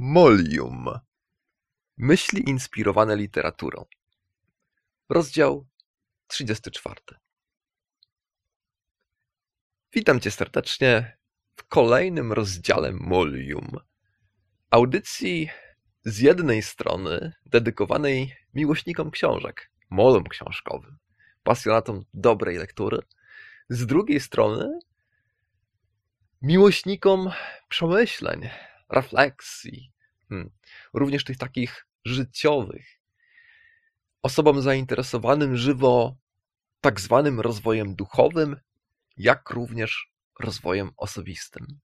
Molium. Myśli inspirowane literaturą. Rozdział 34. Witam Cię serdecznie w kolejnym rozdziale Molium. Audycji z jednej strony dedykowanej miłośnikom książek, molom książkowym, pasjonatom dobrej lektury, z drugiej strony miłośnikom przemyśleń, refleksji, hmm, również tych takich życiowych, osobom zainteresowanym żywo tak zwanym rozwojem duchowym, jak również rozwojem osobistym.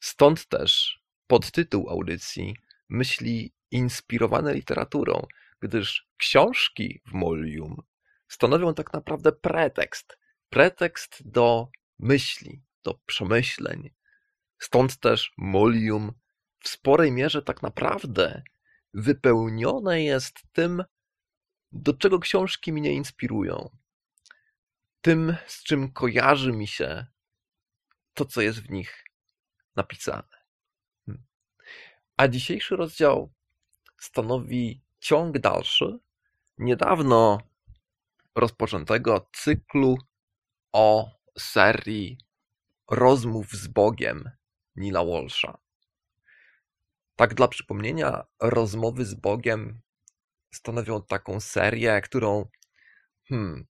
Stąd też podtytuł audycji myśli inspirowane literaturą, gdyż książki w Molium stanowią tak naprawdę pretekst, pretekst do myśli, do przemyśleń. Stąd też Molium w sporej mierze tak naprawdę wypełnione jest tym, do czego książki mnie inspirują. Tym, z czym kojarzy mi się to, co jest w nich napisane. Hmm. A dzisiejszy rozdział stanowi ciąg dalszy niedawno rozpoczętego cyklu o serii rozmów z Bogiem Nila Walsha. Tak dla przypomnienia, rozmowy z Bogiem stanowią taką serię, którą hmm,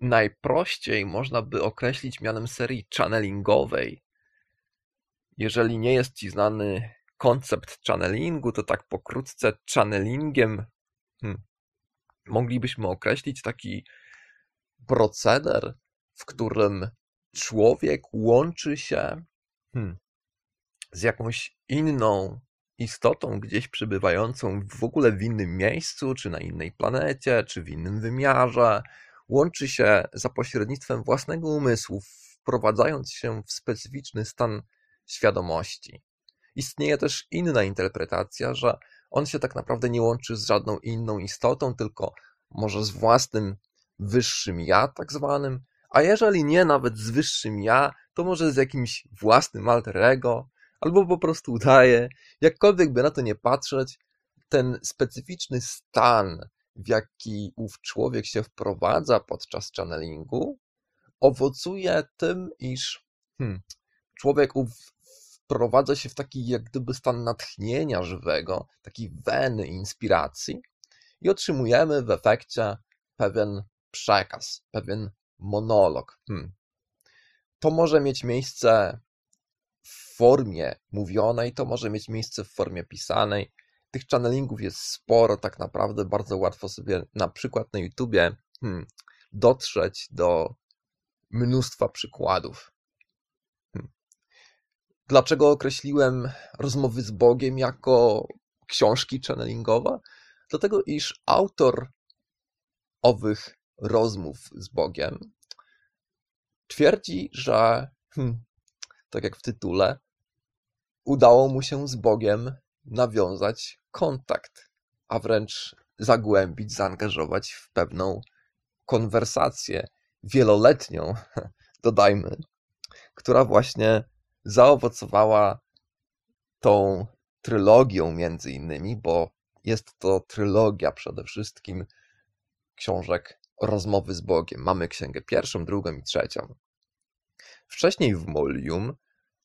najprościej można by określić mianem serii channelingowej. Jeżeli nie jest Ci znany koncept channelingu, to tak pokrótce channelingiem hmm, moglibyśmy określić taki proceder, w którym człowiek łączy się hmm, z jakąś inną istotą gdzieś przybywającą w ogóle w innym miejscu, czy na innej planecie, czy w innym wymiarze, łączy się za pośrednictwem własnego umysłu, wprowadzając się w specyficzny stan świadomości. Istnieje też inna interpretacja, że on się tak naprawdę nie łączy z żadną inną istotą, tylko może z własnym wyższym ja, tak zwanym, a jeżeli nie nawet z wyższym ja, to może z jakimś własnym alter ego, albo po prostu udaje. Jakkolwiek by na to nie patrzeć, ten specyficzny stan, w jaki ów człowiek się wprowadza podczas channelingu, owocuje tym, iż hmm, człowiek wprowadza się w taki jak gdyby stan natchnienia żywego, takiej weny inspiracji i otrzymujemy w efekcie pewien przekaz, pewien monolog. Hmm. To może mieć miejsce w formie mówionej, to może mieć miejsce w formie pisanej. Tych channelingów jest sporo, tak naprawdę bardzo łatwo sobie na przykład na YouTubie hmm, dotrzeć do mnóstwa przykładów. Hmm. Dlaczego określiłem rozmowy z Bogiem jako książki channelingowe? Dlatego, iż autor owych rozmów z Bogiem, twierdzi, że, hmm, tak jak w tytule, udało mu się z Bogiem nawiązać kontakt, a wręcz zagłębić, zaangażować w pewną konwersację wieloletnią, dodajmy, która właśnie zaowocowała tą trylogią między innymi, bo jest to trylogia przede wszystkim książek rozmowy z Bogiem. Mamy księgę pierwszą, drugą i trzecią. Wcześniej w Molium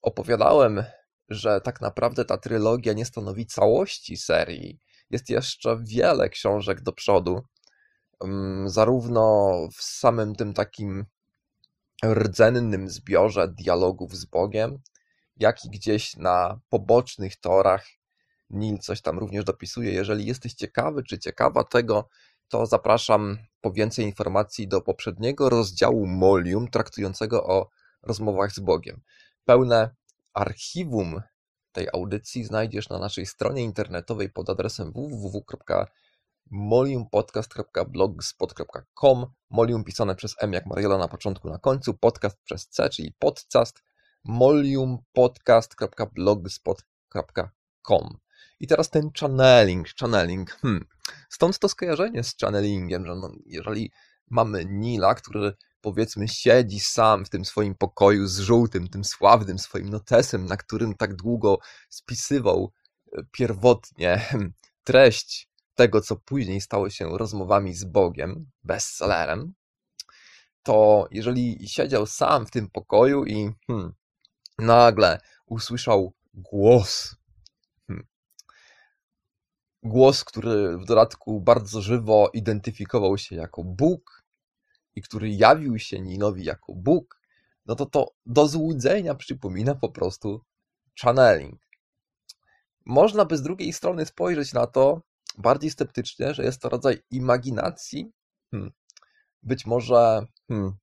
opowiadałem, że tak naprawdę ta trylogia nie stanowi całości serii. Jest jeszcze wiele książek do przodu, mm, zarówno w samym tym takim rdzennym zbiorze dialogów z Bogiem, jak i gdzieś na pobocznych torach. Nil coś tam również dopisuje. Jeżeli jesteś ciekawy czy ciekawa tego, to zapraszam po więcej informacji do poprzedniego rozdziału Molium traktującego o rozmowach z Bogiem. Pełne archiwum tej audycji znajdziesz na naszej stronie internetowej pod adresem www.moliumpodcast.blogspot.com Molium pisane przez M jak Mariola na początku, na końcu, podcast przez C, czyli podcast moliumpodcast.blogspot.com i teraz ten channeling, channeling, hmm. Stąd to skojarzenie z channelingiem, że no, jeżeli mamy Nila, który powiedzmy siedzi sam w tym swoim pokoju z żółtym, tym sławnym swoim notesem, na którym tak długo spisywał e, pierwotnie treść tego, co później stało się rozmowami z Bogiem, bestsellerem, to jeżeli siedział sam w tym pokoju i hmm, nagle usłyszał głos, hmm, głos, który w dodatku bardzo żywo identyfikował się jako Bóg i który jawił się Ninowi jako Bóg, no to to do złudzenia przypomina po prostu channeling. Można by z drugiej strony spojrzeć na to bardziej sceptycznie, że jest to rodzaj imaginacji, hmm, być może hmm,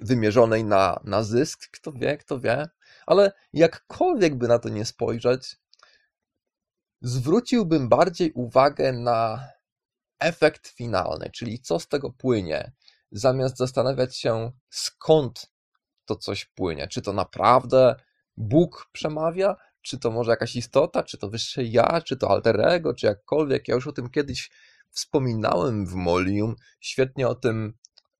wymierzonej na, na zysk, kto wie, kto wie, ale jakkolwiek by na to nie spojrzeć, zwróciłbym bardziej uwagę na efekt finalny, czyli co z tego płynie, zamiast zastanawiać się, skąd to coś płynie. Czy to naprawdę Bóg przemawia, czy to może jakaś istota, czy to wyższe ja, czy to alterego, czy jakkolwiek. Ja już o tym kiedyś wspominałem w Molium. Świetnie o tym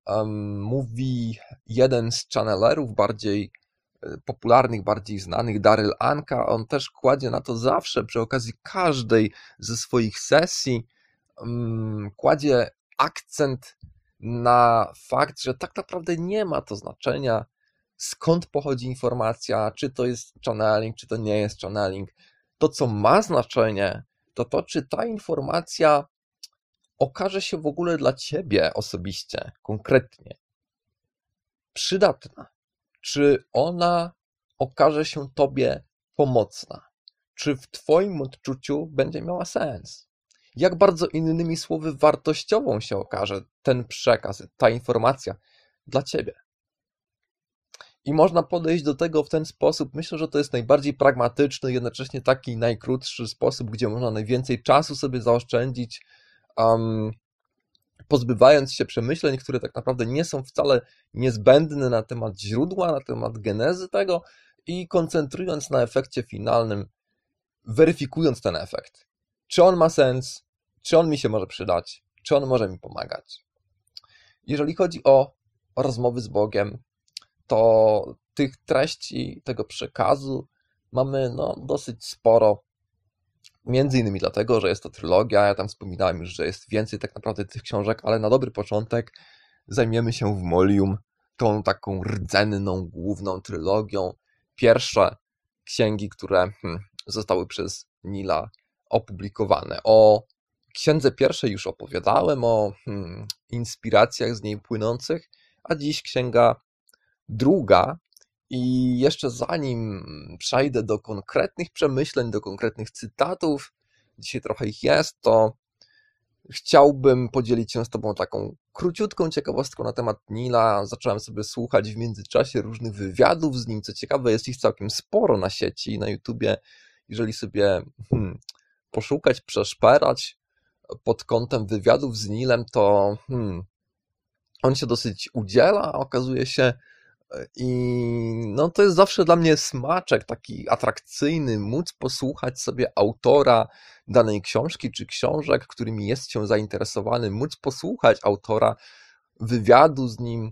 um, mówi jeden z channelerów bardziej e, popularnych, bardziej znanych, Daryl Anka. On też kładzie na to zawsze, przy okazji każdej ze swoich sesji, um, kładzie akcent na fakt, że tak naprawdę nie ma to znaczenia, skąd pochodzi informacja, czy to jest channeling, czy to nie jest channeling. To, co ma znaczenie, to to, czy ta informacja okaże się w ogóle dla ciebie osobiście, konkretnie przydatna. Czy ona okaże się tobie pomocna? Czy w twoim odczuciu będzie miała sens? Jak bardzo innymi słowy wartościową się okaże ten przekaz, ta informacja dla ciebie? I można podejść do tego w ten sposób. Myślę, że to jest najbardziej pragmatyczny, jednocześnie taki najkrótszy sposób, gdzie można najwięcej czasu sobie zaoszczędzić, um, pozbywając się przemyśleń, które tak naprawdę nie są wcale niezbędne na temat źródła, na temat genezy tego i koncentrując na efekcie finalnym, weryfikując ten efekt. Czy on ma sens? Czy on mi się może przydać? Czy on może mi pomagać? Jeżeli chodzi o rozmowy z Bogiem, to tych treści, tego przekazu mamy no, dosyć sporo. Między innymi dlatego, że jest to trylogia. Ja tam wspominałem już, że jest więcej tak naprawdę tych książek, ale na dobry początek zajmiemy się w Molium tą taką rdzenną, główną trylogią. Pierwsze księgi, które hmm, zostały przez Nila opublikowane. O księdze pierwszej już opowiadałem, o hmm, inspiracjach z niej płynących, a dziś księga Druga, i jeszcze zanim przejdę do konkretnych przemyśleń, do konkretnych cytatów, dzisiaj trochę ich jest, to chciałbym podzielić się z Tobą taką króciutką ciekawostką na temat Nila. Zacząłem sobie słuchać w międzyczasie różnych wywiadów z nim. Co ciekawe, jest ich całkiem sporo na sieci, na YouTubie. Jeżeli sobie hmm, poszukać, przeszperać pod kątem wywiadów z Nilem, to hmm, on się dosyć udziela. Okazuje się, i no to jest zawsze dla mnie smaczek taki atrakcyjny, móc posłuchać sobie autora danej książki czy książek, którymi jest się zainteresowany, móc posłuchać autora wywiadu z nim,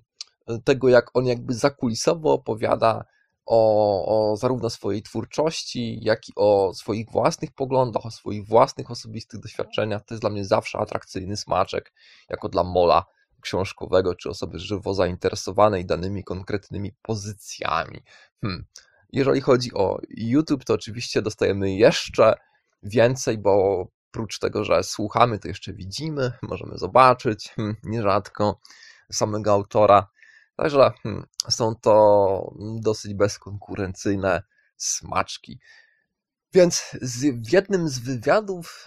tego jak on jakby zakulisowo opowiada o, o zarówno swojej twórczości, jak i o swoich własnych poglądach, o swoich własnych osobistych doświadczeniach. To jest dla mnie zawsze atrakcyjny smaczek, jako dla mola książkowego, czy osoby żywo zainteresowanej danymi konkretnymi pozycjami. Hmm. Jeżeli chodzi o YouTube, to oczywiście dostajemy jeszcze więcej, bo oprócz tego, że słuchamy, to jeszcze widzimy, możemy zobaczyć hmm, nierzadko samego autora. Także hmm, są to dosyć bezkonkurencyjne smaczki. Więc w jednym z wywiadów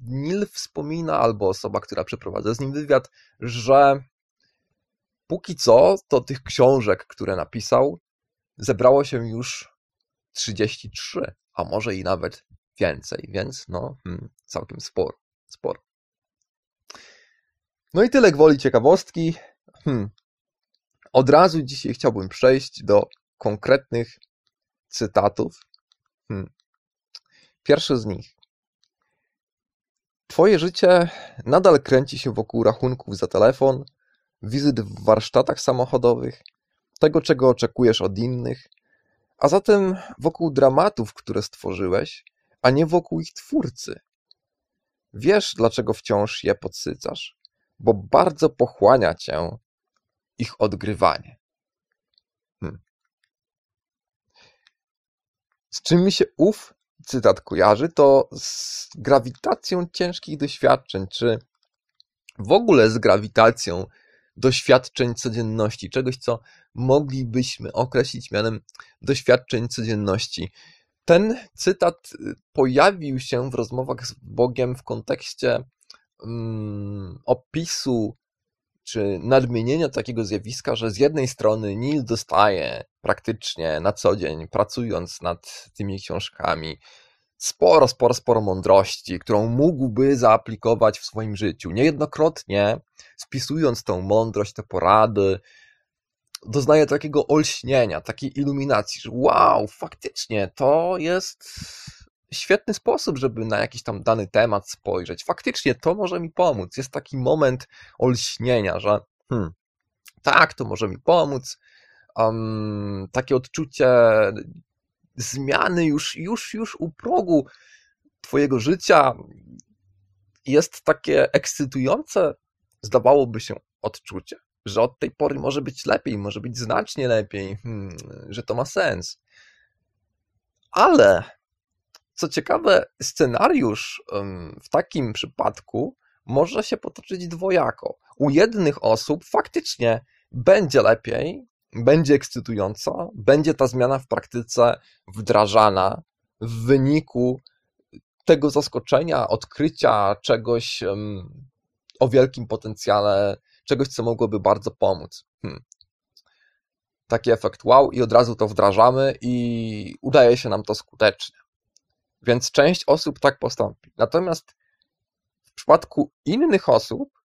Nil wspomina, albo osoba, która przeprowadza z nim wywiad, że póki co to tych książek, które napisał, zebrało się już 33, a może i nawet więcej, więc no, hmm, całkiem sporo, sporo. No i tyle gwoli ciekawostki. Hmm. Od razu dzisiaj chciałbym przejść do konkretnych cytatów. Hmm. Pierwszy z nich. Twoje życie nadal kręci się wokół rachunków za telefon, wizyt w warsztatach samochodowych, tego, czego oczekujesz od innych, a zatem wokół dramatów, które stworzyłeś, a nie wokół ich twórcy. Wiesz, dlaczego wciąż je podsycasz, bo bardzo pochłania cię ich odgrywanie. Hmm. Z czym mi się ów cytat kojarzy, to z grawitacją ciężkich doświadczeń, czy w ogóle z grawitacją doświadczeń codzienności, czegoś, co moglibyśmy określić mianem doświadczeń codzienności. Ten cytat y, pojawił się w rozmowach z Bogiem w kontekście um, opisu czy nadmienienia takiego zjawiska, że z jednej strony Nil dostaje praktycznie na co dzień, pracując nad tymi książkami, sporo, sporo, sporo mądrości, którą mógłby zaaplikować w swoim życiu. Niejednokrotnie spisując tą mądrość, te porady, doznaje takiego olśnienia, takiej iluminacji, że wow, faktycznie to jest świetny sposób, żeby na jakiś tam dany temat spojrzeć. Faktycznie to może mi pomóc. Jest taki moment olśnienia, że hmm, tak, to może mi pomóc. Um, takie odczucie zmiany już, już, już u progu twojego życia jest takie ekscytujące, zdawałoby się, odczucie, że od tej pory może być lepiej, może być znacznie lepiej, hmm, że to ma sens. Ale co ciekawe, scenariusz w takim przypadku może się potoczyć dwojako. U jednych osób faktycznie będzie lepiej, będzie ekscytująco, będzie ta zmiana w praktyce wdrażana w wyniku tego zaskoczenia, odkrycia czegoś o wielkim potencjale, czegoś, co mogłoby bardzo pomóc. Hmm. Taki efekt wow, i od razu to wdrażamy, i udaje się nam to skutecznie. Więc część osób tak postąpi. Natomiast w przypadku innych osób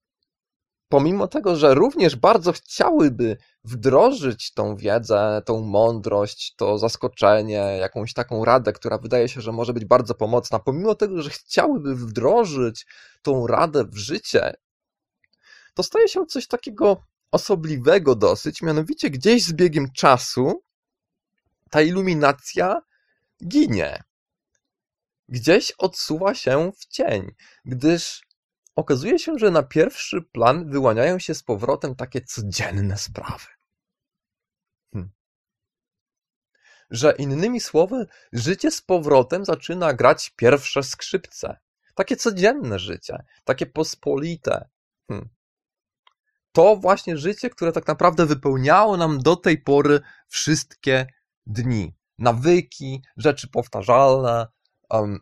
pomimo tego, że również bardzo chciałyby wdrożyć tą wiedzę, tą mądrość, to zaskoczenie, jakąś taką radę, która wydaje się, że może być bardzo pomocna, pomimo tego, że chciałyby wdrożyć tą radę w życie, to staje się coś takiego osobliwego dosyć, mianowicie gdzieś z biegiem czasu ta iluminacja ginie. Gdzieś odsuwa się w cień, gdyż okazuje się, że na pierwszy plan wyłaniają się z powrotem takie codzienne sprawy. Hmm. Że innymi słowy, życie z powrotem zaczyna grać pierwsze skrzypce. Takie codzienne życie, takie pospolite. Hmm. To właśnie życie, które tak naprawdę wypełniało nam do tej pory wszystkie dni. Nawyki, rzeczy powtarzalne,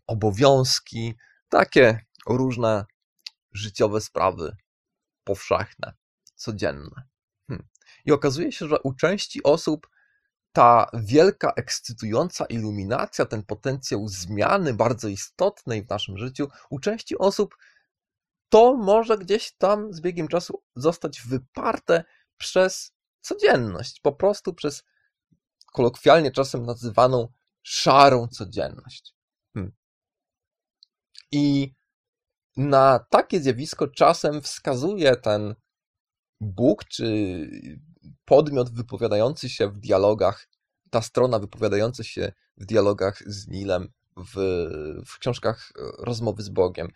obowiązki, takie różne życiowe sprawy powszechne, codzienne. Hmm. I okazuje się, że u części osób ta wielka, ekscytująca iluminacja, ten potencjał zmiany bardzo istotnej w naszym życiu, u części osób to może gdzieś tam z biegiem czasu zostać wyparte przez codzienność, po prostu przez kolokwialnie czasem nazywaną szarą codzienność. I na takie zjawisko czasem wskazuje ten Bóg, czy podmiot wypowiadający się w dialogach, ta strona wypowiadająca się w dialogach z Nilem w, w książkach Rozmowy z Bogiem.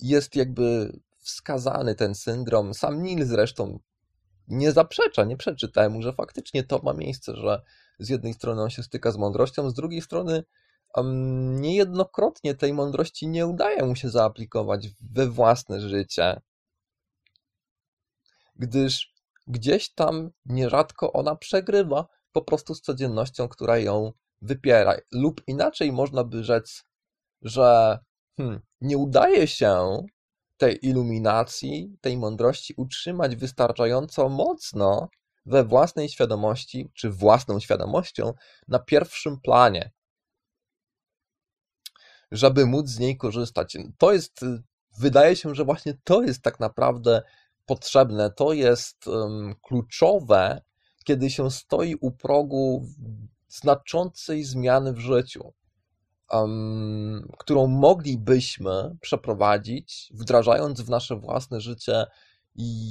Jest jakby wskazany ten syndrom. Sam Nil zresztą nie zaprzecza, nie przeczy temu, że faktycznie to ma miejsce, że z jednej strony on się styka z mądrością, z drugiej strony niejednokrotnie tej mądrości nie udaje mu się zaaplikować we własne życie, gdyż gdzieś tam nierzadko ona przegrywa po prostu z codziennością, która ją wypiera. Lub inaczej można by rzec, że hmm, nie udaje się tej iluminacji, tej mądrości utrzymać wystarczająco mocno we własnej świadomości, czy własną świadomością na pierwszym planie żeby móc z niej korzystać. To jest, y, wydaje się, że właśnie to jest tak naprawdę potrzebne, to jest kluczowe, kiedy się stoi u progu znaczącej zmiany w życiu, um, którą moglibyśmy przeprowadzić, wdrażając w nasze własne życie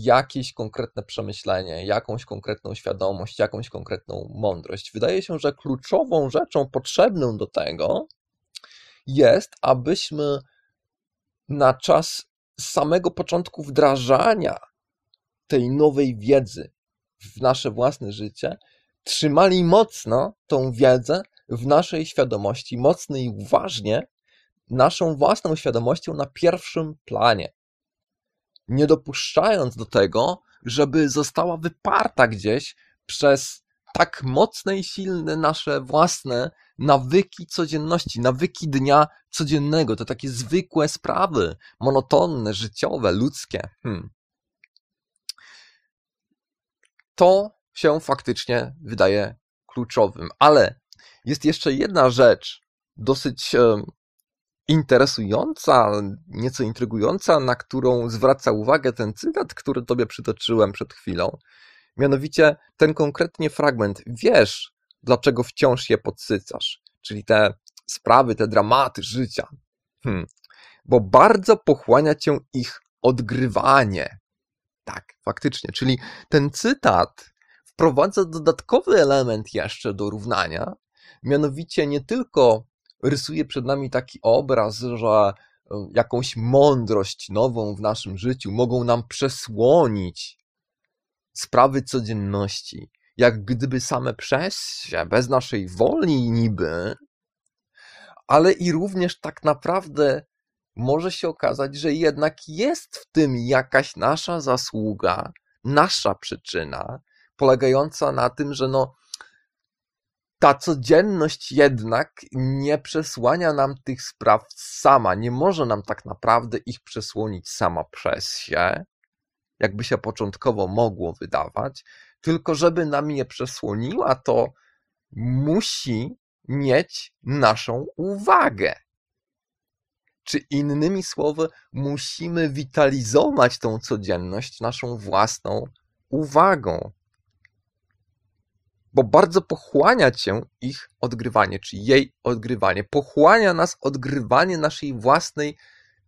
jakieś konkretne przemyślenie, jakąś konkretną świadomość, jakąś konkretną mądrość. Wydaje się, że kluczową rzeczą potrzebną do tego jest, abyśmy na czas samego początku wdrażania tej nowej wiedzy w nasze własne życie, trzymali mocno tą wiedzę w naszej świadomości, mocno i uważnie, naszą własną świadomością na pierwszym planie. Nie dopuszczając do tego, żeby została wyparta gdzieś przez tak mocne i silne nasze własne nawyki codzienności, nawyki dnia codziennego, te takie zwykłe sprawy, monotonne, życiowe, ludzkie. Hmm. To się faktycznie wydaje kluczowym, ale jest jeszcze jedna rzecz, dosyć interesująca, nieco intrygująca, na którą zwraca uwagę ten cytat, który tobie przytoczyłem przed chwilą. Mianowicie ten konkretnie fragment. Wiesz, dlaczego wciąż je podsycasz, czyli te sprawy, te dramaty życia. Hmm. Bo bardzo pochłania cię ich odgrywanie. Tak, faktycznie. Czyli ten cytat wprowadza dodatkowy element jeszcze do równania, mianowicie nie tylko rysuje przed nami taki obraz, że e, jakąś mądrość nową w naszym życiu mogą nam przesłonić sprawy codzienności, jak gdyby same przez się, bez naszej woli niby, ale i również tak naprawdę może się okazać, że jednak jest w tym jakaś nasza zasługa, nasza przyczyna, polegająca na tym, że no, ta codzienność jednak nie przesłania nam tych spraw sama, nie może nam tak naprawdę ich przesłonić sama przez się, jakby się początkowo mogło wydawać, tylko żeby nam je przesłoniła, to musi mieć naszą uwagę. Czy innymi słowy, musimy witalizować tą codzienność naszą własną uwagą. Bo bardzo pochłania cię ich odgrywanie, czy jej odgrywanie. Pochłania nas odgrywanie naszej własnej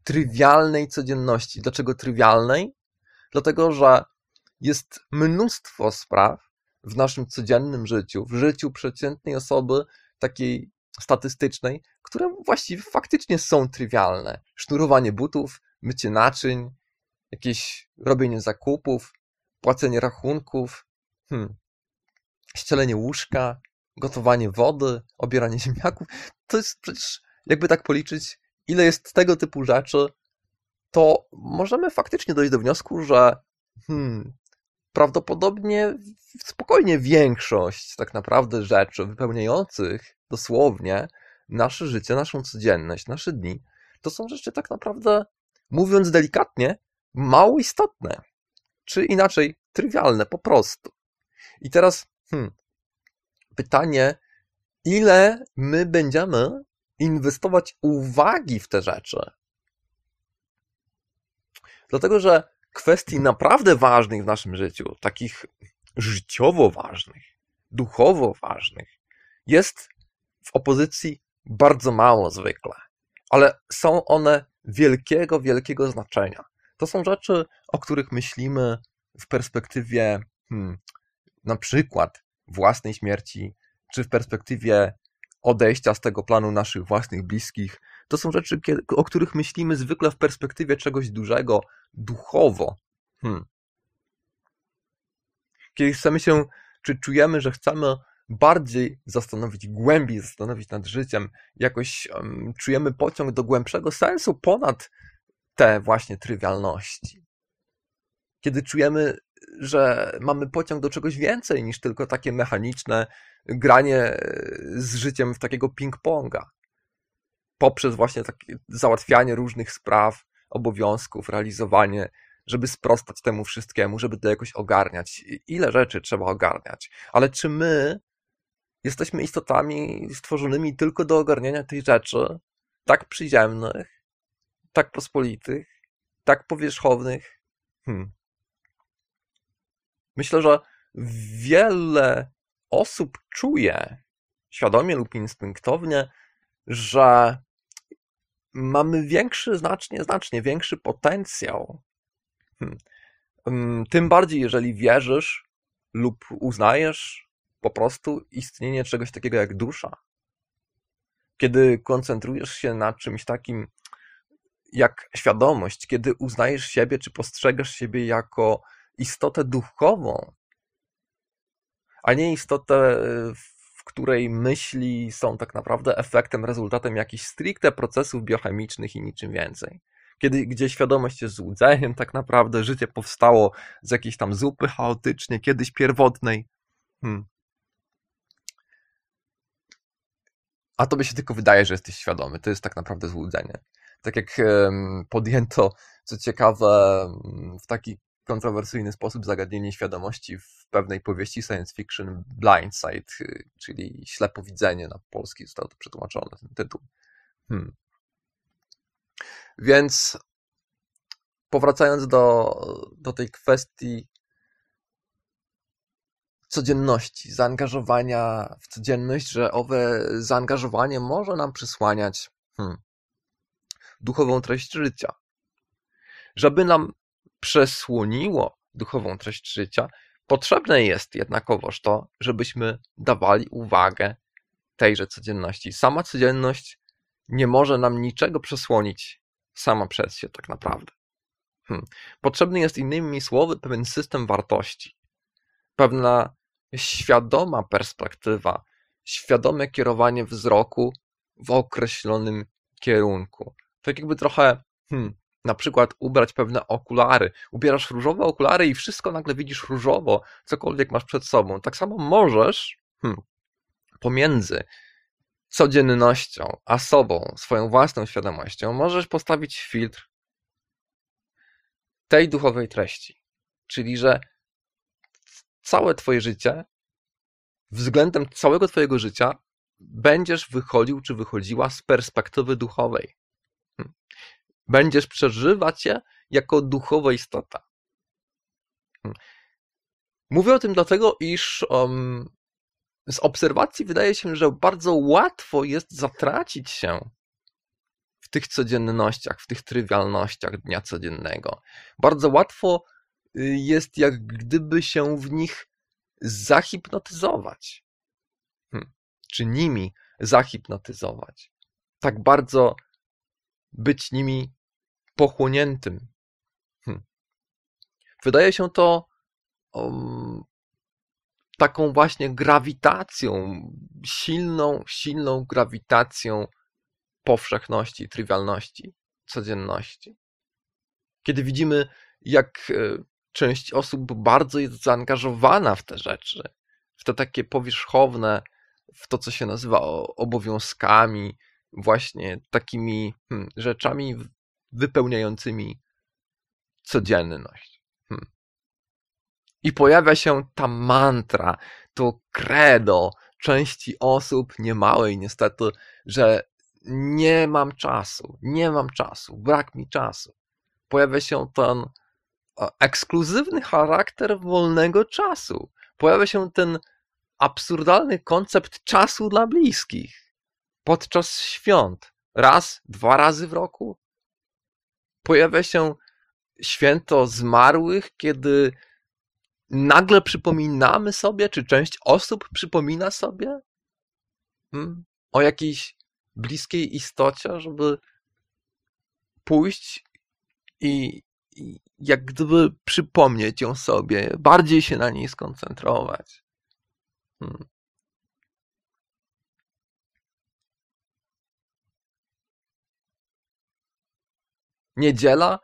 trywialnej codzienności. Dlaczego trywialnej? Dlatego, że jest mnóstwo spraw w naszym codziennym życiu, w życiu przeciętnej osoby, takiej statystycznej, które właściwie faktycznie są trywialne. Sznurowanie butów, mycie naczyń, jakieś robienie zakupów, płacenie rachunków, hmm, ścielenie łóżka, gotowanie wody, obieranie ziemniaków. To jest przecież, jakby tak policzyć, ile jest tego typu rzeczy, to możemy faktycznie dojść do wniosku, że hmm, prawdopodobnie spokojnie większość tak naprawdę rzeczy wypełniających dosłownie nasze życie, naszą codzienność, nasze dni, to są rzeczy tak naprawdę, mówiąc delikatnie, mało istotne. Czy inaczej, trywialne po prostu. I teraz hmm, pytanie, ile my będziemy inwestować uwagi w te rzeczy? Dlatego, że kwestii naprawdę ważnych w naszym życiu, takich życiowo ważnych, duchowo ważnych, jest w opozycji bardzo mało zwykle, ale są one wielkiego, wielkiego znaczenia. To są rzeczy, o których myślimy w perspektywie hmm, na przykład własnej śmierci, czy w perspektywie odejścia z tego planu naszych własnych bliskich. To są rzeczy, o których myślimy zwykle w perspektywie czegoś dużego, duchowo. Hmm. Kiedy chcemy się, czy czujemy, że chcemy bardziej zastanowić, głębiej zastanowić nad życiem, jakoś um, czujemy pociąg do głębszego sensu ponad te właśnie trywialności. Kiedy czujemy, że mamy pociąg do czegoś więcej niż tylko takie mechaniczne granie z życiem w takiego ping-ponga. Poprzez właśnie takie załatwianie różnych spraw, obowiązków, realizowanie, żeby sprostać temu wszystkiemu, żeby to jakoś ogarniać. Ile rzeczy trzeba ogarniać. Ale czy my jesteśmy istotami stworzonymi tylko do ogarniania tych rzeczy, tak przyziemnych, tak pospolitych, tak powierzchownych? Hmm. Myślę, że wiele osób czuje, świadomie lub instynktownie, że mamy większy, znacznie, znacznie większy potencjał hmm, mm, tym bardziej, jeżeli wierzysz lub uznajesz po prostu istnienie czegoś takiego jak dusza. Kiedy koncentrujesz się na czymś takim jak świadomość, kiedy uznajesz siebie, czy postrzegasz siebie jako istotę duchową, a nie istotę, w której myśli są tak naprawdę efektem, rezultatem jakichś stricte procesów biochemicznych i niczym więcej. Kiedy, gdzie świadomość jest złudzeniem, tak naprawdę życie powstało z jakiejś tam zupy chaotycznie, kiedyś pierwotnej. Hmm. A tobie się tylko wydaje, że jesteś świadomy. To jest tak naprawdę złudzenie. Tak jak podjęto, co ciekawe, w taki kontrowersyjny sposób zagadnienie świadomości w pewnej powieści science fiction Blindside, y, czyli ślepowidzenie na polski został to przetłumaczony ten tytuł. Hmm. Więc powracając do, do tej kwestii codzienności, zaangażowania w codzienność, że owe zaangażowanie może nam przysłaniać hmm, duchową treść życia. Żeby nam przesłoniło duchową treść życia, potrzebne jest jednakowoż to, żebyśmy dawali uwagę tejże codzienności. Sama codzienność nie może nam niczego przesłonić sama przez się tak naprawdę. Hmm. Potrzebny jest innymi słowy pewien system wartości, pewna świadoma perspektywa, świadome kierowanie wzroku w określonym kierunku. Tak jakby trochę hmm, na przykład ubrać pewne okulary. Ubierasz różowe okulary i wszystko nagle widzisz różowo, cokolwiek masz przed sobą. Tak samo możesz hmm, pomiędzy codziennością a sobą, swoją własną świadomością, możesz postawić filtr tej duchowej treści. Czyli, że całe Twoje życie, względem całego Twojego życia, będziesz wychodził czy wychodziła z perspektywy duchowej. Będziesz przeżywać je jako duchowa istota. Hmm. Mówię o tym dlatego, iż um, z obserwacji wydaje się, że bardzo łatwo jest zatracić się w tych codziennościach, w tych trywialnościach dnia codziennego. Bardzo łatwo y, jest jak gdyby się w nich zahipnotyzować. Hmm. Czy nimi zahipnotyzować. Tak bardzo być nimi pochłoniętym. Hm. Wydaje się to um, taką właśnie grawitacją, silną, silną grawitacją powszechności, trywialności, codzienności. Kiedy widzimy, jak e, część osób bardzo jest zaangażowana w te rzeczy, w te takie powierzchowne, w to, co się nazywa obowiązkami, właśnie takimi hmm, rzeczami wypełniającymi codzienność. Hmm. I pojawia się ta mantra, to credo części osób, niemałej niestety, że nie mam czasu, nie mam czasu, brak mi czasu. Pojawia się ten ekskluzywny charakter wolnego czasu. Pojawia się ten absurdalny koncept czasu dla bliskich podczas świąt. Raz, dwa razy w roku, pojawia się święto zmarłych, kiedy nagle przypominamy sobie, czy część osób przypomina sobie hmm, o jakiejś bliskiej istocie, żeby pójść i, i jak gdyby przypomnieć ją sobie, bardziej się na niej skoncentrować. Hmm. Niedziela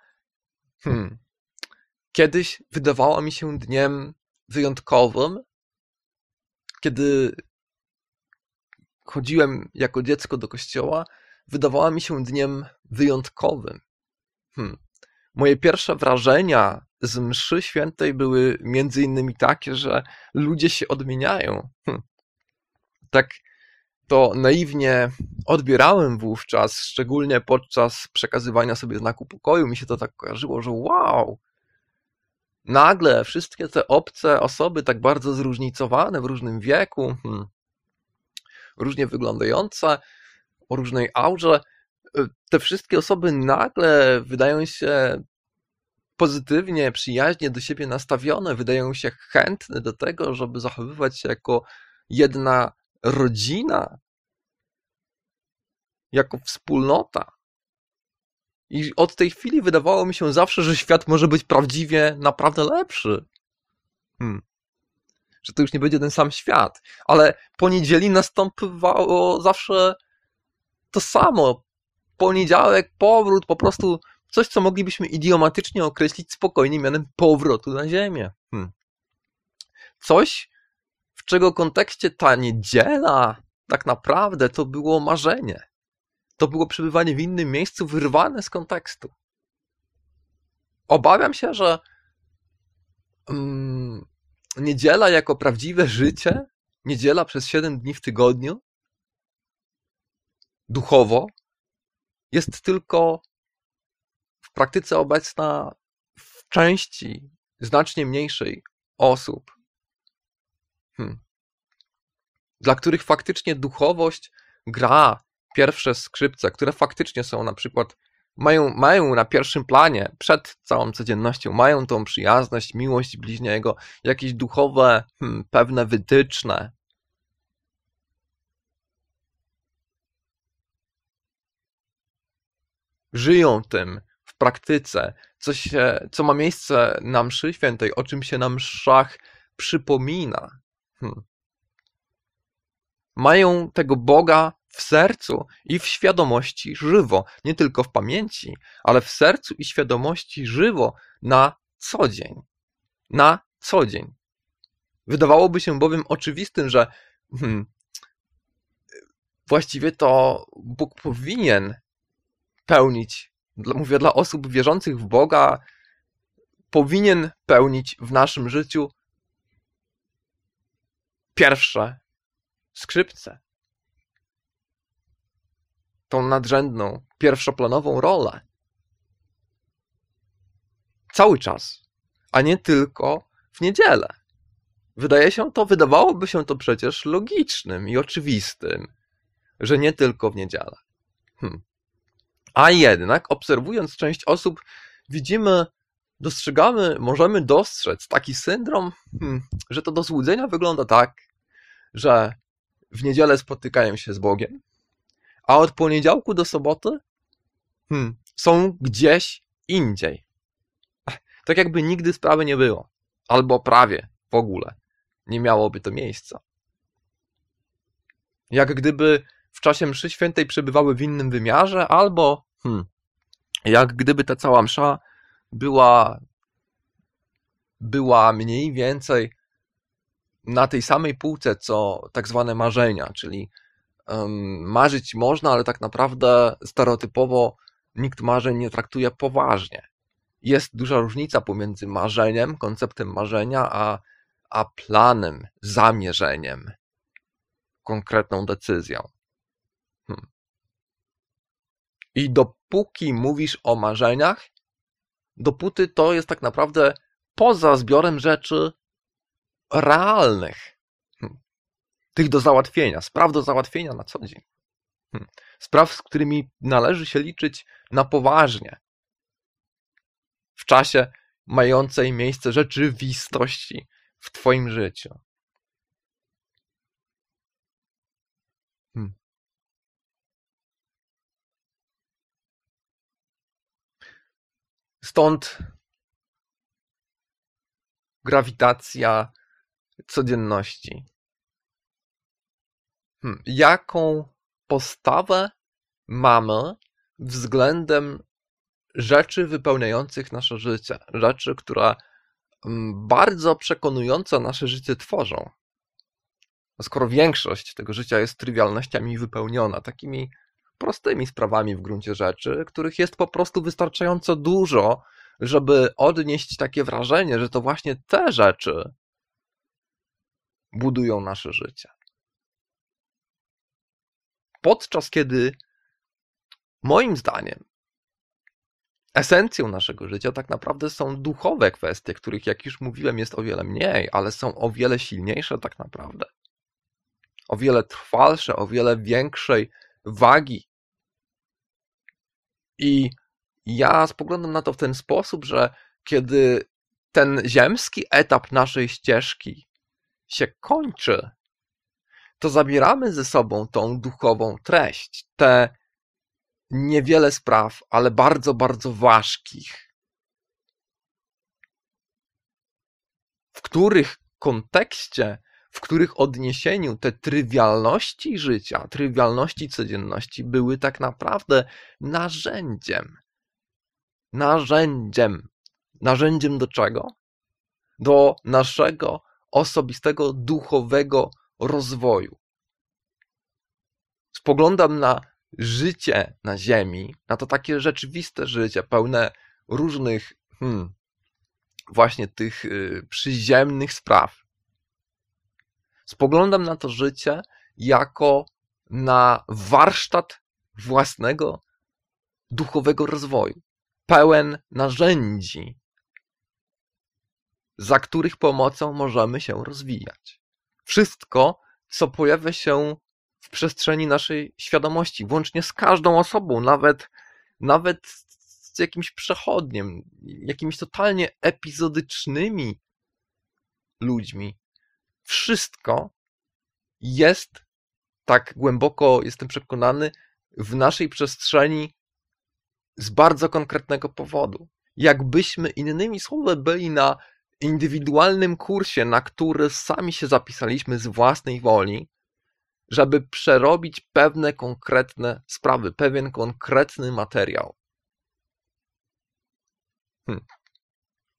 hmm, kiedyś wydawała mi się dniem wyjątkowym, kiedy chodziłem jako dziecko do kościoła, wydawała mi się dniem wyjątkowym. Hmm. Moje pierwsze wrażenia z mszy świętej były między innymi takie, że ludzie się odmieniają. Hmm. Tak to naiwnie odbierałem wówczas, szczególnie podczas przekazywania sobie znaku pokoju, mi się to tak kojarzyło, że wow, nagle wszystkie te obce osoby, tak bardzo zróżnicowane w różnym wieku, hmm, różnie wyglądające, o różnej aurze, te wszystkie osoby nagle wydają się pozytywnie, przyjaźnie do siebie nastawione, wydają się chętne do tego, żeby zachowywać się jako jedna rodzina, jako wspólnota. I od tej chwili wydawało mi się zawsze, że świat może być prawdziwie naprawdę lepszy. Hmm. Że to już nie będzie ten sam świat. Ale po niedzieli następowało zawsze to samo. Poniedziałek, powrót, po prostu coś, co moglibyśmy idiomatycznie określić spokojnie mianem powrotu na ziemię. Hmm. Coś, w czego kontekście ta niedziela tak naprawdę to było marzenie. To było przebywanie w innym miejscu wyrwane z kontekstu. Obawiam się, że um, niedziela jako prawdziwe życie, niedziela przez 7 dni w tygodniu, duchowo, jest tylko w praktyce obecna w części znacznie mniejszej osób, hmm. dla których faktycznie duchowość gra pierwsze skrzypce, które faktycznie są na przykład, mają, mają na pierwszym planie, przed całą codziennością, mają tą przyjazność, miłość bliźniego, jakieś duchowe, hmm, pewne wytyczne. Żyją tym w praktyce, co, się, co ma miejsce na mszy świętej, o czym się na mszach przypomina. Hmm. Mają tego Boga w sercu i w świadomości żywo, nie tylko w pamięci, ale w sercu i świadomości żywo na co dzień. Na co dzień. Wydawałoby się bowiem oczywistym, że hmm, właściwie to Bóg powinien pełnić, mówię dla osób wierzących w Boga, powinien pełnić w naszym życiu pierwsze skrzypce. Tą nadrzędną, pierwszoplanową rolę. Cały czas, a nie tylko w niedzielę. Wydaje się to, wydawałoby się to przecież logicznym i oczywistym, że nie tylko w niedzielę. Hm. A jednak, obserwując część osób, widzimy, dostrzegamy, możemy dostrzec taki syndrom, hmm, że to do złudzenia wygląda tak, że w niedzielę spotykają się z Bogiem, a od poniedziałku do soboty hmm, są gdzieś indziej. Tak jakby nigdy sprawy nie było, albo prawie w ogóle nie miałoby to miejsca. Jak gdyby w czasie mszy świętej przebywały w innym wymiarze, albo hmm, jak gdyby ta cała msza była była mniej więcej na tej samej półce, co tak zwane marzenia, czyli um, marzyć można, ale tak naprawdę stereotypowo nikt marzeń nie traktuje poważnie. Jest duża różnica pomiędzy marzeniem, konceptem marzenia, a, a planem, zamierzeniem, konkretną decyzją. Hmm. I dopóki mówisz o marzeniach, dopóty to jest tak naprawdę poza zbiorem rzeczy realnych. Hmm. Tych do załatwienia, spraw do załatwienia na co dzień. Hmm. Spraw, z którymi należy się liczyć na poważnie. W czasie mającej miejsce rzeczywistości w Twoim życiu. Stąd grawitacja codzienności. Hmm. Jaką postawę mamy względem rzeczy wypełniających nasze życie? Rzeczy, które mm, bardzo przekonująco nasze życie tworzą. Skoro większość tego życia jest trywialnościami wypełniona, takimi prostymi sprawami w gruncie rzeczy, których jest po prostu wystarczająco dużo, żeby odnieść takie wrażenie, że to właśnie te rzeczy budują nasze życie. Podczas kiedy moim zdaniem esencją naszego życia tak naprawdę są duchowe kwestie, których, jak już mówiłem, jest o wiele mniej, ale są o wiele silniejsze tak naprawdę. O wiele trwalsze, o wiele większej wagi. I ja spoglądam na to w ten sposób, że kiedy ten ziemski etap naszej ścieżki się kończy, to zabieramy ze sobą tą duchową treść, te niewiele spraw, ale bardzo, bardzo ważkich, w których kontekście, w których odniesieniu te trywialności życia, trywialności codzienności były tak naprawdę narzędziem. Narzędziem. Narzędziem do czego? Do naszego osobistego, duchowego rozwoju. Spoglądam na życie na Ziemi, na to takie rzeczywiste życie, pełne różnych, hmm, właśnie tych y, przyziemnych spraw. Spoglądam na to życie jako na warsztat własnego duchowego rozwoju, pełen narzędzi, za których pomocą możemy się rozwijać. Wszystko, co pojawia się w przestrzeni naszej świadomości, włącznie z każdą osobą, nawet, nawet z jakimś przechodniem, jakimiś totalnie epizodycznymi ludźmi. Wszystko jest tak głęboko, jestem przekonany, w naszej przestrzeni z bardzo konkretnego powodu. Jakbyśmy innymi słowy byli na indywidualnym kursie, na który sami się zapisaliśmy z własnej woli, żeby przerobić pewne konkretne sprawy, pewien konkretny materiał. Hmm.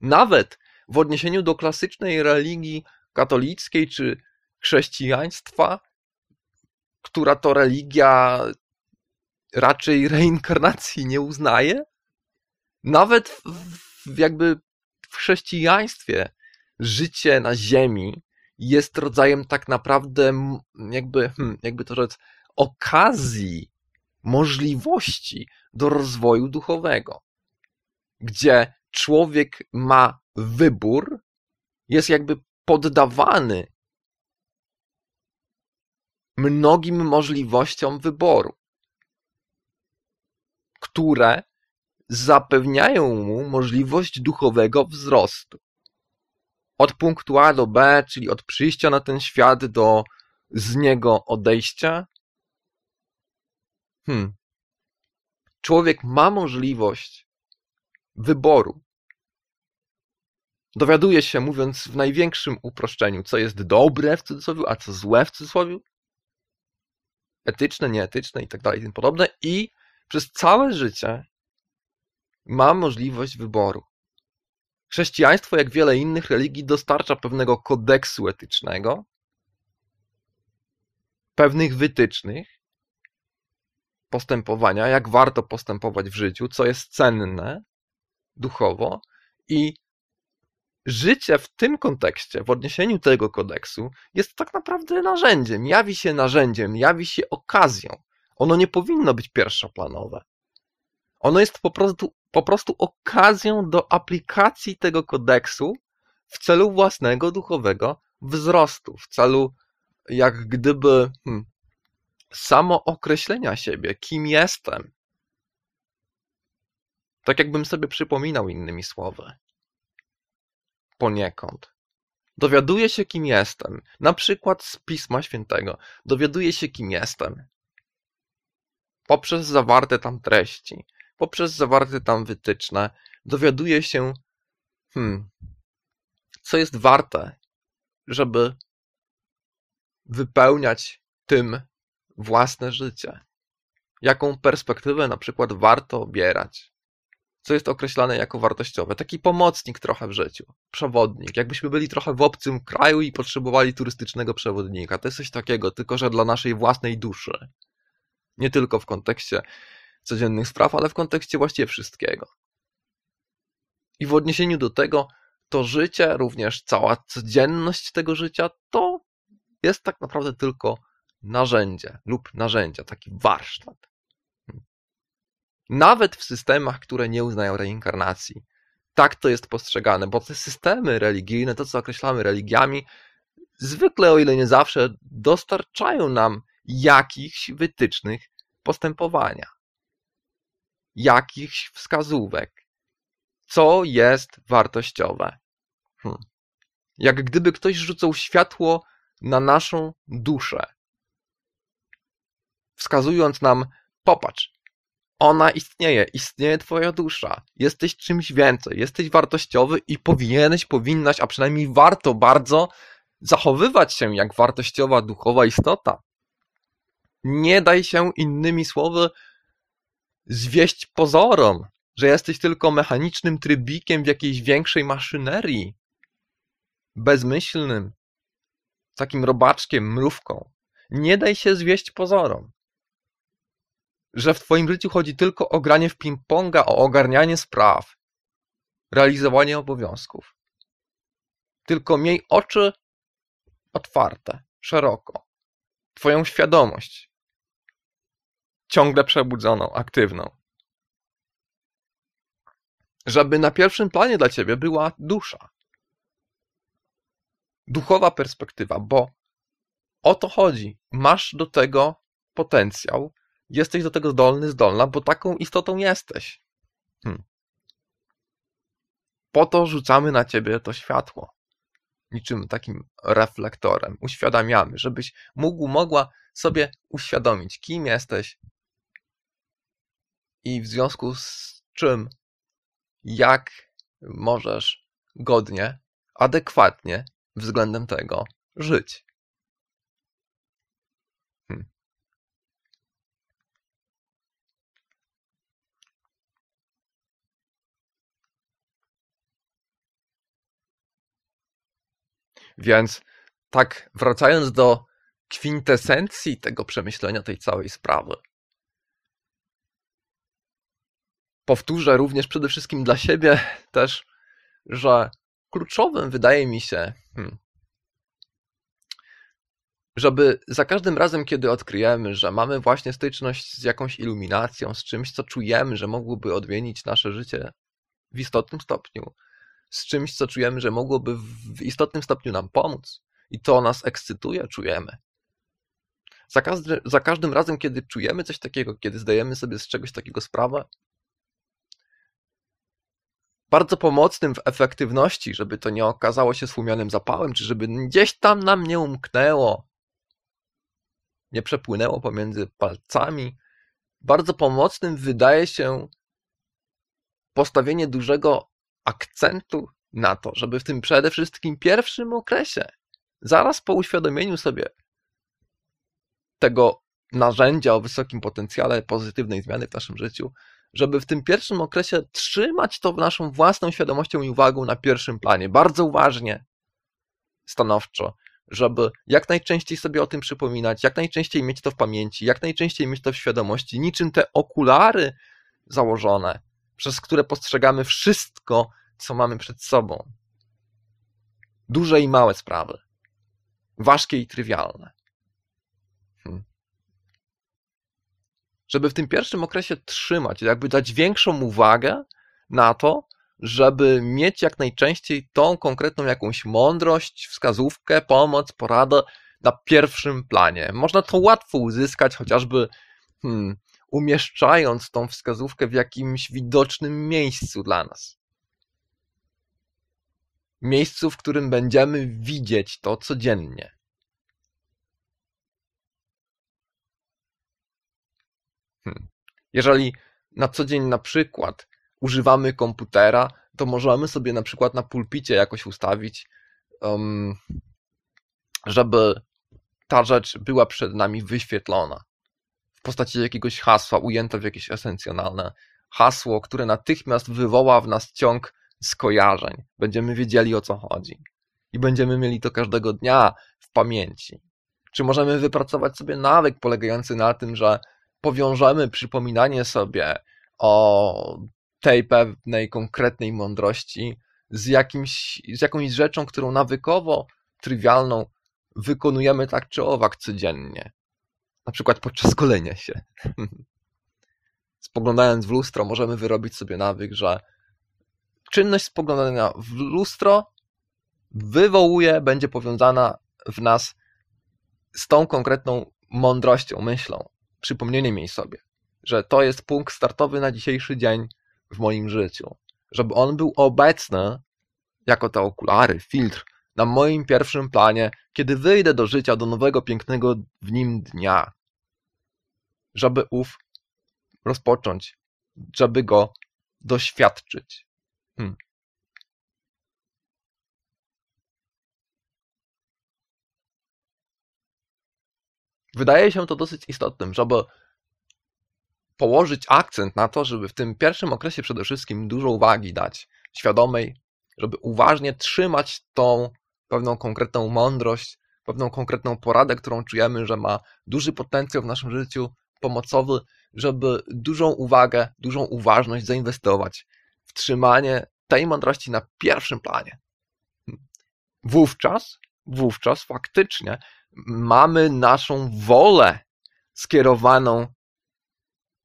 Nawet w odniesieniu do klasycznej religii katolickiej czy chrześcijaństwa, która to religia raczej reinkarnacji nie uznaje, nawet w, jakby w chrześcijaństwie życie na ziemi jest rodzajem tak naprawdę jakby, hmm, jakby to rzec, okazji, możliwości do rozwoju duchowego, gdzie człowiek ma wybór, jest jakby poddawany mnogim możliwościom wyboru, które zapewniają mu możliwość duchowego wzrostu. Od punktu A do B, czyli od przyjścia na ten świat do z niego odejścia. Hmm. Człowiek ma możliwość wyboru. Dowiaduje się, mówiąc w największym uproszczeniu, co jest dobre w cudzysłowie, a co złe w cudzysłowie, etyczne, nieetyczne i tak dalej i tym podobne i przez całe życie ma możliwość wyboru. Chrześcijaństwo, jak wiele innych religii, dostarcza pewnego kodeksu etycznego, pewnych wytycznych postępowania, jak warto postępować w życiu, co jest cenne duchowo i życie w tym kontekście, w odniesieniu tego kodeksu, jest tak naprawdę narzędziem, jawi się narzędziem, jawi się okazją. Ono nie powinno być pierwszoplanowe. Ono jest po prostu, po prostu okazją do aplikacji tego kodeksu w celu własnego duchowego wzrostu, w celu jak gdyby hmm, samookreślenia siebie, kim jestem. Tak jakbym sobie przypominał innymi słowy. Poniekąd. Dowiaduję się, kim jestem. Na przykład z Pisma Świętego. Dowiaduję się, kim jestem. Poprzez zawarte tam treści poprzez zawarte tam wytyczne dowiaduje się, hmm, co jest warte, żeby wypełniać tym własne życie. Jaką perspektywę na przykład warto obierać. Co jest określane jako wartościowe. Taki pomocnik trochę w życiu. Przewodnik. Jakbyśmy byli trochę w obcym kraju i potrzebowali turystycznego przewodnika. To jest coś takiego, tylko że dla naszej własnej duszy. Nie tylko w kontekście codziennych spraw, ale w kontekście właściwie wszystkiego. I w odniesieniu do tego, to życie, również cała codzienność tego życia, to jest tak naprawdę tylko narzędzie lub narzędzia, taki warsztat. Nawet w systemach, które nie uznają reinkarnacji, tak to jest postrzegane, bo te systemy religijne, to co określamy religiami, zwykle, o ile nie zawsze, dostarczają nam jakichś wytycznych postępowania jakichś wskazówek, co jest wartościowe. Hmm. Jak gdyby ktoś rzucał światło na naszą duszę, wskazując nam, popatrz, ona istnieje, istnieje twoja dusza, jesteś czymś więcej, jesteś wartościowy i powinieneś, powinnaś, a przynajmniej warto bardzo zachowywać się jak wartościowa duchowa istota. Nie daj się innymi słowy zwieść pozorom, że jesteś tylko mechanicznym trybikiem w jakiejś większej maszynerii. Bezmyślnym, takim robaczkiem, mrówką. Nie daj się zwieść pozorom. Że w twoim życiu chodzi tylko o granie w ping-ponga, o ogarnianie spraw, realizowanie obowiązków. Tylko miej oczy otwarte, szeroko. Twoją świadomość ciągle przebudzoną, aktywną. Żeby na pierwszym planie dla ciebie była dusza. Duchowa perspektywa, bo o to chodzi. Masz do tego potencjał, jesteś do tego zdolny, zdolna, bo taką istotą jesteś. Hmm. Po to rzucamy na ciebie to światło. Niczym takim reflektorem. Uświadamiamy, żebyś mógł, mogła sobie uświadomić, kim jesteś, i w związku z czym jak możesz godnie, adekwatnie względem tego żyć. Więc tak wracając do kwintesencji tego przemyślenia tej całej sprawy, powtórzę również przede wszystkim dla siebie też, że kluczowym wydaje mi się, hmm, żeby za każdym razem, kiedy odkryjemy, że mamy właśnie styczność z jakąś iluminacją, z czymś, co czujemy, że mogłoby odmienić nasze życie w istotnym stopniu, z czymś, co czujemy, że mogłoby w istotnym stopniu nam pomóc i to nas ekscytuje, czujemy. Za, każdy, za każdym razem, kiedy czujemy coś takiego, kiedy zdajemy sobie z czegoś takiego sprawę, bardzo pomocnym w efektywności, żeby to nie okazało się słumionym zapałem, czy żeby gdzieś tam nam nie umknęło, nie przepłynęło pomiędzy palcami. Bardzo pomocnym wydaje się postawienie dużego akcentu na to, żeby w tym przede wszystkim pierwszym okresie, zaraz po uświadomieniu sobie tego narzędzia o wysokim potencjale pozytywnej zmiany w naszym życiu, żeby w tym pierwszym okresie trzymać to naszą własną świadomością i uwagą na pierwszym planie, bardzo uważnie, stanowczo, żeby jak najczęściej sobie o tym przypominać, jak najczęściej mieć to w pamięci, jak najczęściej mieć to w świadomości, niczym te okulary założone, przez które postrzegamy wszystko, co mamy przed sobą. Duże i małe sprawy, ważkie i trywialne. Hmm żeby w tym pierwszym okresie trzymać, jakby dać większą uwagę na to, żeby mieć jak najczęściej tą konkretną jakąś mądrość, wskazówkę, pomoc, poradę na pierwszym planie. Można to łatwo uzyskać, chociażby hmm, umieszczając tą wskazówkę w jakimś widocznym miejscu dla nas. Miejscu, w którym będziemy widzieć to codziennie. Hmm. Jeżeli na co dzień na przykład używamy komputera, to możemy sobie na przykład na pulpicie jakoś ustawić, um, żeby ta rzecz była przed nami wyświetlona postaci jakiegoś hasła, ujęte w jakieś esencjonalne hasło, które natychmiast wywoła w nas ciąg skojarzeń. Będziemy wiedzieli o co chodzi i będziemy mieli to każdego dnia w pamięci. Czy możemy wypracować sobie nawyk polegający na tym, że powiążemy przypominanie sobie o tej pewnej konkretnej mądrości z, jakimś, z jakąś rzeczą, którą nawykowo, trywialną wykonujemy tak czy owak codziennie. Na przykład podczas golenia się. Spoglądając w lustro, możemy wyrobić sobie nawyk, że czynność spoglądania w lustro wywołuje, będzie powiązana w nas z tą konkretną mądrością, myślą przypomnieniem jej sobie, że to jest punkt startowy na dzisiejszy dzień w moim życiu, żeby on był obecny jako te okulary, filtr na moim pierwszym planie, kiedy wyjdę do życia, do nowego, pięknego w nim dnia. Żeby ów rozpocząć, żeby go doświadczyć. Hmm. Wydaje się to dosyć istotnym, żeby położyć akcent na to, żeby w tym pierwszym okresie przede wszystkim dużo uwagi dać, świadomej, żeby uważnie trzymać tą pewną konkretną mądrość, pewną konkretną poradę, którą czujemy, że ma duży potencjał w naszym życiu pomocowy, żeby dużą uwagę, dużą uważność zainwestować w trzymanie tej mądrości na pierwszym planie. Wówczas, wówczas faktycznie mamy naszą wolę skierowaną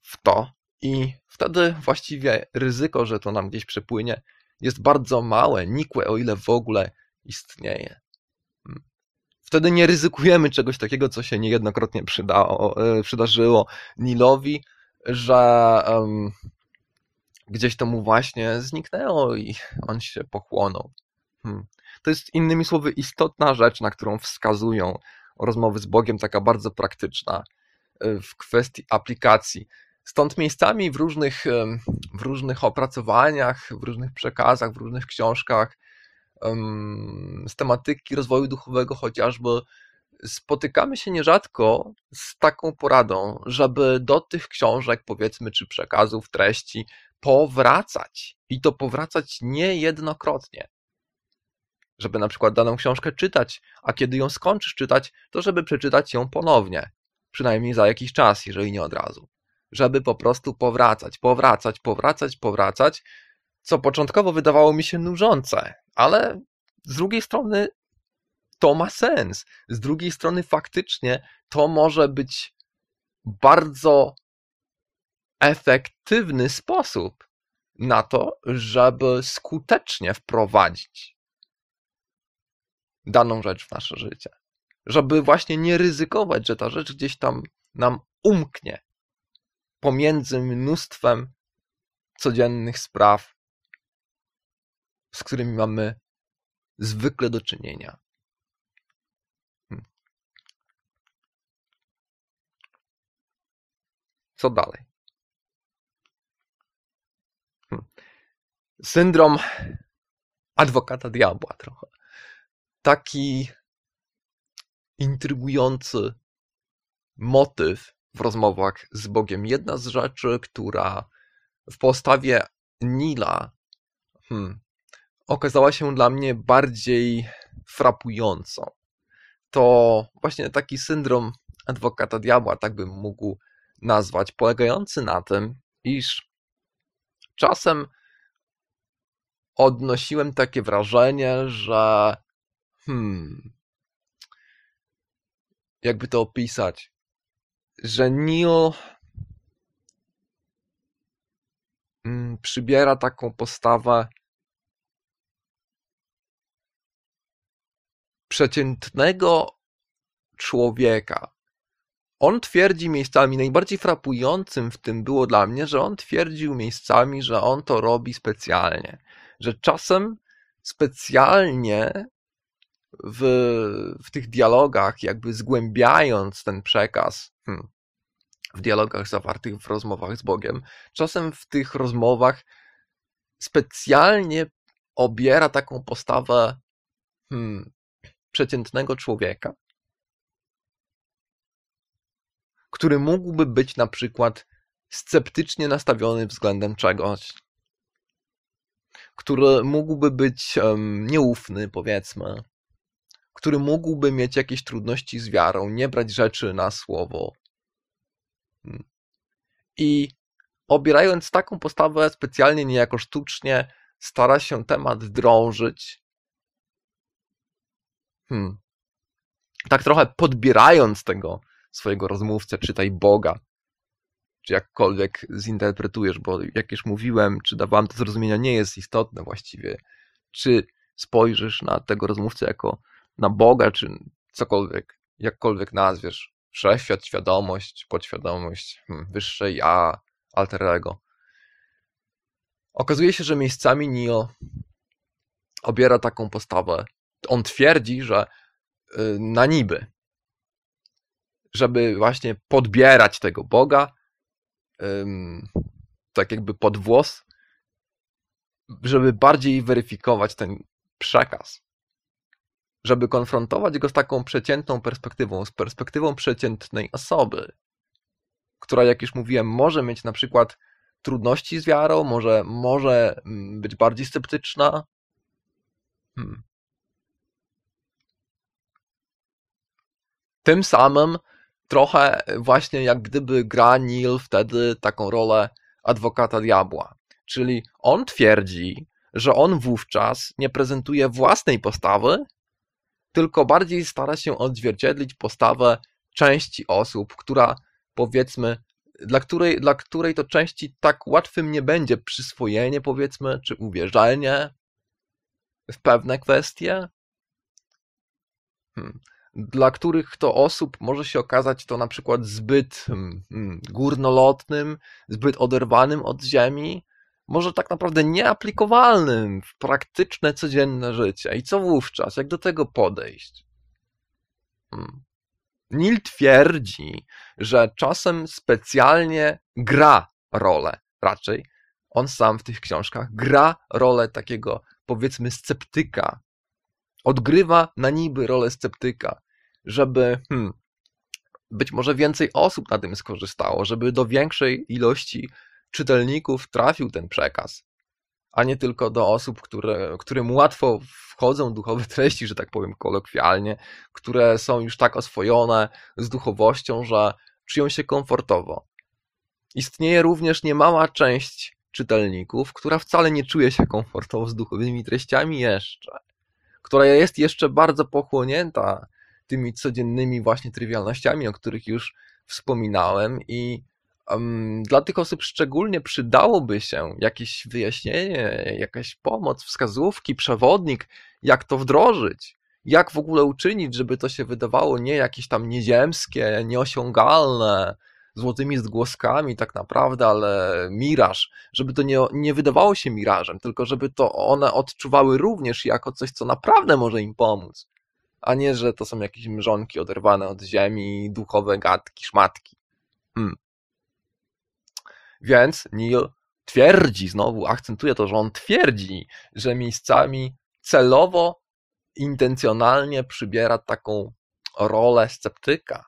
w to i wtedy właściwie ryzyko, że to nam gdzieś przepłynie, jest bardzo małe, nikłe, o ile w ogóle istnieje. Hmm. Wtedy nie ryzykujemy czegoś takiego, co się niejednokrotnie przydało, e, przydarzyło Nilowi, że um, gdzieś to mu właśnie zniknęło i on się pochłonął. Hmm. To jest innymi słowy istotna rzecz, na którą wskazują rozmowy z Bogiem, taka bardzo praktyczna e, w kwestii aplikacji. Stąd miejscami w różnych, w różnych opracowaniach, w różnych przekazach, w różnych książkach z tematyki rozwoju duchowego chociażby spotykamy się nierzadko z taką poradą, żeby do tych książek, powiedzmy, czy przekazów, treści powracać. I to powracać niejednokrotnie. Żeby na przykład daną książkę czytać, a kiedy ją skończysz czytać, to żeby przeczytać ją ponownie. Przynajmniej za jakiś czas, jeżeli nie od razu żeby po prostu powracać, powracać, powracać, powracać, co początkowo wydawało mi się nużące, ale z drugiej strony to ma sens. Z drugiej strony faktycznie to może być bardzo efektywny sposób na to, żeby skutecznie wprowadzić daną rzecz w nasze życie. Żeby właśnie nie ryzykować, że ta rzecz gdzieś tam nam umknie, pomiędzy mnóstwem codziennych spraw, z którymi mamy zwykle do czynienia. Hmm. Co dalej? Hmm. Syndrom adwokata diabła trochę. Taki intrygujący motyw w rozmowach z Bogiem. Jedna z rzeczy, która w postawie Nila hmm, okazała się dla mnie bardziej frapującą, to właśnie taki syndrom adwokata diabła, tak bym mógł nazwać, polegający na tym, iż czasem odnosiłem takie wrażenie, że hmm, jakby to opisać, że Neo mm, przybiera taką postawę przeciętnego człowieka. On twierdzi miejscami, najbardziej frapującym w tym było dla mnie, że on twierdził miejscami, że on to robi specjalnie. Że czasem specjalnie w, w tych dialogach, jakby zgłębiając ten przekaz, hmm, w dialogach zawartych w rozmowach z Bogiem, czasem w tych rozmowach specjalnie obiera taką postawę hmm, przeciętnego człowieka, który mógłby być na przykład sceptycznie nastawiony względem czegoś, który mógłby być um, nieufny, powiedzmy, który mógłby mieć jakieś trudności z wiarą, nie brać rzeczy na słowo. Hmm. I obierając taką postawę specjalnie, niejako sztucznie, stara się temat drążyć. Hmm. Tak trochę podbierając tego swojego rozmówcę, czytaj Boga, czy jakkolwiek zinterpretujesz, bo jak już mówiłem, czy dawałem to zrozumienia, nie jest istotne właściwie, czy spojrzysz na tego rozmówcę jako na Boga, czy cokolwiek, jakkolwiek nazwiesz, wszechświat, świadomość, podświadomość, hmm, wyższe ja, alter ego. okazuje się, że miejscami Neil obiera taką postawę. On twierdzi, że y, na niby, żeby właśnie podbierać tego Boga, tak jakby pod włos, żeby bardziej weryfikować ten przekaz. Żeby konfrontować go z taką przeciętną perspektywą, z perspektywą przeciętnej osoby, która, jak już mówiłem, może mieć na przykład trudności z wiarą, może, może mm, być bardziej sceptyczna. Hmm. Tym samym trochę właśnie jak gdyby gra Neil wtedy taką rolę adwokata diabła. Czyli on twierdzi, że on wówczas nie prezentuje własnej postawy, tylko bardziej stara się odzwierciedlić postawę części osób, która powiedzmy, dla której, dla której to części tak łatwym nie będzie przyswojenie, powiedzmy, czy uwierzenie w pewne kwestie. Hmm dla których to osób może się okazać to na przykład zbyt hmm, hmm, górnolotnym, zbyt oderwanym od ziemi, może tak naprawdę nieaplikowalnym w praktyczne, codzienne życie. I co wówczas? Jak do tego podejść? Hmm. Nil twierdzi, że czasem specjalnie gra rolę, raczej on sam w tych książkach gra rolę takiego, powiedzmy, sceptyka, odgrywa na niby rolę sceptyka, żeby hmm, być może więcej osób na tym skorzystało, żeby do większej ilości czytelników trafił ten przekaz, a nie tylko do osób, które, którym łatwo wchodzą duchowe treści, że tak powiem kolokwialnie, które są już tak oswojone z duchowością, że czują się komfortowo. Istnieje również niemała część czytelników, która wcale nie czuje się komfortowo z duchowymi treściami jeszcze która jest jeszcze bardzo pochłonięta tymi codziennymi właśnie trywialnościami, o których już wspominałem i um, dla tych osób szczególnie przydałoby się jakieś wyjaśnienie, jakaś pomoc, wskazówki, przewodnik, jak to wdrożyć, jak w ogóle uczynić, żeby to się wydawało nie jakieś tam nieziemskie, nieosiągalne, złotymi zgłoskami tak naprawdę, ale miraż, żeby to nie, nie wydawało się mirażem, tylko żeby to one odczuwały również jako coś, co naprawdę może im pomóc, a nie, że to są jakieś mrzonki oderwane od ziemi, duchowe gadki, szmatki. Hmm. Więc Neil twierdzi, znowu akcentuje to, że on twierdzi, że miejscami celowo, intencjonalnie przybiera taką rolę sceptyka,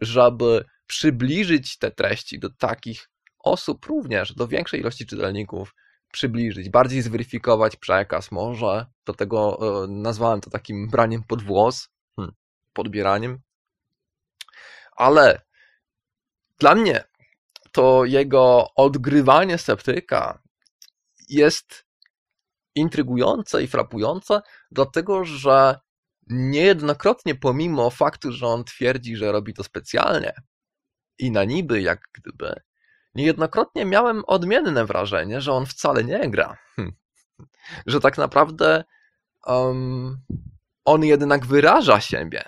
żeby przybliżyć te treści do takich osób również, do większej ilości czytelników, przybliżyć, bardziej zweryfikować przekaz, może do tego e, nazwałem to takim braniem pod włos, hmm, podbieraniem, ale dla mnie to jego odgrywanie sceptyka jest intrygujące i frapujące, dlatego że Niejednokrotnie, pomimo faktu, że on twierdzi, że robi to specjalnie i na niby, jak gdyby, niejednokrotnie miałem odmienne wrażenie, że on wcale nie gra. Hm. Że tak naprawdę um, on jednak wyraża siebie.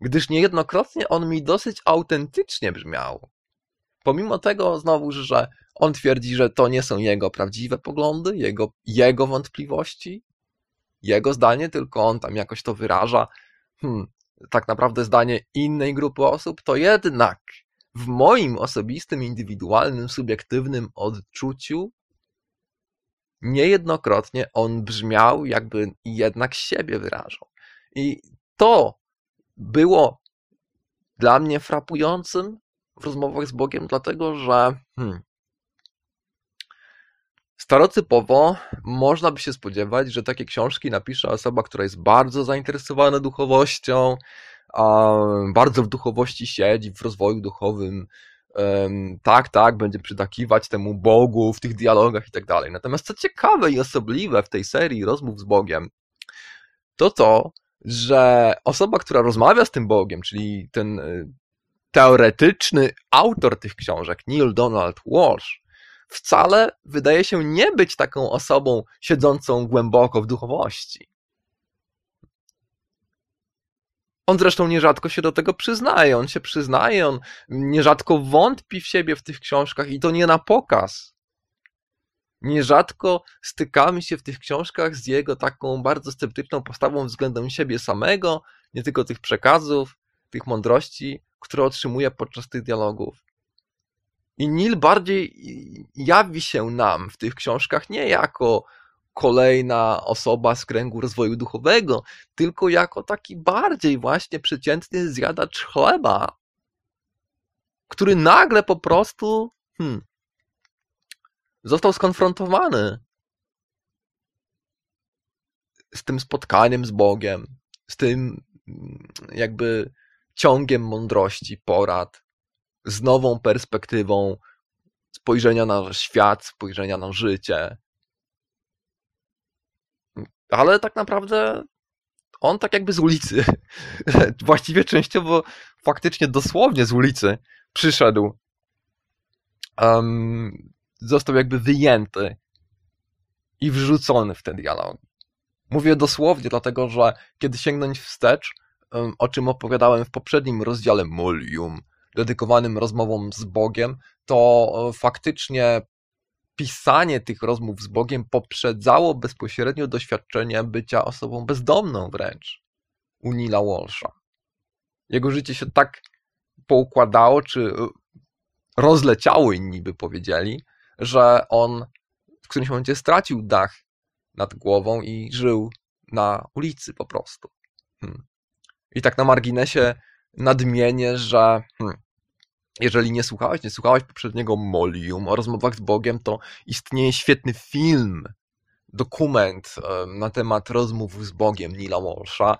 Gdyż niejednokrotnie on mi dosyć autentycznie brzmiał. Pomimo tego, znowu, że on twierdzi, że to nie są jego prawdziwe poglądy, jego, jego wątpliwości, jego zdanie, tylko on tam jakoś to wyraża, hmm, tak naprawdę zdanie innej grupy osób, to jednak w moim osobistym, indywidualnym, subiektywnym odczuciu niejednokrotnie on brzmiał, jakby jednak siebie wyrażał. I to było dla mnie frapującym w rozmowach z Bogiem, dlatego że hmm, Stereotypowo można by się spodziewać, że takie książki napisze osoba, która jest bardzo zainteresowana duchowością, bardzo w duchowości siedzi, w rozwoju duchowym, tak, tak, będzie przytakiwać temu Bogu w tych dialogach i tak dalej. Natomiast co ciekawe i osobliwe w tej serii rozmów z Bogiem, to to, że osoba, która rozmawia z tym Bogiem, czyli ten y, teoretyczny autor tych książek, Neil Donald Walsh, wcale wydaje się nie być taką osobą siedzącą głęboko w duchowości. On zresztą nierzadko się do tego przyznaje, on się przyznaje, on nierzadko wątpi w siebie w tych książkach i to nie na pokaz. Nierzadko stykamy się w tych książkach z jego taką bardzo sceptyczną postawą względem siebie samego, nie tylko tych przekazów, tych mądrości, które otrzymuje podczas tych dialogów. I Nil bardziej jawi się nam w tych książkach nie jako kolejna osoba z kręgu rozwoju duchowego, tylko jako taki bardziej właśnie przeciętny zjadacz chleba, który nagle po prostu hmm, został skonfrontowany z tym spotkaniem z Bogiem, z tym mm, jakby ciągiem mądrości, porad, z nową perspektywą spojrzenia na świat, spojrzenia na życie. Ale tak naprawdę on tak jakby z ulicy, właściwie częściowo faktycznie dosłownie z ulicy przyszedł. Um, został jakby wyjęty i wrzucony w ten dialog. Mówię dosłownie, dlatego że kiedy sięgnąć wstecz, o czym opowiadałem w poprzednim rozdziale Molium, dedykowanym rozmowom z Bogiem, to e, faktycznie pisanie tych rozmów z Bogiem poprzedzało bezpośrednio doświadczenie bycia osobą bezdomną wręcz u Nila Walsha. Jego życie się tak poukładało, czy e, rozleciało, inni by powiedzieli, że on w którymś momencie stracił dach nad głową i żył na ulicy po prostu. Hmm. I tak na marginesie nadmienię, że hmm, jeżeli nie słuchałeś, nie słuchałeś poprzedniego Molium o rozmowach z Bogiem, to istnieje świetny film, dokument na temat rozmów z Bogiem Nila Walsha,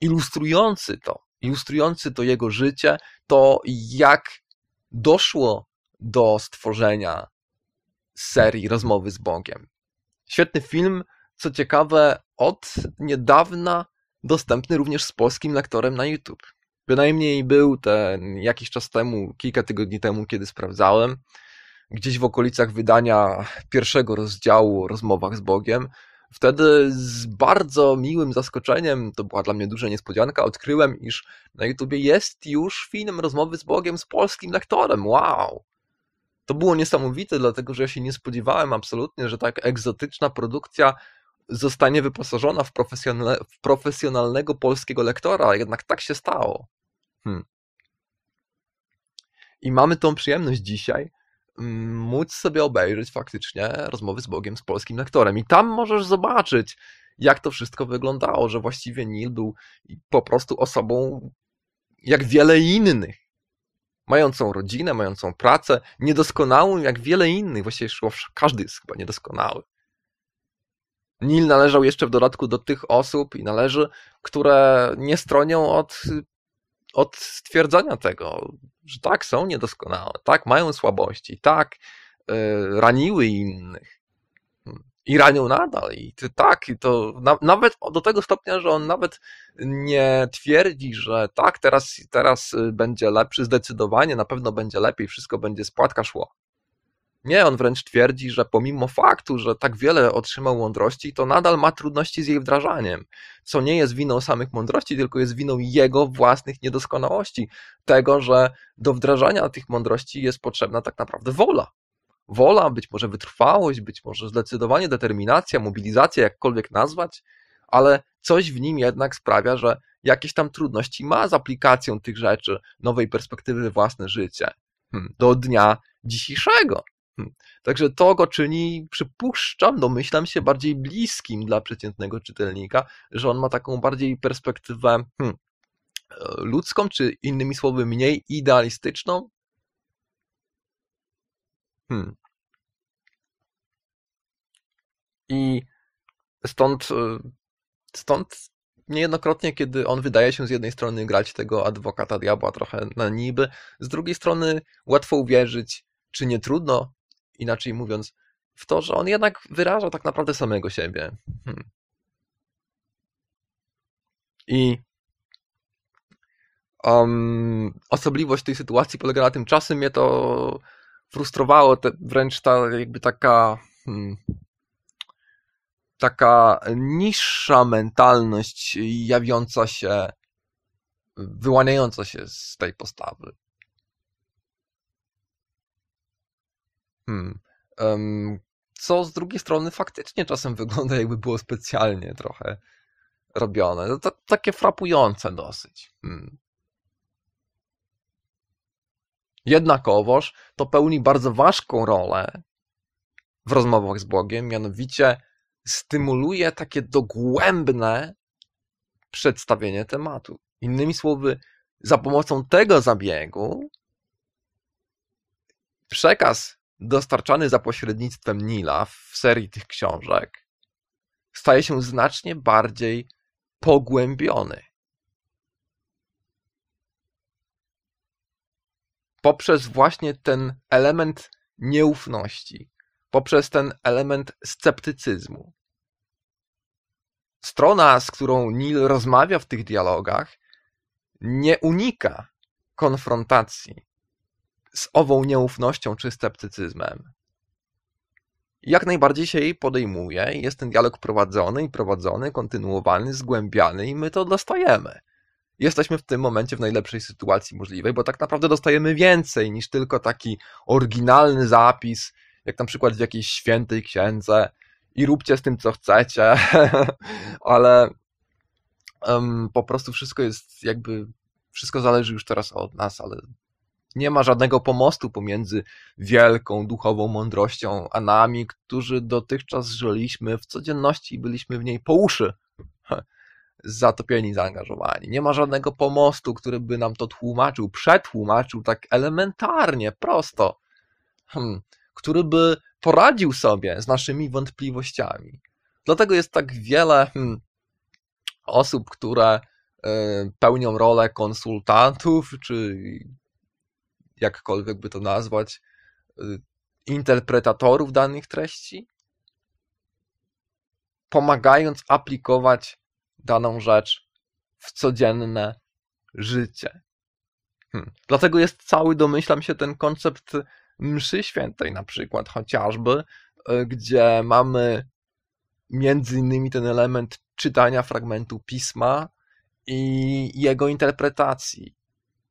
ilustrujący to, ilustrujący to jego życie, to jak doszło do stworzenia serii Rozmowy z Bogiem. Świetny film, co ciekawe, od niedawna dostępny również z polskim lektorem na YouTube. Bynajmniej był ten jakiś czas temu, kilka tygodni temu, kiedy sprawdzałem, gdzieś w okolicach wydania pierwszego rozdziału o rozmowach z Bogiem. Wtedy z bardzo miłym zaskoczeniem, to była dla mnie duża niespodzianka, odkryłem, iż na YouTubie jest już film rozmowy z Bogiem z polskim lektorem. Wow! To było niesamowite, dlatego że ja się nie spodziewałem absolutnie, że tak egzotyczna produkcja zostanie wyposażona w, w profesjonalnego polskiego lektora, jednak tak się stało. Hmm. I mamy tą przyjemność dzisiaj mm, móc sobie obejrzeć faktycznie rozmowy z Bogiem, z polskim lektorem. I tam możesz zobaczyć, jak to wszystko wyglądało, że właściwie Neil był po prostu osobą jak wiele innych. Mającą rodzinę, mającą pracę, niedoskonałą jak wiele innych. Właściwie każdy jest chyba niedoskonały. Nil należał jeszcze w dodatku do tych osób i należy, które nie stronią od, od stwierdzenia tego, że tak, są niedoskonałe, tak, mają słabości, tak, yy, raniły innych i ranią nadal. I tak, i to na, nawet do tego stopnia, że on nawet nie twierdzi, że tak, teraz, teraz będzie lepszy, zdecydowanie, na pewno będzie lepiej, wszystko będzie z płatka szło. Nie, on wręcz twierdzi, że pomimo faktu, że tak wiele otrzymał mądrości, to nadal ma trudności z jej wdrażaniem, co nie jest winą samych mądrości, tylko jest winą jego własnych niedoskonałości, tego, że do wdrażania tych mądrości jest potrzebna tak naprawdę wola. Wola, być może wytrwałość, być może zdecydowanie determinacja, mobilizacja, jakkolwiek nazwać, ale coś w nim jednak sprawia, że jakieś tam trudności ma z aplikacją tych rzeczy, nowej perspektywy własne życie hmm, do dnia dzisiejszego. Hmm. Także to go czyni, przypuszczam, domyślam się, bardziej bliskim dla przeciętnego czytelnika, że on ma taką bardziej perspektywę hmm, ludzką, czy innymi słowy, mniej idealistyczną. Hmm. I stąd, stąd niejednokrotnie, kiedy on wydaje się z jednej strony grać tego adwokata diabła trochę na niby, z drugiej strony łatwo uwierzyć, czy nie trudno inaczej mówiąc, w to, że on jednak wyraża tak naprawdę samego siebie. Hmm. I um, osobliwość tej sytuacji polega na tym, czasem mnie to frustrowało, te, wręcz ta jakby taka hmm, taka niższa mentalność jawiąca się, wyłaniająca się z tej postawy. Hmm. Um, co z drugiej strony faktycznie czasem wygląda jakby było specjalnie trochę robione. To takie frapujące dosyć. Hmm. Jednakowoż to pełni bardzo ważką rolę w rozmowach z Bogiem, mianowicie stymuluje takie dogłębne przedstawienie tematu. Innymi słowy, za pomocą tego zabiegu przekaz dostarczany za pośrednictwem Nila w serii tych książek staje się znacznie bardziej pogłębiony. Poprzez właśnie ten element nieufności, poprzez ten element sceptycyzmu. Strona, z którą Nil rozmawia w tych dialogach, nie unika konfrontacji z ową nieufnością czy sceptycyzmem. Jak najbardziej się jej podejmuje, jest ten dialog prowadzony i prowadzony, kontynuowany, zgłębiany i my to dostajemy. Jesteśmy w tym momencie w najlepszej sytuacji możliwej, bo tak naprawdę dostajemy więcej niż tylko taki oryginalny zapis, jak na przykład w jakiejś świętej księdze i róbcie z tym co chcecie, ale um, po prostu wszystko jest jakby, wszystko zależy już teraz od nas, ale nie ma żadnego pomostu pomiędzy wielką duchową mądrością a nami, którzy dotychczas żyliśmy w codzienności i byliśmy w niej po uszy zatopieni, zaangażowani. Nie ma żadnego pomostu, który by nam to tłumaczył, przetłumaczył tak elementarnie, prosto, hmm, który by poradził sobie z naszymi wątpliwościami. Dlatego jest tak wiele hmm, osób, które y, pełnią rolę konsultantów, czy jakkolwiek by to nazwać, y, interpretatorów danych treści, pomagając aplikować daną rzecz w codzienne życie. Hmm. Dlatego jest cały, domyślam się, ten koncept mszy świętej na przykład, chociażby, y, gdzie mamy między innymi ten element czytania fragmentu pisma i jego interpretacji.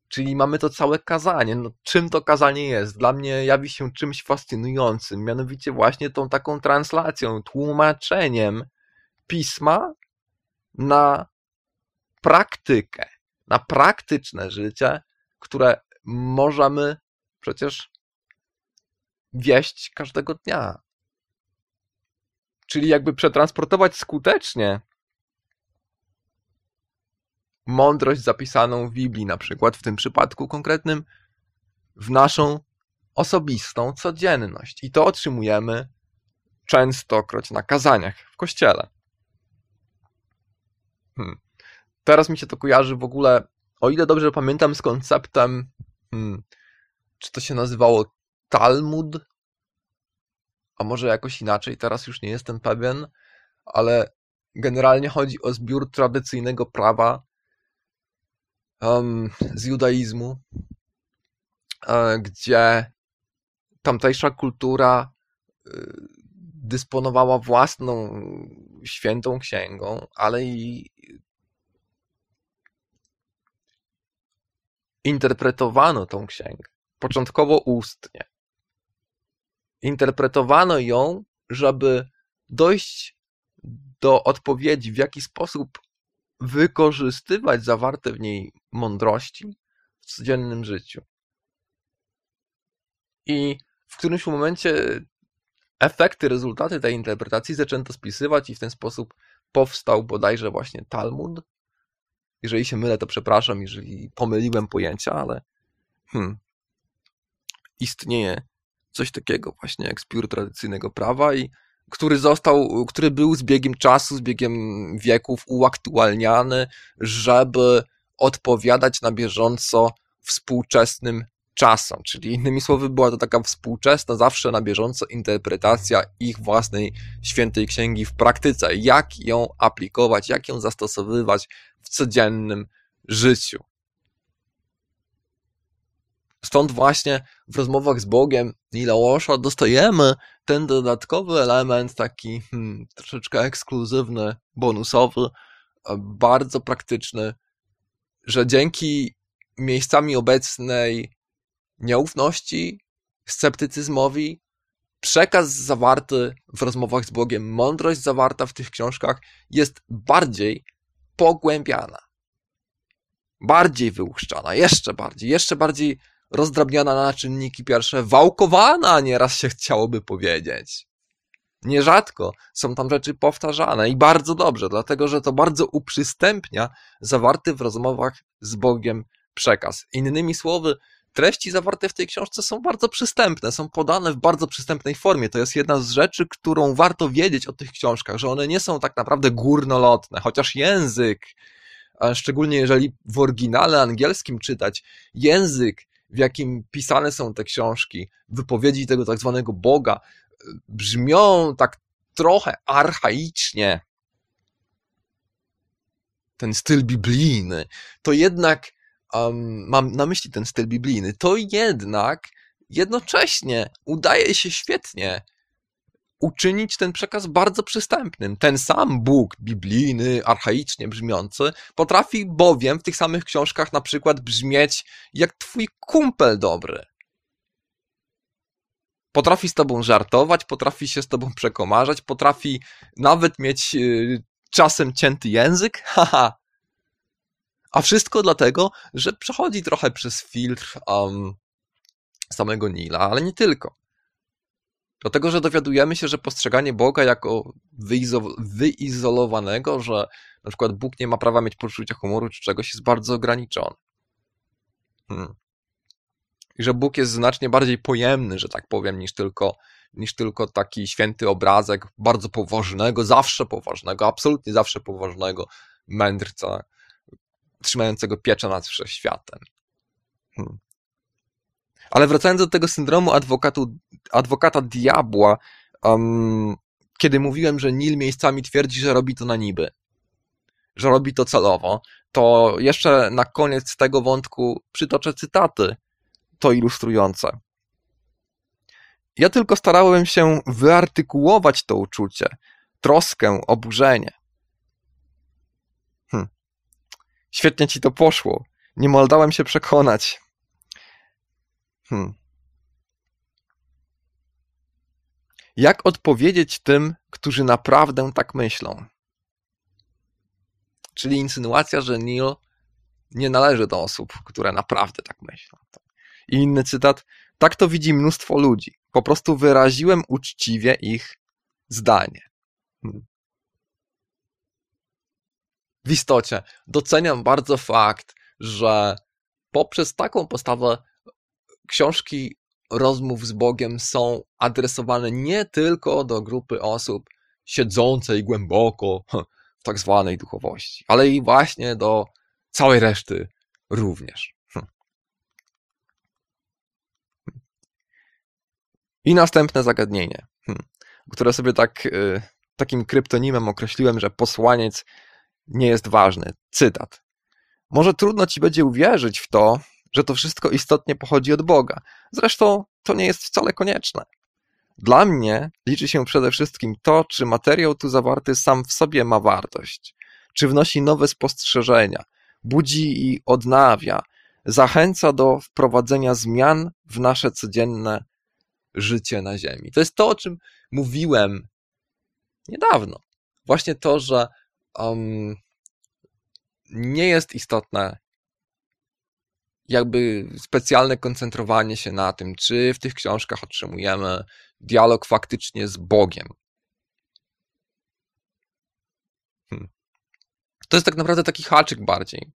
Czyli mamy to całe kazanie. No, czym to kazanie jest? Dla mnie jawi się czymś fascynującym, mianowicie właśnie tą taką translacją, tłumaczeniem pisma na praktykę, na praktyczne życie, które możemy przecież wieść każdego dnia. Czyli jakby przetransportować skutecznie mądrość zapisaną w Biblii, na przykład w tym przypadku konkretnym, w naszą osobistą codzienność. I to otrzymujemy częstokroć na kazaniach w kościele. Hmm. Teraz mi się to kojarzy w ogóle, o ile dobrze pamiętam, z konceptem, hmm, czy to się nazywało Talmud, a może jakoś inaczej, teraz już nie jestem pewien, ale generalnie chodzi o zbiór tradycyjnego prawa um, z judaizmu, e, gdzie tamtejsza kultura y, dysponowała własną świętą księgą, ale i interpretowano tą księgę, początkowo ustnie. Interpretowano ją, żeby dojść do odpowiedzi, w jaki sposób wykorzystywać zawarte w niej mądrości w codziennym życiu. I w którymś momencie efekty, rezultaty tej interpretacji zaczęto spisywać i w ten sposób powstał bodajże właśnie Talmud. Jeżeli się mylę, to przepraszam, jeżeli pomyliłem pojęcia, ale hmm, istnieje coś takiego właśnie jak zbiór tradycyjnego prawa i który został, który był z biegiem czasu, z biegiem wieków uaktualniany, żeby odpowiadać na bieżąco współczesnym czasom. Czyli innymi słowy, była to taka współczesna, zawsze na bieżąco interpretacja ich własnej świętej księgi w praktyce. Jak ją aplikować, jak ją zastosowywać w codziennym życiu. Stąd właśnie w rozmowach z Bogiem Nilaosza dostajemy ten dodatkowy element, taki hmm, troszeczkę ekskluzywny, bonusowy, bardzo praktyczny, że dzięki miejscami obecnej nieufności, sceptycyzmowi, przekaz zawarty w rozmowach z Bogiem, mądrość zawarta w tych książkach jest bardziej pogłębiana. Bardziej wyłuszczana, jeszcze bardziej, jeszcze bardziej rozdrabniana na czynniki pierwsze, wałkowana nieraz się chciałoby powiedzieć. Nierzadko są tam rzeczy powtarzane i bardzo dobrze, dlatego że to bardzo uprzystępnia zawarty w rozmowach z Bogiem przekaz. Innymi słowy, treści zawarte w tej książce są bardzo przystępne, są podane w bardzo przystępnej formie. To jest jedna z rzeczy, którą warto wiedzieć o tych książkach, że one nie są tak naprawdę górnolotne, chociaż język, szczególnie jeżeli w oryginale angielskim czytać, język, w jakim pisane są te książki, wypowiedzi tego tak zwanego Boga, brzmią tak trochę archaicznie. Ten styl biblijny, to jednak um, mam na myśli ten styl biblijny, to jednak jednocześnie udaje się świetnie uczynić ten przekaz bardzo przystępnym. Ten sam Bóg biblijny, archaicznie brzmiący, potrafi bowiem w tych samych książkach na przykład brzmieć jak twój kumpel dobry. Potrafi z tobą żartować, potrafi się z tobą przekomarzać, potrafi nawet mieć yy, czasem cięty język, haha, a wszystko dlatego, że przechodzi trochę przez filtr um, samego Nila, ale nie tylko. Dlatego, że dowiadujemy się, że postrzeganie Boga jako wyizolowanego, że na przykład Bóg nie ma prawa mieć poczucia humoru czy czegoś, jest bardzo ograniczone. Hmm. I że Bóg jest znacznie bardziej pojemny, że tak powiem, niż tylko, niż tylko taki święty obrazek bardzo poważnego, zawsze poważnego, absolutnie zawsze poważnego mędrca, trzymającego pieczę nad wszechświatem. Hmm. Ale wracając do tego syndromu adwokatu, adwokata diabła, um, kiedy mówiłem, że Nil miejscami twierdzi, że robi to na niby, że robi to celowo, to jeszcze na koniec tego wątku przytoczę cytaty, to ilustrujące. Ja tylko starałem się wyartykułować to uczucie, troskę, oburzenie. Świetnie ci to poszło. Niemal dałem się przekonać. Hmm. Jak odpowiedzieć tym, którzy naprawdę tak myślą? Czyli insynuacja, że Neil nie należy do osób, które naprawdę tak myślą. I inny cytat. Tak to widzi mnóstwo ludzi. Po prostu wyraziłem uczciwie ich zdanie. Hmm w istocie doceniam bardzo fakt, że poprzez taką postawę książki rozmów z Bogiem są adresowane nie tylko do grupy osób siedzącej głęboko w tak zwanej duchowości, ale i właśnie do całej reszty również. I następne zagadnienie, które sobie tak y, takim kryptonimem określiłem, że posłaniec nie jest ważny. Cytat. Może trudno ci będzie uwierzyć w to, że to wszystko istotnie pochodzi od Boga. Zresztą to nie jest wcale konieczne. Dla mnie liczy się przede wszystkim to, czy materiał tu zawarty sam w sobie ma wartość, czy wnosi nowe spostrzeżenia, budzi i odnawia, zachęca do wprowadzenia zmian w nasze codzienne życie na Ziemi. To jest to, o czym mówiłem niedawno. Właśnie to, że um, nie jest istotne jakby specjalne koncentrowanie się na tym, czy w tych książkach otrzymujemy dialog faktycznie z Bogiem. Hmm. To jest tak naprawdę taki haczyk bardziej.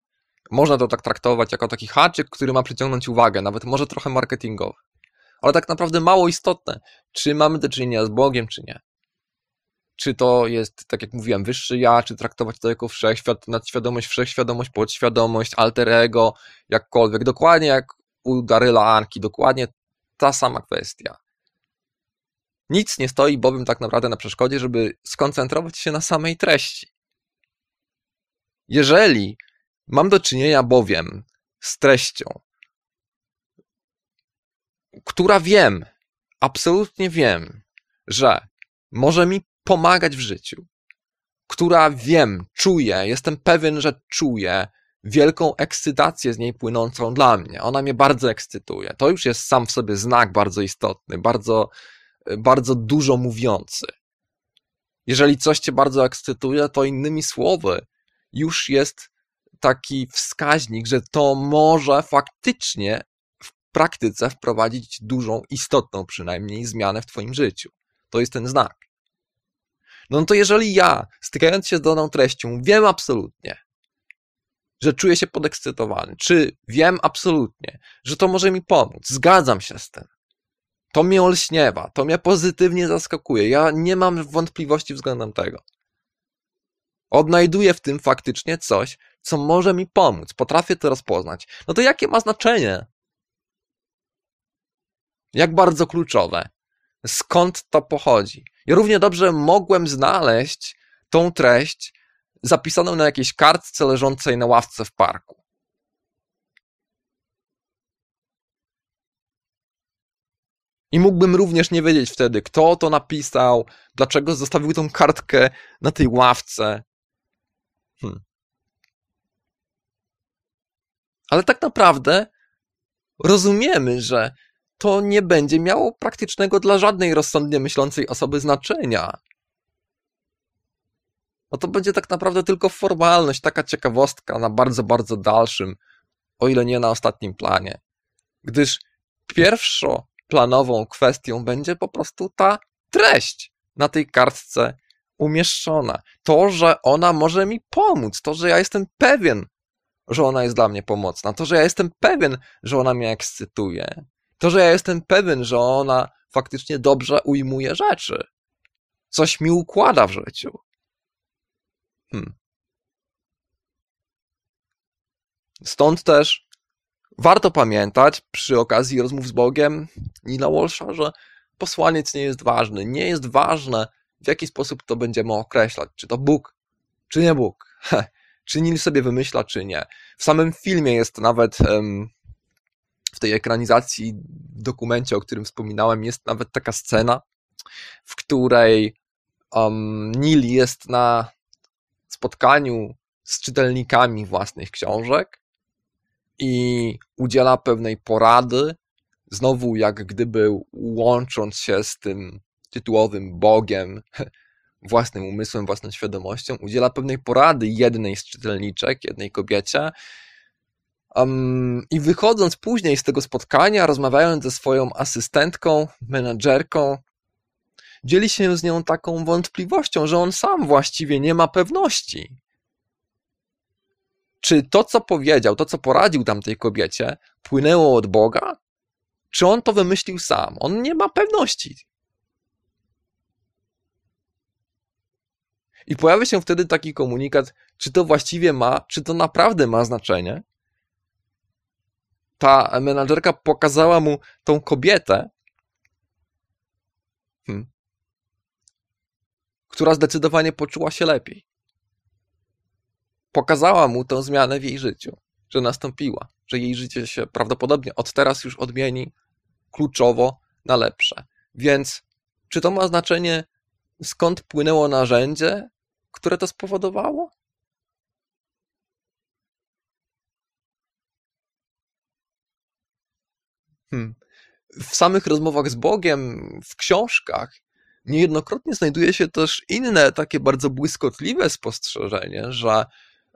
Można to tak traktować jako taki haczyk, który ma przyciągnąć uwagę, nawet może trochę marketingowy. Ale tak naprawdę mało istotne, czy mamy do czynienia z Bogiem, czy nie czy to jest, tak jak mówiłem, wyższy ja, czy traktować to jako wszechświat, nadświadomość, wszechświadomość, podświadomość, alter ego, jakkolwiek. Dokładnie jak u Daryla Anki, dokładnie ta sama kwestia. Nic nie stoi bowiem tak naprawdę na przeszkodzie, żeby skoncentrować się na samej treści. Jeżeli mam do czynienia bowiem z treścią, która wiem, absolutnie wiem, że może mi pomagać w życiu, która wiem, czuję, jestem pewien, że czuję wielką ekscytację z niej płynącą dla mnie. Ona mnie bardzo ekscytuje. To już jest sam w sobie znak bardzo istotny, bardzo bardzo dużo mówiący. Jeżeli coś cię bardzo ekscytuje, to innymi słowy, już jest taki wskaźnik, że to może faktycznie w praktyce wprowadzić dużą, istotną przynajmniej zmianę w Twoim życiu. To jest ten znak. No to jeżeli ja, stykając się z daną treścią, wiem absolutnie, że czuję się podekscytowany, czy wiem absolutnie, że to może mi pomóc, zgadzam się z tym, to mnie olśniewa, to mnie pozytywnie zaskakuje, ja nie mam wątpliwości względem tego. Odnajduję w tym faktycznie coś, co może mi pomóc, potrafię to rozpoznać. No to jakie ma znaczenie? Jak bardzo kluczowe? Skąd to pochodzi? Ja równie dobrze mogłem znaleźć tą treść zapisaną na jakiejś kartce leżącej na ławce w parku. I mógłbym również nie wiedzieć wtedy, kto to napisał, dlaczego zostawił tą kartkę na tej ławce. Hmm. Ale tak naprawdę rozumiemy, że to nie będzie miało praktycznego dla żadnej rozsądnie myślącej osoby znaczenia. No to będzie tak naprawdę tylko formalność, taka ciekawostka na bardzo, bardzo dalszym, o ile nie na ostatnim planie. Gdyż pierwszoplanową kwestią będzie po prostu ta treść na tej kartce umieszczona. To, że ona może mi pomóc, to, że ja jestem pewien, że ona jest dla mnie pomocna, to, że ja jestem pewien, że ona mnie ekscytuje, to, że ja jestem pewien, że ona faktycznie dobrze ujmuje rzeczy, coś mi układa w życiu. Hmm. Stąd też warto pamiętać przy okazji rozmów z Bogiem Nila Walsha, że posłaniec nie jest ważny. Nie jest ważne, w jaki sposób to będziemy określać. Czy to Bóg, czy nie Bóg. czy Nil sobie wymyśla, czy nie. W samym filmie jest nawet um, w tej ekranizacji, dokumencie, o którym wspominałem, jest nawet taka scena, w której um, Nil jest na spotkaniu z czytelnikami własnych książek i udziela pewnej porady, znowu jak gdyby łącząc się z tym tytułowym Bogiem, własnym umysłem, własną świadomością, udziela pewnej porady jednej z czytelniczek, jednej kobiecie. Um, I wychodząc później z tego spotkania, rozmawiając ze swoją asystentką, menadżerką, dzieli się z nią taką wątpliwością, że on sam właściwie nie ma pewności. Czy to, co powiedział, to, co poradził tamtej kobiecie, płynęło od Boga? Czy on to wymyślił sam? On nie ma pewności. I pojawia się wtedy taki komunikat, czy to właściwie ma, czy to naprawdę ma znaczenie. Ta menadżerka pokazała mu tą kobietę, hmm, która zdecydowanie poczuła się lepiej. Pokazała mu tę zmianę w jej życiu, że nastąpiła, że jej życie się prawdopodobnie od teraz już odmieni kluczowo na lepsze. Więc czy to ma znaczenie, skąd płynęło narzędzie, które to spowodowało? Hmm. W samych rozmowach z Bogiem, w książkach, niejednokrotnie znajduje się też inne takie bardzo błyskotliwe spostrzeżenie, że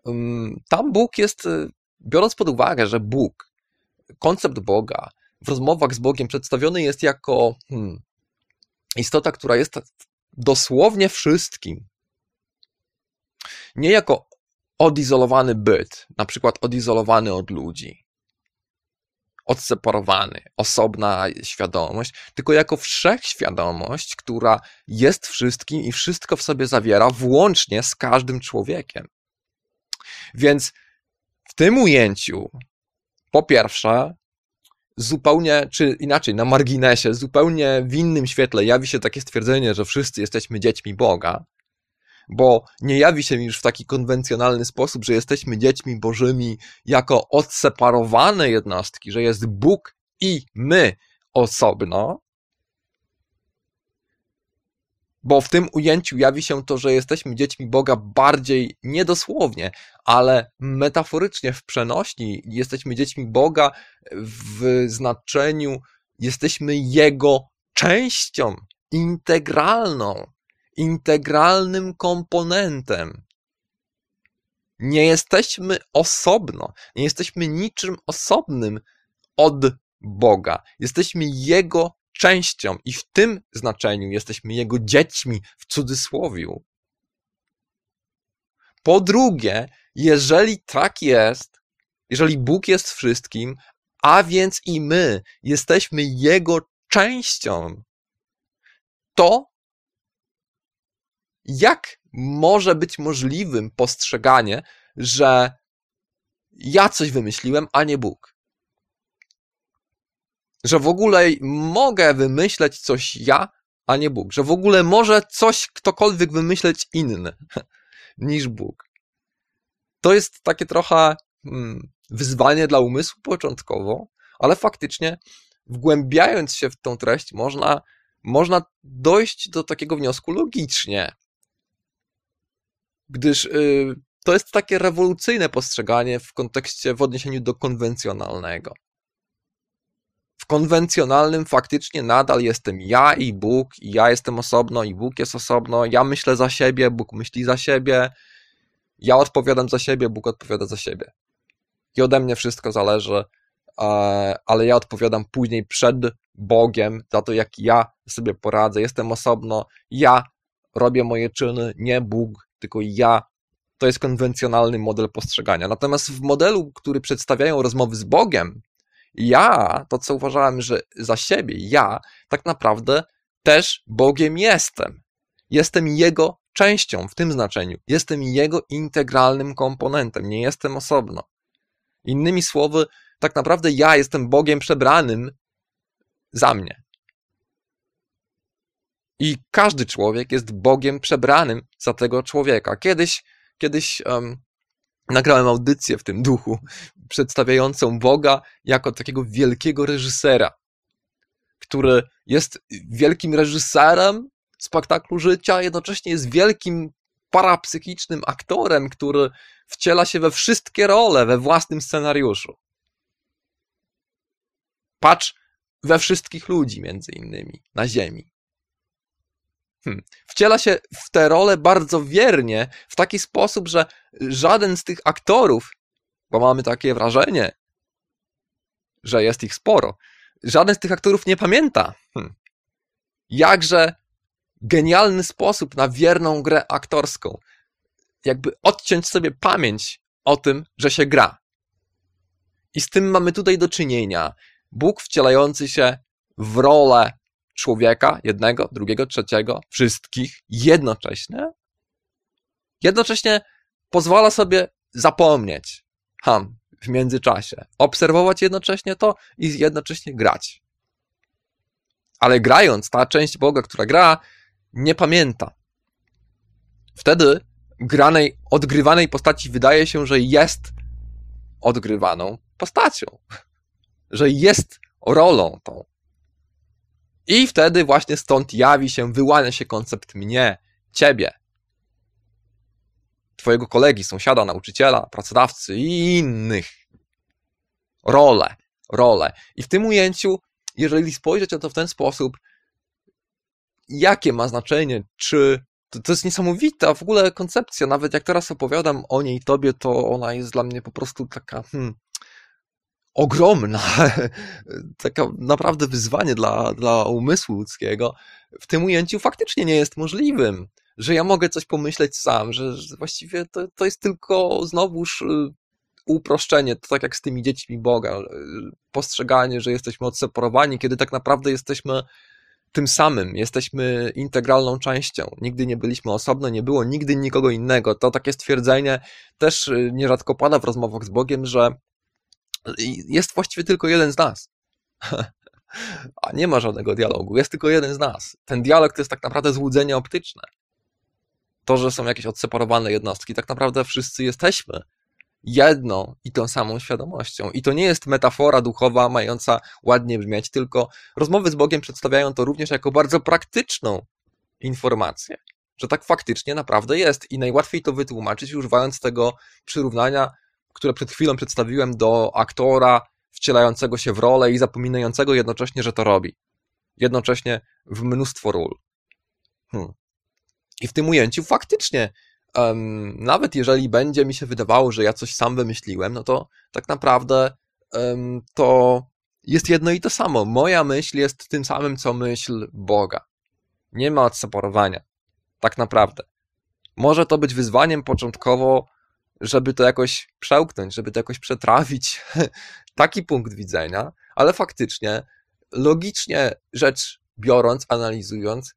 um, tam Bóg jest, y, biorąc pod uwagę, że Bóg, koncept Boga w rozmowach z Bogiem przedstawiony jest jako hmm, istota, która jest dosłownie wszystkim, nie jako odizolowany byt, na przykład odizolowany od ludzi, odseparowany, osobna świadomość, tylko jako wszechświadomość, która jest wszystkim i wszystko w sobie zawiera, włącznie z każdym człowiekiem. Więc w tym ujęciu, po pierwsze, zupełnie, czy inaczej, na marginesie, zupełnie w innym świetle jawi się takie stwierdzenie, że wszyscy jesteśmy dziećmi Boga, bo nie jawi się już w taki konwencjonalny sposób, że jesteśmy dziećmi bożymi jako odseparowane jednostki, że jest Bóg i my osobno, bo w tym ujęciu jawi się to, że jesteśmy dziećmi Boga bardziej niedosłownie, ale metaforycznie w przenośni jesteśmy dziećmi Boga w znaczeniu jesteśmy Jego częścią, integralną, integralnym komponentem. Nie jesteśmy osobno, nie jesteśmy niczym osobnym od Boga. Jesteśmy Jego częścią i w tym znaczeniu jesteśmy Jego dziećmi w cudzysłowiu. Po drugie, jeżeli tak jest, jeżeli Bóg jest wszystkim, a więc i my jesteśmy Jego częścią, to jak może być możliwym postrzeganie, że ja coś wymyśliłem, a nie Bóg? Że w ogóle mogę wymyśleć coś ja, a nie Bóg. Że w ogóle może coś ktokolwiek wymyśleć inny niż Bóg. To jest takie trochę hmm, wyzwanie dla umysłu początkowo, ale faktycznie wgłębiając się w tą treść można, można dojść do takiego wniosku logicznie. Gdyż yy, to jest takie rewolucyjne postrzeganie w kontekście, w odniesieniu do konwencjonalnego. W konwencjonalnym faktycznie nadal jestem ja i Bóg, i ja jestem osobno, i Bóg jest osobno, ja myślę za siebie, Bóg myśli za siebie, ja odpowiadam za siebie, Bóg odpowiada za siebie. I ode mnie wszystko zależy, ale ja odpowiadam później przed Bogiem za to, jak ja sobie poradzę. Jestem osobno, ja robię moje czyny, nie Bóg, tylko ja. To jest konwencjonalny model postrzegania. Natomiast w modelu, który przedstawiają rozmowy z Bogiem, ja, to co uważałem, że za siebie, ja tak naprawdę też Bogiem jestem. Jestem Jego częścią w tym znaczeniu. Jestem Jego integralnym komponentem, nie jestem osobno. Innymi słowy, tak naprawdę ja jestem Bogiem przebranym za mnie. I każdy człowiek jest Bogiem przebranym za tego człowieka. Kiedyś, kiedyś um, nagrałem audycję w tym duchu, przedstawiającą Boga jako takiego wielkiego reżysera, który jest wielkim reżyserem spektaklu życia, jednocześnie jest wielkim parapsychicznym aktorem, który wciela się we wszystkie role we własnym scenariuszu. Patrz we wszystkich ludzi, między innymi, na Ziemi. Hmm. Wciela się w tę rolę bardzo wiernie, w taki sposób, że żaden z tych aktorów, bo mamy takie wrażenie, że jest ich sporo, żaden z tych aktorów nie pamięta, hmm. jakże genialny sposób na wierną grę aktorską. Jakby odciąć sobie pamięć o tym, że się gra. I z tym mamy tutaj do czynienia. Bóg wcielający się w rolę człowieka, jednego, drugiego, trzeciego, wszystkich jednocześnie, jednocześnie pozwala sobie zapomnieć ham w międzyczasie, obserwować jednocześnie to i jednocześnie grać. Ale grając, ta część Boga, która gra, nie pamięta. Wtedy granej, odgrywanej postaci wydaje się, że jest odgrywaną postacią, że jest rolą tą. I wtedy właśnie stąd jawi się, wyłania się koncept mnie, ciebie, twojego kolegi, sąsiada, nauczyciela, pracodawcy i innych. Role, role. I w tym ujęciu, jeżeli spojrzeć na to w ten sposób, jakie ma znaczenie, czy to, to jest niesamowita w ogóle koncepcja, nawet jak teraz opowiadam o niej tobie, to ona jest dla mnie po prostu taka hmm, ogromna, taka naprawdę wyzwanie dla, dla umysłu ludzkiego, w tym ujęciu faktycznie nie jest możliwym, że ja mogę coś pomyśleć sam, że, że właściwie to, to jest tylko znowuż y, uproszczenie, to tak jak z tymi dziećmi Boga, y, postrzeganie, że jesteśmy odseparowani, kiedy tak naprawdę jesteśmy tym samym, jesteśmy integralną częścią. Nigdy nie byliśmy osobno, nie było nigdy nikogo innego. To takie stwierdzenie też y, nierzadko pada w rozmowach z Bogiem, że jest właściwie tylko jeden z nas. A nie ma żadnego dialogu, jest tylko jeden z nas. Ten dialog to jest tak naprawdę złudzenie optyczne. To, że są jakieś odseparowane jednostki, tak naprawdę wszyscy jesteśmy jedną i tą samą świadomością. I to nie jest metafora duchowa mająca ładnie brzmieć, tylko rozmowy z Bogiem przedstawiają to również jako bardzo praktyczną informację, że tak faktycznie naprawdę jest. I najłatwiej to wytłumaczyć używając tego przyrównania, które przed chwilą przedstawiłem do aktora wcielającego się w rolę i zapominającego jednocześnie, że to robi. jednocześnie w mnóstwo ról. Hmm. I w tym ujęciu faktycznie, um, nawet jeżeli będzie mi się wydawało, że ja coś sam wymyśliłem, no to tak naprawdę um, to jest jedno i to samo. Moja myśl jest tym samym, co myśl Boga. Nie ma odseparowania. Tak naprawdę. Może to być wyzwaniem początkowo, żeby to jakoś przełknąć, żeby to jakoś przetrawić. Taki punkt widzenia, ale faktycznie, logicznie rzecz biorąc, analizując,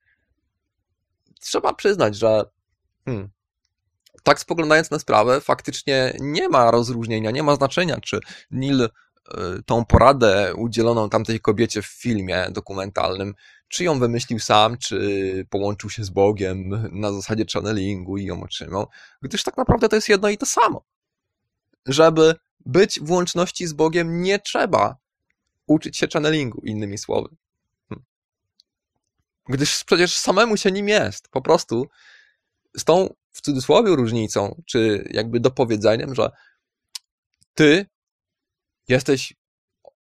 trzeba przyznać, że hmm, tak spoglądając na sprawę, faktycznie nie ma rozróżnienia, nie ma znaczenia, czy Neil y, tą poradę udzieloną tamtej kobiecie w filmie dokumentalnym, czy ją wymyślił sam, czy połączył się z Bogiem na zasadzie channelingu i ją otrzymał, gdyż tak naprawdę to jest jedno i to samo. Żeby być w łączności z Bogiem, nie trzeba uczyć się channelingu, innymi słowy. Gdyż przecież samemu się nim jest. Po prostu z tą w cudzysłowie różnicą, czy jakby dopowiedzeniem, że ty jesteś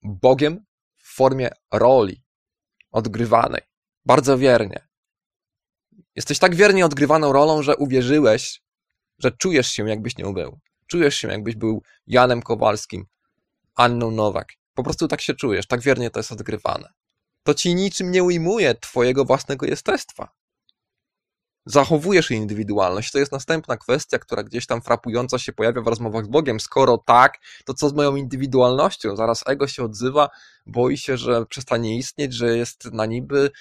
Bogiem w formie roli odgrywanej. Bardzo wiernie. Jesteś tak wiernie odgrywaną rolą, że uwierzyłeś, że czujesz się jakbyś nią był. Czujesz się jakbyś był Janem Kowalskim, Anną Nowak. Po prostu tak się czujesz, tak wiernie to jest odgrywane to ci niczym nie ujmuje twojego własnego jestestwa. Zachowujesz indywidualność. To jest następna kwestia, która gdzieś tam frapująco się pojawia w rozmowach z Bogiem. Skoro tak, to co z moją indywidualnością? Zaraz ego się odzywa, boi się, że przestanie istnieć, że jest na niby,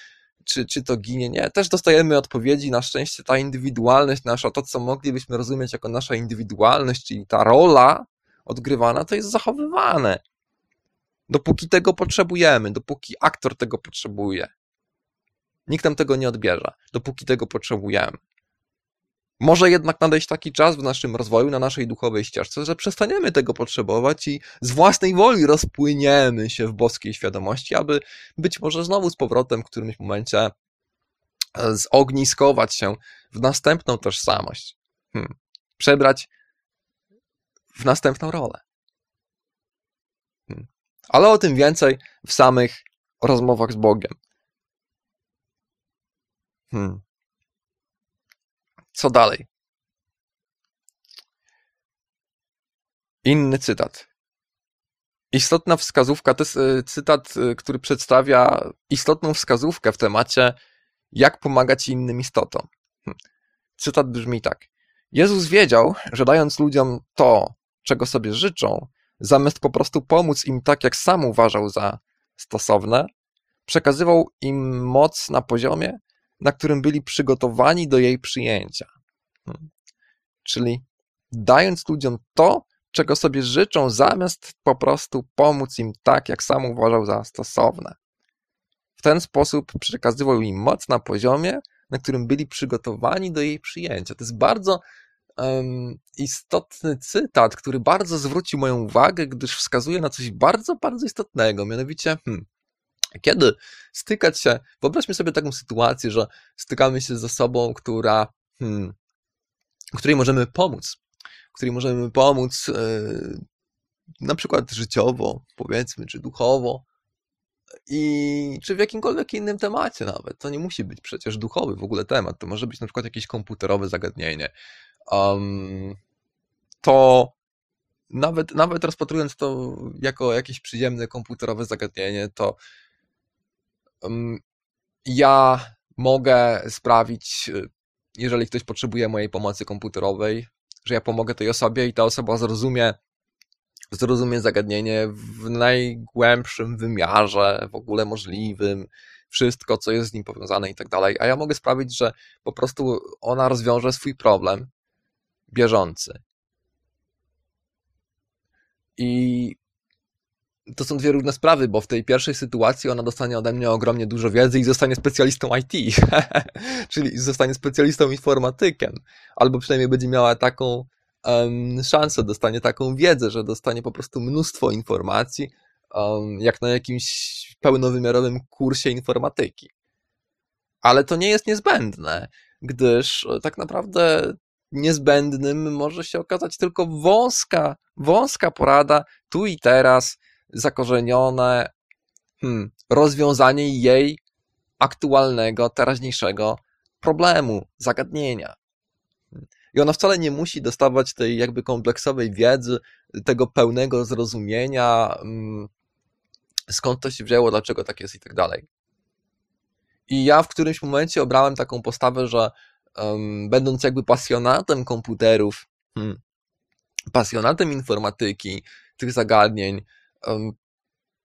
czy, czy to ginie. Nie, też dostajemy odpowiedzi. Na szczęście ta indywidualność nasza, to co moglibyśmy rozumieć jako nasza indywidualność, czyli ta rola odgrywana, to jest zachowywane dopóki tego potrzebujemy, dopóki aktor tego potrzebuje. Nikt nam tego nie odbierze, dopóki tego potrzebujemy. Może jednak nadejść taki czas w naszym rozwoju, na naszej duchowej ścieżce, że przestaniemy tego potrzebować i z własnej woli rozpłyniemy się w boskiej świadomości, aby być może znowu z powrotem w którymś momencie e, zogniskować się w następną tożsamość. Hmm. Przebrać w następną rolę. Hmm. Ale o tym więcej w samych rozmowach z Bogiem. Hmm. Co dalej? Inny cytat. Istotna wskazówka, to jest y, cytat, y, który przedstawia istotną wskazówkę w temacie, jak pomagać innym istotom. Hmm. Cytat brzmi tak. Jezus wiedział, że dając ludziom to, czego sobie życzą, zamiast po prostu pomóc im tak, jak sam uważał za stosowne, przekazywał im moc na poziomie, na którym byli przygotowani do jej przyjęcia. Hmm. Czyli dając ludziom to, czego sobie życzą, zamiast po prostu pomóc im tak, jak sam uważał za stosowne. W ten sposób przekazywał im moc na poziomie, na którym byli przygotowani do jej przyjęcia. To jest bardzo um, istotny cytat, który bardzo zwrócił moją uwagę, gdyż wskazuje na coś bardzo, bardzo istotnego, mianowicie hmm, kiedy stykać się, wyobraźmy sobie taką sytuację, że stykamy się z osobą, która, hmm, której możemy pomóc, której możemy pomóc yy, na przykład życiowo, powiedzmy, czy duchowo, i czy w jakimkolwiek innym temacie nawet. To nie musi być przecież duchowy w ogóle temat. To może być na przykład jakieś komputerowe zagadnienie, um, to nawet, nawet rozpatrując to jako jakieś przyjemne komputerowe zagadnienie, to ja mogę sprawić, jeżeli ktoś potrzebuje mojej pomocy komputerowej, że ja pomogę tej osobie i ta osoba zrozumie, zrozumie zagadnienie w najgłębszym wymiarze w ogóle możliwym, wszystko, co jest z nim powiązane i tak dalej, a ja mogę sprawić, że po prostu ona rozwiąże swój problem bieżący. I to są dwie różne sprawy, bo w tej pierwszej sytuacji ona dostanie ode mnie ogromnie dużo wiedzy i zostanie specjalistą IT, czyli zostanie specjalistą informatykiem, albo przynajmniej będzie miała taką um, szansę, dostanie taką wiedzę, że dostanie po prostu mnóstwo informacji, um, jak na jakimś pełnowymiarowym kursie informatyki. Ale to nie jest niezbędne, gdyż tak naprawdę niezbędnym może się okazać tylko wąska, wąska porada, tu i teraz, zakorzenione hmm, rozwiązanie jej aktualnego, teraźniejszego problemu, zagadnienia. I ona wcale nie musi dostawać tej jakby kompleksowej wiedzy, tego pełnego zrozumienia, mm, skąd to się wzięło, dlaczego tak jest i tak dalej. I ja w którymś momencie obrałem taką postawę, że um, będąc jakby pasjonatem komputerów, hmm, pasjonatem informatyki, tych zagadnień,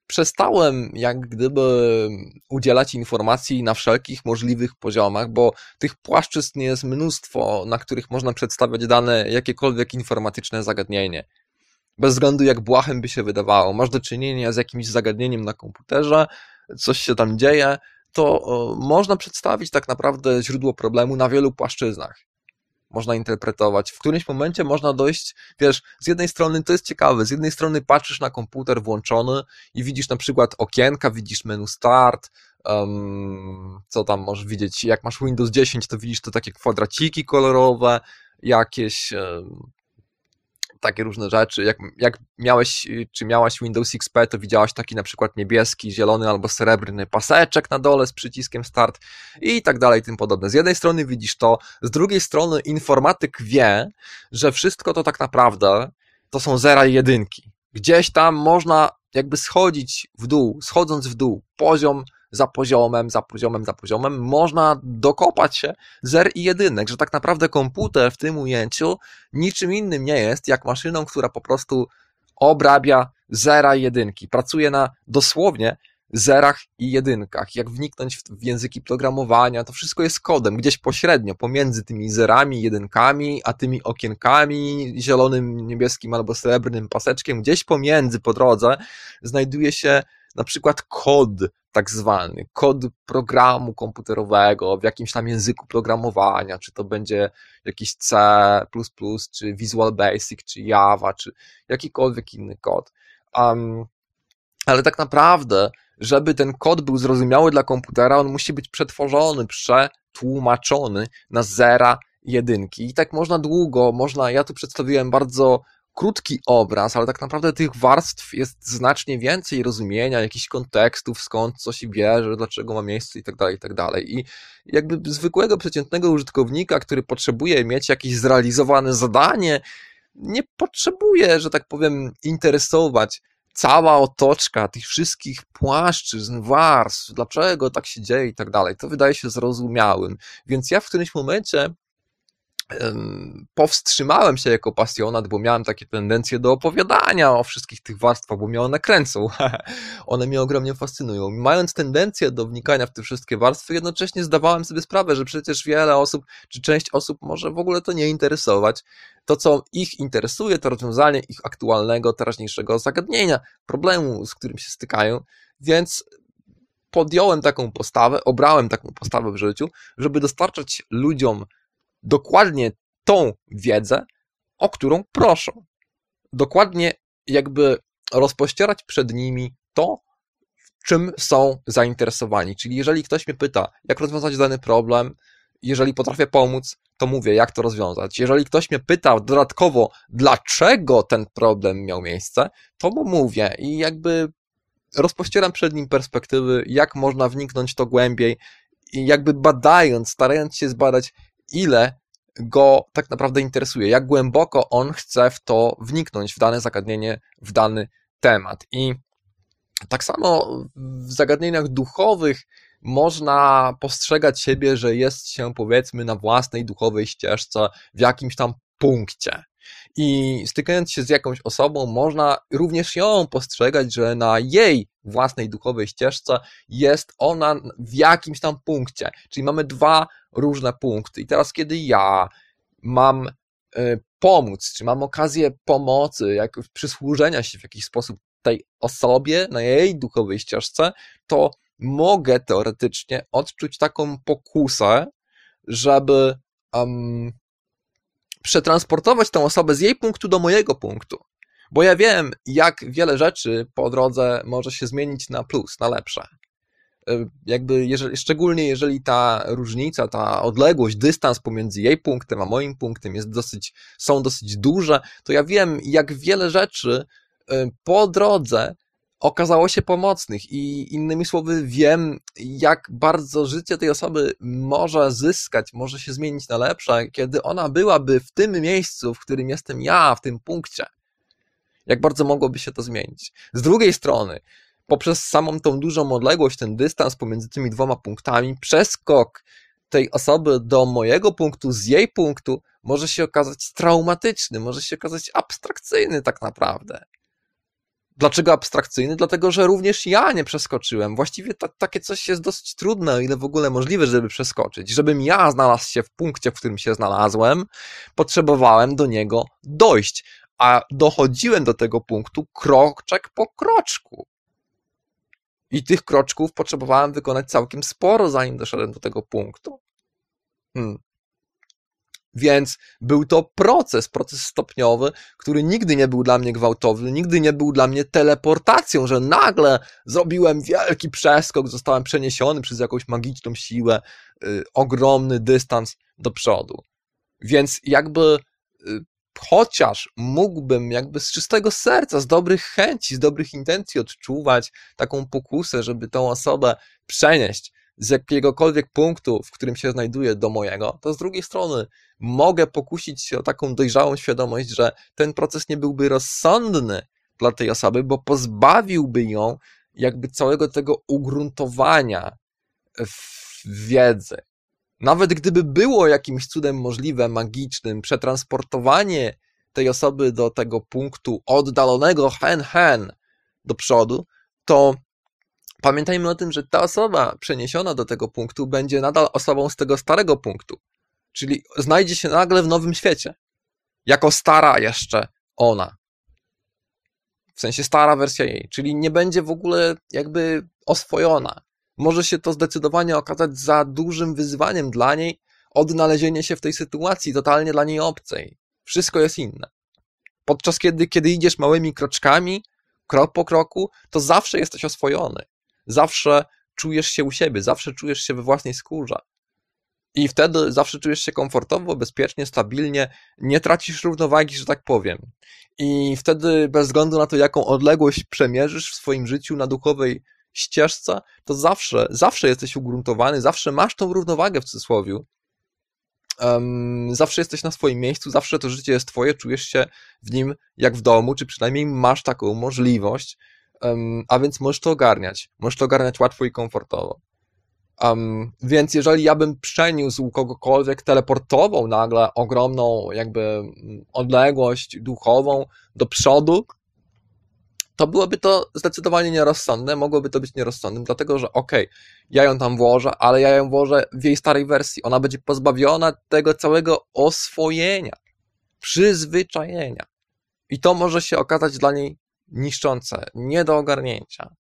przestałem jak gdyby udzielać informacji na wszelkich możliwych poziomach, bo tych płaszczyzn jest mnóstwo, na których można przedstawiać dane jakiekolwiek informatyczne zagadnienie. Bez względu jak błahym by się wydawało. Masz do czynienia z jakimś zagadnieniem na komputerze, coś się tam dzieje, to można przedstawić tak naprawdę źródło problemu na wielu płaszczyznach można interpretować. W którymś momencie można dojść, wiesz, z jednej strony to jest ciekawe, z jednej strony patrzysz na komputer włączony i widzisz na przykład okienka, widzisz menu start, um, co tam możesz widzieć, jak masz Windows 10, to widzisz to takie kwadraciki kolorowe, jakieś um, takie różne rzeczy. Jak, jak miałeś, czy miałaś Windows XP, to widziałaś taki na przykład niebieski, zielony albo srebrny paseczek na dole z przyciskiem start i tak dalej, tym podobne. Z jednej strony widzisz to, z drugiej strony informatyk wie, że wszystko to tak naprawdę to są zera i jedynki. Gdzieś tam można jakby schodzić w dół, schodząc w dół, poziom za poziomem, za poziomem, za poziomem, można dokopać się zer i jedynek, że tak naprawdę komputer w tym ujęciu niczym innym nie jest, jak maszyną, która po prostu obrabia zera i jedynki. Pracuje na dosłownie zerach i jedynkach. Jak wniknąć w, języki programowania, to wszystko jest kodem, gdzieś pośrednio, pomiędzy tymi zerami, jedynkami, a tymi okienkami, zielonym, niebieskim albo srebrnym paseczkiem, gdzieś pomiędzy po drodze znajduje się na przykład kod tak zwany, kod programu komputerowego w jakimś tam języku programowania, czy to będzie jakiś C++, czy Visual Basic, czy Java, czy jakikolwiek inny kod. Um, ale tak naprawdę, żeby ten kod był zrozumiały dla komputera, on musi być przetworzony, przetłumaczony na zera, jedynki. I tak można długo, można, ja tu przedstawiłem bardzo krótki obraz, ale tak naprawdę tych warstw jest znacznie więcej rozumienia, jakichś kontekstów, skąd coś bierze, dlaczego ma miejsce i tak dalej, i tak dalej. I jakby zwykłego, przeciętnego użytkownika, który potrzebuje mieć jakieś zrealizowane zadanie, nie potrzebuje, że tak powiem, interesować cała otoczka tych wszystkich płaszczyzn, warstw, dlaczego tak się dzieje i tak dalej. To wydaje się zrozumiałym. Więc ja w którymś momencie powstrzymałem się jako pasjonat, bo miałem takie tendencje do opowiadania o wszystkich tych warstwach, bo mnie one kręcą. one mnie ogromnie fascynują. Mając tendencję do wnikania w te wszystkie warstwy, jednocześnie zdawałem sobie sprawę, że przecież wiele osób, czy część osób może w ogóle to nie interesować. To, co ich interesuje, to rozwiązanie ich aktualnego, teraźniejszego zagadnienia, problemu, z którym się stykają. Więc podjąłem taką postawę, obrałem taką postawę w życiu, żeby dostarczać ludziom dokładnie tą wiedzę, o którą proszą. Dokładnie jakby rozpościerać przed nimi to, czym są zainteresowani. Czyli jeżeli ktoś mnie pyta, jak rozwiązać dany problem, jeżeli potrafię pomóc, to mówię, jak to rozwiązać. Jeżeli ktoś mnie pyta dodatkowo, dlaczego ten problem miał miejsce, to mu mówię i jakby rozpościeram przed nim perspektywy, jak można wniknąć to głębiej i jakby badając, starając się zbadać, ile go tak naprawdę interesuje, jak głęboko on chce w to wniknąć, w dane zagadnienie, w dany temat. I tak samo w zagadnieniach duchowych można postrzegać siebie, że jest się powiedzmy na własnej duchowej ścieżce w jakimś tam punkcie. I stykając się z jakąś osobą, można również ją postrzegać, że na jej własnej duchowej ścieżce jest ona w jakimś tam punkcie. Czyli mamy dwa różne punkty. I teraz, kiedy ja mam e, pomóc, czy mam okazję pomocy, jak przysłużenia się w jakiś sposób tej osobie na jej duchowej ścieżce, to mogę teoretycznie odczuć taką pokusę, żeby um, przetransportować tę osobę z jej punktu do mojego punktu. Bo ja wiem, jak wiele rzeczy po drodze może się zmienić na plus, na lepsze. E, jakby, jeżeli, szczególnie jeżeli ta różnica, ta odległość, dystans pomiędzy jej punktem a moim punktem jest dosyć, są dosyć duże, to ja wiem, jak wiele rzeczy e, po drodze okazało się pomocnych i innymi słowy wiem, jak bardzo życie tej osoby może zyskać, może się zmienić na lepsze, kiedy ona byłaby w tym miejscu, w którym jestem ja, w tym punkcie. Jak bardzo mogłoby się to zmienić. Z drugiej strony, poprzez samą tą dużą odległość, ten dystans pomiędzy tymi dwoma punktami, przeskok tej osoby do mojego punktu, z jej punktu, może się okazać traumatyczny, może się okazać abstrakcyjny tak naprawdę. Dlaczego abstrakcyjny? Dlatego, że również ja nie przeskoczyłem. Właściwie ta, takie coś jest dosyć trudne, o ile w ogóle możliwe, żeby przeskoczyć. Żebym ja znalazł się w punkcie, w którym się znalazłem, potrzebowałem do niego dojść. A dochodziłem do tego punktu kroczek po kroczku. I tych kroczków potrzebowałem wykonać całkiem sporo, zanim doszedłem do tego punktu. Hmm. Więc był to proces, proces stopniowy, który nigdy nie był dla mnie gwałtowny, nigdy nie był dla mnie teleportacją, że nagle zrobiłem wielki przeskok, zostałem przeniesiony przez jakąś magiczną siłę, y, ogromny dystans do przodu. Więc jakby y, chociaż mógłbym jakby z czystego serca, z dobrych chęci, z dobrych intencji odczuwać taką pokusę, żeby tą osobę przenieść z jakiegokolwiek punktu, w którym się znajduję, do mojego, to z drugiej strony mogę pokusić się o taką dojrzałą świadomość, że ten proces nie byłby rozsądny dla tej osoby, bo pozbawiłby ją jakby całego tego ugruntowania wiedzy. Nawet gdyby było jakimś cudem możliwe, magicznym, przetransportowanie tej osoby do tego punktu oddalonego hen hen do przodu, to pamiętajmy o tym, że ta osoba przeniesiona do tego punktu będzie nadal osobą z tego starego punktu. Czyli znajdzie się nagle w nowym świecie. Jako stara jeszcze ona. W sensie stara wersja jej. Czyli nie będzie w ogóle jakby oswojona. Może się to zdecydowanie okazać za dużym wyzwaniem dla niej odnalezienie się w tej sytuacji totalnie dla niej obcej. Wszystko jest inne. Podczas kiedy, kiedy idziesz małymi kroczkami, krok po kroku, to zawsze jesteś oswojony. Zawsze czujesz się u siebie, zawsze czujesz się we własnej skórze. I wtedy zawsze czujesz się komfortowo, bezpiecznie, stabilnie, nie tracisz równowagi, że tak powiem. I wtedy, bez względu na to, jaką odległość przemierzysz w swoim życiu na duchowej ścieżce, to zawsze, zawsze jesteś ugruntowany, zawsze masz tą równowagę w cudzysłowie. Um, zawsze jesteś na swoim miejscu, zawsze to życie jest twoje, czujesz się w nim jak w domu, czy przynajmniej masz taką możliwość, um, a więc możesz to ogarniać. Możesz to ogarniać łatwo i komfortowo. Um, więc jeżeli ja bym przeniósł kogokolwiek, teleportował nagle ogromną jakby mm, odległość duchową do przodu, to byłoby to zdecydowanie nierozsądne, mogłoby to być nierozsądnym, dlatego że okej, okay, ja ją tam włożę, ale ja ją włożę w jej starej wersji. Ona będzie pozbawiona tego całego oswojenia, przyzwyczajenia. I to może się okazać dla niej niszczące, nie do ogarnięcia.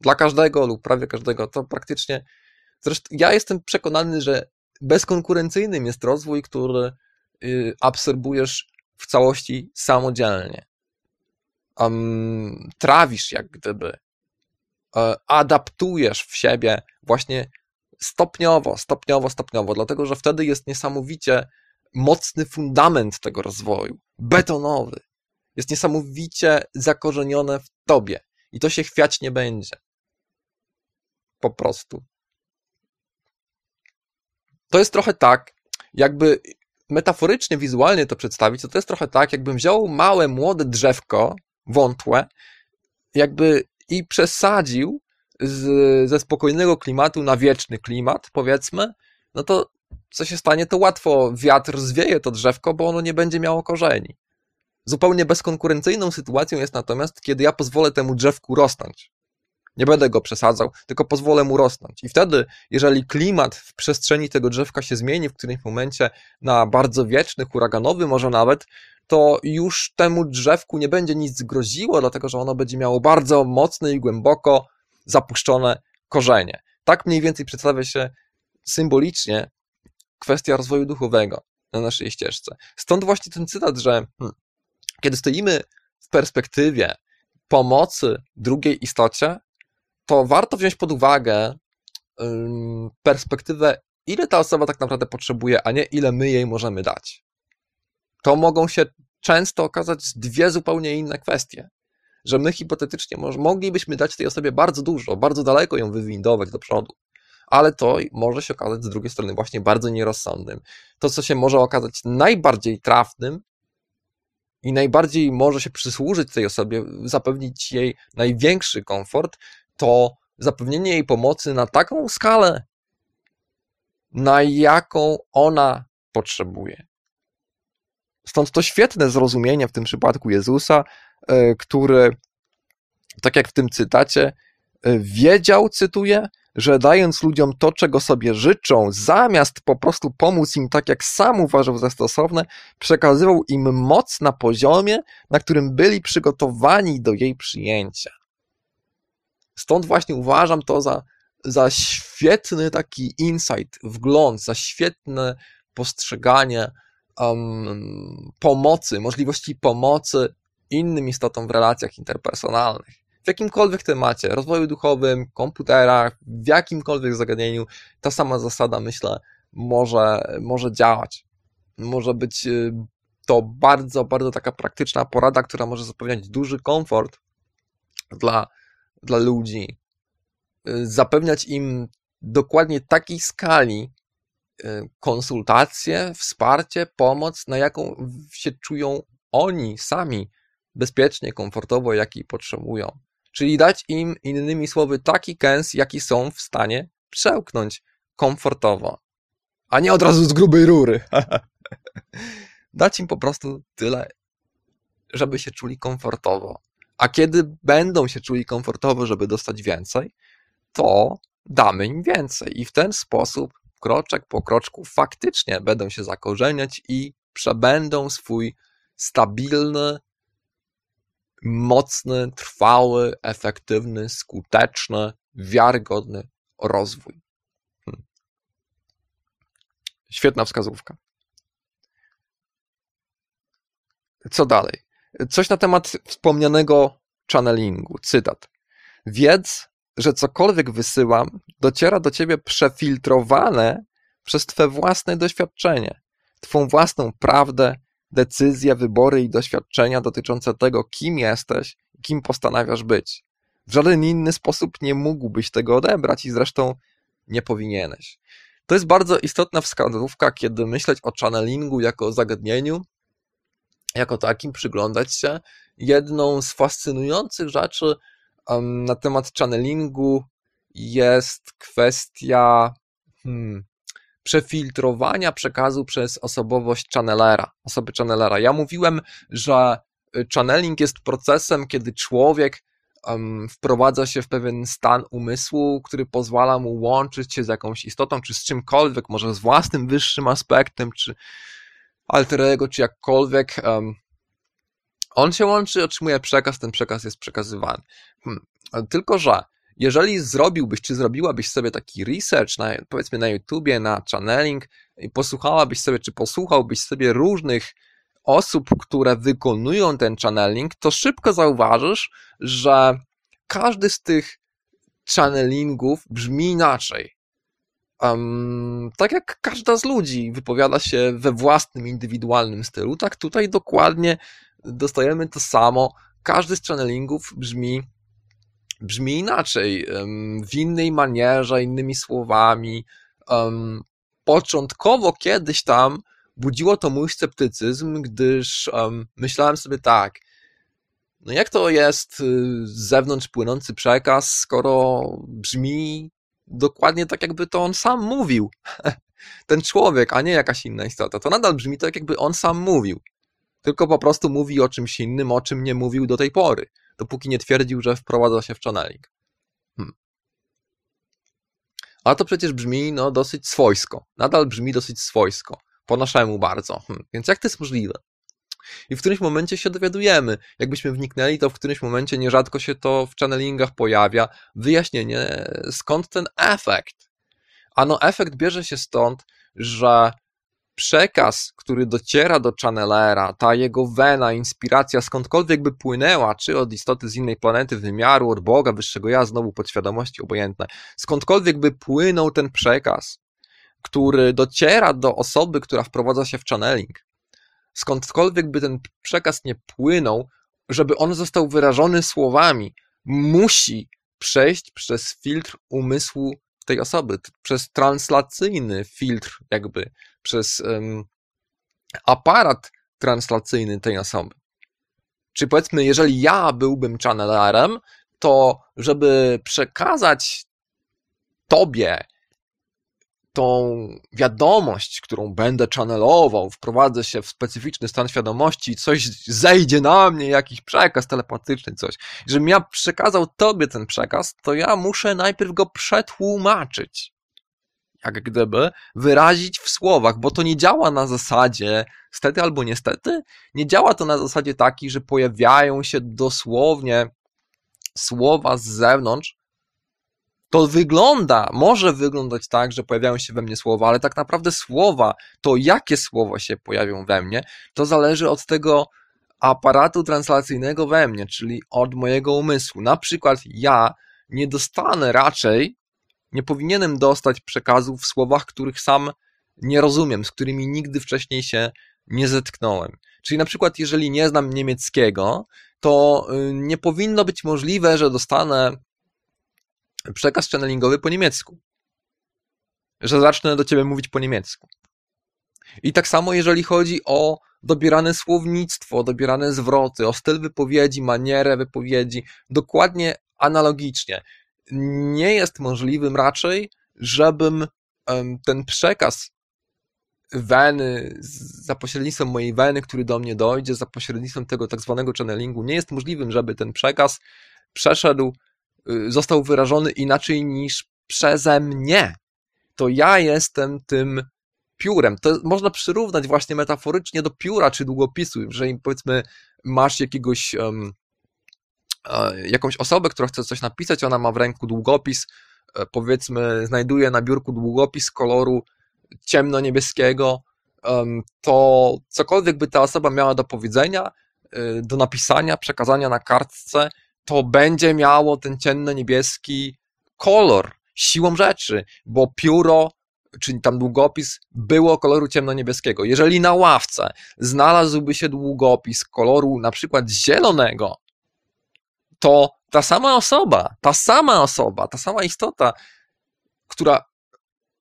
Dla każdego lub prawie każdego to praktycznie Zresztą ja jestem przekonany, że bezkonkurencyjnym jest rozwój, który y, absorbujesz w całości samodzielnie. Um, trawisz jak gdyby, e, adaptujesz w siebie właśnie stopniowo, stopniowo, stopniowo, dlatego że wtedy jest niesamowicie mocny fundament tego rozwoju, betonowy. Jest niesamowicie zakorzenione w tobie i to się chwiać nie będzie. Po prostu. To jest trochę tak, jakby metaforycznie, wizualnie to przedstawić, to to jest trochę tak, jakbym wziął małe, młode drzewko, wątłe, jakby i przesadził z, ze spokojnego klimatu na wieczny klimat, powiedzmy, no to co się stanie, to łatwo wiatr zwieje to drzewko, bo ono nie będzie miało korzeni. Zupełnie bezkonkurencyjną sytuacją jest natomiast, kiedy ja pozwolę temu drzewku rosnąć. Nie będę go przesadzał, tylko pozwolę mu rosnąć. I wtedy, jeżeli klimat w przestrzeni tego drzewka się zmieni w którymś momencie na bardzo wieczny, huraganowy może nawet, to już temu drzewku nie będzie nic groziło, dlatego że ono będzie miało bardzo mocne i głęboko zapuszczone korzenie. Tak mniej więcej przedstawia się symbolicznie kwestia rozwoju duchowego na naszej ścieżce. Stąd właśnie ten cytat, że hmm, kiedy stoimy w perspektywie pomocy drugiej istocie, to warto wziąć pod uwagę perspektywę, ile ta osoba tak naprawdę potrzebuje, a nie ile my jej możemy dać. To mogą się często okazać dwie zupełnie inne kwestie. że my hipotetycznie moglibyśmy dać tej osobie bardzo dużo, bardzo daleko ją wywindować do przodu. Ale to może się okazać z drugiej strony właśnie bardzo nierozsądnym. To, co się może okazać najbardziej trafnym i najbardziej może się przysłużyć tej osobie, zapewnić jej największy komfort, to zapewnienie jej pomocy na taką skalę, na jaką ona potrzebuje. Stąd to świetne zrozumienie w tym przypadku Jezusa, e, który, tak jak w tym cytacie, e, wiedział, cytuję, że dając ludziom to, czego sobie życzą, zamiast po prostu pomóc im tak, jak sam uważał za stosowne, przekazywał im moc na poziomie, na którym byli przygotowani do jej przyjęcia. Stąd właśnie uważam to za, za świetny taki insight, wgląd, za świetne postrzeganie um, pomocy, możliwości pomocy innym istotom w relacjach interpersonalnych. W jakimkolwiek temacie, rozwoju duchowym, komputerach, w jakimkolwiek zagadnieniu, ta sama zasada, myślę, może, może działać. Może być y, to bardzo, bardzo taka praktyczna porada, która może zapewniać duży komfort dla, dla ludzi, y, zapewniać im dokładnie takiej skali y, konsultacje, wsparcie, pomoc, na jaką się czują oni sami bezpiecznie, komfortowo, jaki potrzebują. Czyli dać im, innymi słowy, taki kęs, jaki są w stanie przełknąć komfortowo, a nie od razu z grubej rury. dać im po prostu tyle, żeby się czuli komfortowo. A kiedy będą się czuli komfortowo, żeby dostać więcej, to damy im więcej. I w ten sposób, kroczek po kroczku, faktycznie będą się zakorzeniać i przebędą swój stabilny, mocny, trwały, efektywny, skuteczny, wiarygodny rozwój. Hmm. Świetna wskazówka. Co dalej? Coś na temat wspomnianego channelingu. Cytat. Wiedz, że cokolwiek wysyłam, dociera do ciebie przefiltrowane przez twoje własne doświadczenie, twą własną prawdę, decyzje, wybory i doświadczenia dotyczące tego, kim jesteś i kim postanawiasz być. W żaden inny sposób nie mógłbyś tego odebrać i zresztą nie powinieneś. To jest bardzo istotna wskazówka, kiedy myśleć o channelingu jako zagadnieniu, jako takim przyglądać się. Jedną z fascynujących rzeczy na temat channelingu jest kwestia hmm, przefiltrowania przekazu przez osobowość channelera, osoby channelera. Ja mówiłem, że y, channeling jest procesem, kiedy człowiek um, wprowadza się w pewien stan umysłu, który pozwala mu łączyć się z jakąś istotą, czy z czymkolwiek, może z własnym wyższym aspektem, czy alterego, czy jakkolwiek. Um, on się łączy, otrzymuje przekaz, ten przekaz jest przekazywany. Hmm. Tylko, że jeżeli zrobiłbyś, czy zrobiłabyś sobie taki research, na, powiedzmy na YouTubie, na channeling i posłuchałabyś sobie, czy posłuchałbyś sobie różnych osób, które wykonują ten channeling, to szybko zauważysz, że każdy z tych channelingów brzmi inaczej. Um, tak jak każda z ludzi wypowiada się we własnym, indywidualnym stylu, tak tutaj dokładnie dostajemy to samo. Każdy z channelingów brzmi brzmi inaczej, w innej manierze, innymi słowami. Początkowo kiedyś tam budziło to mój sceptycyzm, gdyż myślałem sobie tak, no jak to jest y, z zewnątrz płynący przekaz, skoro brzmi dokładnie tak, jakby to on sam mówił. Ten człowiek, a nie jakaś inna istota. To nadal brzmi tak, jakby on sam mówił. Tylko po prostu mówi o czymś innym, o czym nie mówił do tej pory dopóki nie twierdził, że wprowadza się w channeling. Hmm. A to przecież brzmi no, dosyć swojsko. Nadal brzmi dosyć swojsko. Po naszemu bardzo. Hmm. Więc jak to jest możliwe? I w którymś momencie się dowiadujemy. Jakbyśmy wniknęli, to w którymś momencie nierzadko się to w channelingach pojawia. Wyjaśnienie, skąd ten efekt. Ano, efekt bierze się stąd, że przekaz, który dociera do channelera, ta jego wena, inspiracja skądkolwiek by płynęła, czy od istoty z innej planety, wymiaru, od Boga, wyższego ja, znowu podświadomości obojętne, skądkolwiek by płynął ten przekaz, który dociera do osoby, która wprowadza się w channeling, skądkolwiek by ten przekaz nie płynął, żeby on został wyrażony słowami, musi przejść przez filtr umysłu tej osoby, przez translacyjny filtr, jakby przez um, aparat translacyjny tej osoby. Czy powiedzmy, jeżeli ja byłbym channelerem, to żeby przekazać tobie tą wiadomość, którą będę channelował, wprowadzę się w specyficzny stan świadomości, coś zejdzie na mnie, jakiś przekaz telepatyczny, coś. Żebym ja przekazał tobie ten przekaz, to ja muszę najpierw go przetłumaczyć. Jak gdyby wyrazić w słowach, bo to nie działa na zasadzie stety albo niestety, nie działa to na zasadzie takiej, że pojawiają się dosłownie słowa z zewnątrz, to wygląda, może wyglądać tak, że pojawiają się we mnie słowa, ale tak naprawdę słowa, to jakie słowa się pojawią we mnie, to zależy od tego aparatu translacyjnego we mnie, czyli od mojego umysłu. Na przykład ja nie dostanę raczej, nie powinienem dostać przekazów w słowach, których sam nie rozumiem, z którymi nigdy wcześniej się nie zetknąłem. Czyli na przykład, jeżeli nie znam niemieckiego, to y, nie powinno być możliwe, że dostanę przekaz channelingowy po niemiecku. Że zacznę do ciebie mówić po niemiecku. I tak samo, jeżeli chodzi o dobierane słownictwo, dobierane zwroty, o styl wypowiedzi, manierę wypowiedzi, dokładnie analogicznie. Nie jest możliwym raczej, żebym ten przekaz weny, za pośrednictwem mojej weny, który do mnie dojdzie, za pośrednictwem tego tak zwanego channelingu, nie jest możliwym, żeby ten przekaz przeszedł został wyrażony inaczej niż przeze mnie. To ja jestem tym piórem. To można przyrównać właśnie metaforycznie do pióra czy długopisu. Jeżeli powiedzmy masz jakiegoś um, jakąś osobę, która chce coś napisać, ona ma w ręku długopis, e, powiedzmy znajduje na biurku długopis koloru ciemno-niebieskiego, to cokolwiek by ta osoba miała do powiedzenia, e, do napisania, przekazania na kartce, to będzie miało ten ciemno-niebieski kolor siłą rzeczy, bo pióro, czyli tam długopis, było koloru ciemno-niebieskiego. Jeżeli na ławce znalazłby się długopis koloru na przykład zielonego, to ta sama osoba, ta sama osoba, ta sama istota, która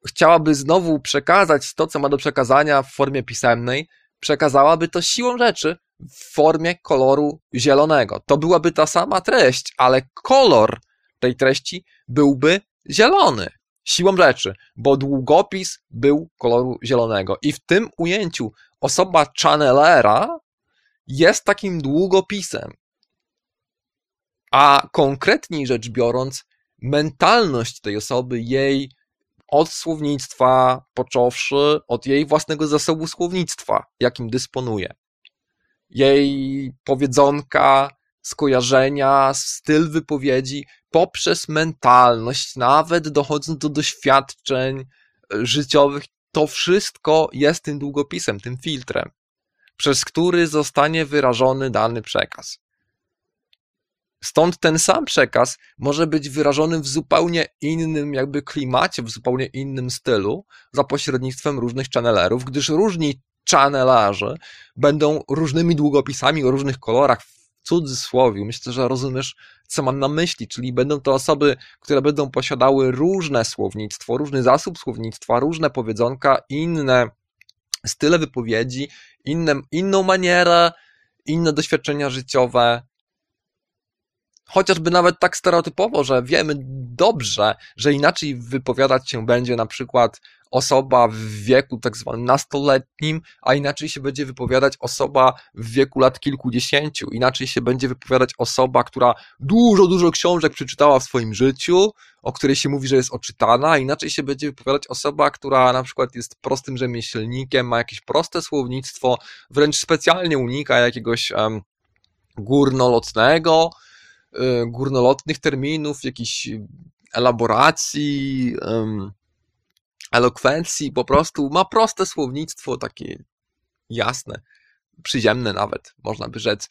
chciałaby znowu przekazać to, co ma do przekazania w formie pisemnej, przekazałaby to siłą rzeczy w formie koloru zielonego. To byłaby ta sama treść, ale kolor tej treści byłby zielony. Siłą rzeczy, bo długopis był koloru zielonego. I w tym ujęciu osoba channelera jest takim długopisem. A konkretniej rzecz biorąc, mentalność tej osoby, jej od słownictwa, począwszy od jej własnego zasobu słownictwa, jakim dysponuje jej powiedzonka, skojarzenia, styl wypowiedzi, poprzez mentalność, nawet dochodząc do doświadczeń e, życiowych, to wszystko jest tym długopisem, tym filtrem, przez który zostanie wyrażony dany przekaz. Stąd ten sam przekaz może być wyrażony w zupełnie innym jakby klimacie, w zupełnie innym stylu, za pośrednictwem różnych channelerów, gdyż różni channelarze będą różnymi długopisami o różnych kolorach, w cudzysłowie. Myślę, że rozumiesz, co mam na myśli, czyli będą to osoby, które będą posiadały różne słownictwo, różny zasób słownictwa, różne powiedzonka, inne style wypowiedzi, inne, inną manierę, inne doświadczenia życiowe, chociażby nawet tak stereotypowo, że wiemy dobrze, że inaczej wypowiadać się będzie na przykład osoba w wieku tak zwanym nastoletnim, a inaczej się będzie wypowiadać osoba w wieku lat kilkudziesięciu, inaczej się będzie wypowiadać osoba, która dużo, dużo książek przeczytała w swoim życiu, o której się mówi, że jest oczytana, inaczej się będzie wypowiadać osoba, która na przykład jest prostym rzemieślnikiem, ma jakieś proste słownictwo, wręcz specjalnie unika jakiegoś um, górnolotnego, y, górnolotnych terminów, jakichś elaboracji, um, elokwencji, po prostu ma proste słownictwo, takie jasne, przyziemne nawet, można by rzec.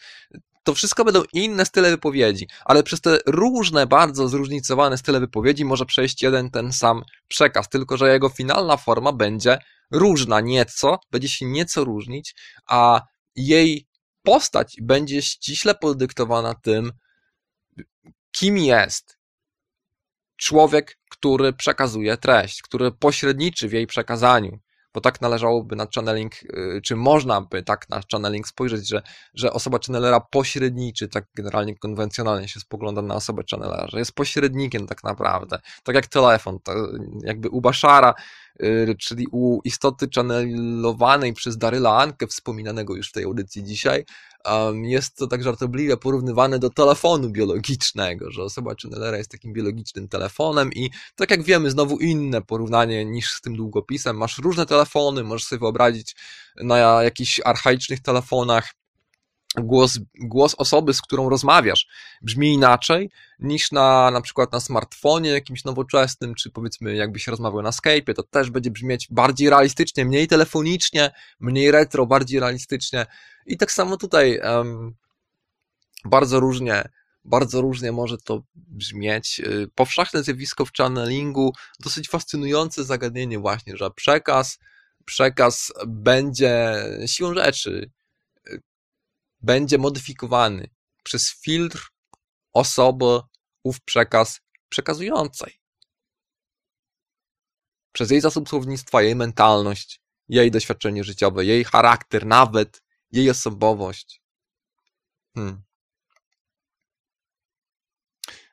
To wszystko będą inne style wypowiedzi, ale przez te różne, bardzo zróżnicowane style wypowiedzi może przejść jeden ten sam przekaz, tylko że jego finalna forma będzie różna nieco, będzie się nieco różnić, a jej postać będzie ściśle podyktowana tym, kim jest człowiek, który przekazuje treść, który pośredniczy w jej przekazaniu bo tak należałoby na channeling, y, czy można by tak na channeling spojrzeć, że, że osoba channelera pośredniczy, tak generalnie konwencjonalnie się spogląda na osobę channelera, że jest pośrednikiem tak naprawdę, tak jak telefon, jakby u Bashara, y, czyli u istoty channelowanej przez Daryla Ankę, wspominanego już w tej audycji dzisiaj, jest to tak żartobliwie porównywane do telefonu biologicznego, że osoba channelera jest takim biologicznym telefonem i tak jak wiemy, znowu inne porównanie niż z tym długopisem. Masz różne telefony, możesz sobie wyobrazić na jakichś archaicznych telefonach głos, głos osoby, z którą rozmawiasz, brzmi inaczej niż na na przykład na smartfonie jakimś nowoczesnym, czy powiedzmy jakbyś rozmawiał na Skype'ie, to też będzie brzmieć bardziej realistycznie, mniej telefonicznie, mniej retro, bardziej realistycznie. I tak samo tutaj um, bardzo różnie bardzo różnie może to brzmieć. Y, powszechne zjawisko w channelingu, dosyć fascynujące zagadnienie właśnie, że przekaz, przekaz będzie siłą rzeczy będzie modyfikowany przez filtr osoby ów przekaz przekazującej. Przez jej zasób słownictwa, jej mentalność, jej doświadczenie życiowe, jej charakter, nawet jej osobowość. Hmm.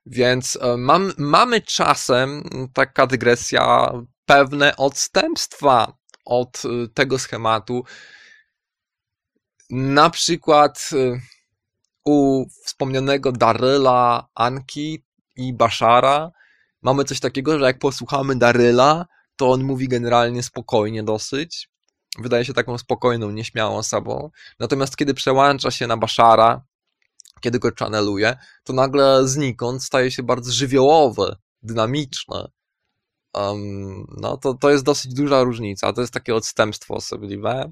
Więc e, mam, mamy czasem, taka dygresja, pewne odstępstwa od e, tego schematu, na przykład y, u wspomnianego Daryla, Anki i Bashara mamy coś takiego, że jak posłuchamy Daryla, to on mówi generalnie spokojnie dosyć. Wydaje się taką spokojną, nieśmiałą osobą. Natomiast kiedy przełącza się na Bashara, kiedy go channeluje, to nagle znikąd staje się bardzo żywiołowy, dynamiczny. Um, no to, to jest dosyć duża różnica. To jest takie odstępstwo osobliwe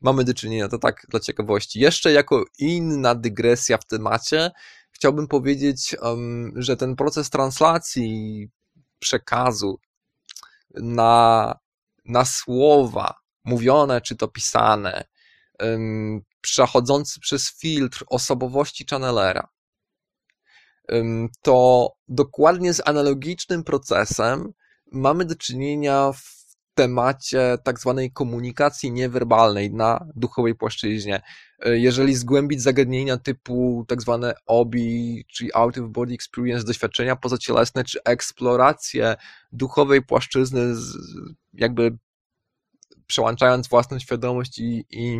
mamy do czynienia, to tak dla ciekawości. Jeszcze jako inna dygresja w temacie, chciałbym powiedzieć, że ten proces translacji przekazu na, na słowa mówione czy to pisane, przechodzący przez filtr osobowości channelera, to dokładnie z analogicznym procesem mamy do czynienia w temacie tak zwanej komunikacji niewerbalnej na duchowej płaszczyźnie. E, jeżeli zgłębić zagadnienia typu tak zwane OBI, czyli Out of Body Experience, doświadczenia pozacielesne, czy eksplorację duchowej płaszczyzny, jakby przełączając własną świadomość i, i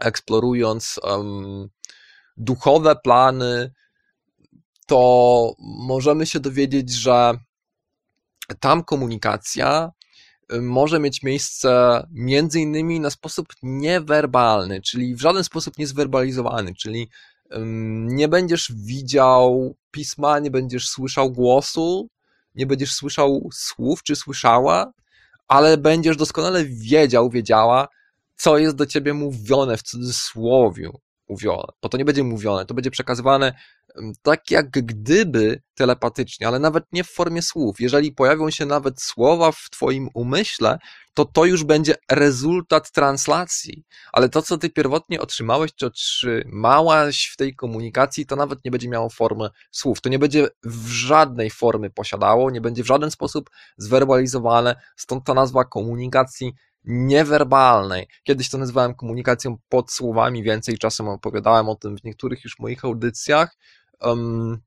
eksplorując um, duchowe plany, to możemy się dowiedzieć, że tam komunikacja może mieć miejsce między innymi na sposób niewerbalny, czyli w żaden sposób niezwerbalizowany, czyli nie będziesz widział pisma, nie będziesz słyszał głosu, nie będziesz słyszał słów czy słyszała, ale będziesz doskonale wiedział, wiedziała, co jest do ciebie mówione w cudzysłowie mówione, bo to nie będzie mówione, to będzie przekazywane tak jak gdyby telepatycznie, ale nawet nie w formie słów. Jeżeli pojawią się nawet słowa w Twoim umyśle, to to już będzie rezultat translacji. Ale to, co Ty pierwotnie otrzymałeś, czy otrzymałaś w tej komunikacji, to nawet nie będzie miało formy słów. To nie będzie w żadnej formy posiadało, nie będzie w żaden sposób zwerbalizowane, stąd ta nazwa komunikacji niewerbalnej. Kiedyś to nazywałem komunikacją pod słowami, więcej czasem opowiadałem o tym w niektórych już moich audycjach. Um,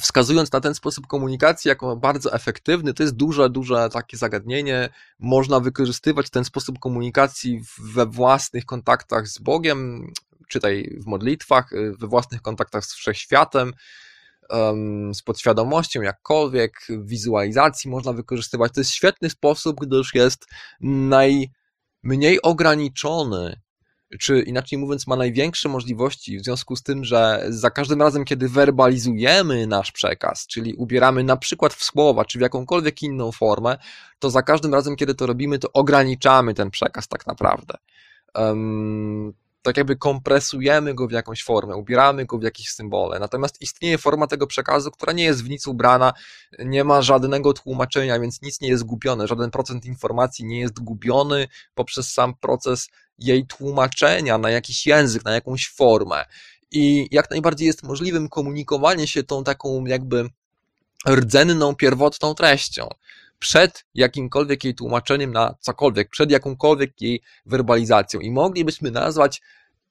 wskazując na ten sposób komunikacji jako bardzo efektywny, to jest duże, duże takie zagadnienie. Można wykorzystywać ten sposób komunikacji we własnych kontaktach z Bogiem, czytaj w modlitwach, we własnych kontaktach z wszechświatem, z podświadomością, jakkolwiek, wizualizacji można wykorzystywać. To jest świetny sposób, gdyż jest najmniej ograniczony czy inaczej mówiąc, ma największe możliwości w związku z tym, że za każdym razem, kiedy werbalizujemy nasz przekaz, czyli ubieramy na przykład w słowa, czy w jakąkolwiek inną formę, to za każdym razem, kiedy to robimy, to ograniczamy ten przekaz tak naprawdę. Tak jakby kompresujemy go w jakąś formę, ubieramy go w jakieś symbole. Natomiast istnieje forma tego przekazu, która nie jest w nic ubrana, nie ma żadnego tłumaczenia, więc nic nie jest gubione, żaden procent informacji nie jest gubiony poprzez sam proces jej tłumaczenia na jakiś język, na jakąś formę. I jak najbardziej jest możliwym komunikowanie się tą taką jakby rdzenną, pierwotną treścią. Przed jakimkolwiek jej tłumaczeniem na cokolwiek, przed jakąkolwiek jej werbalizacją. I moglibyśmy nazwać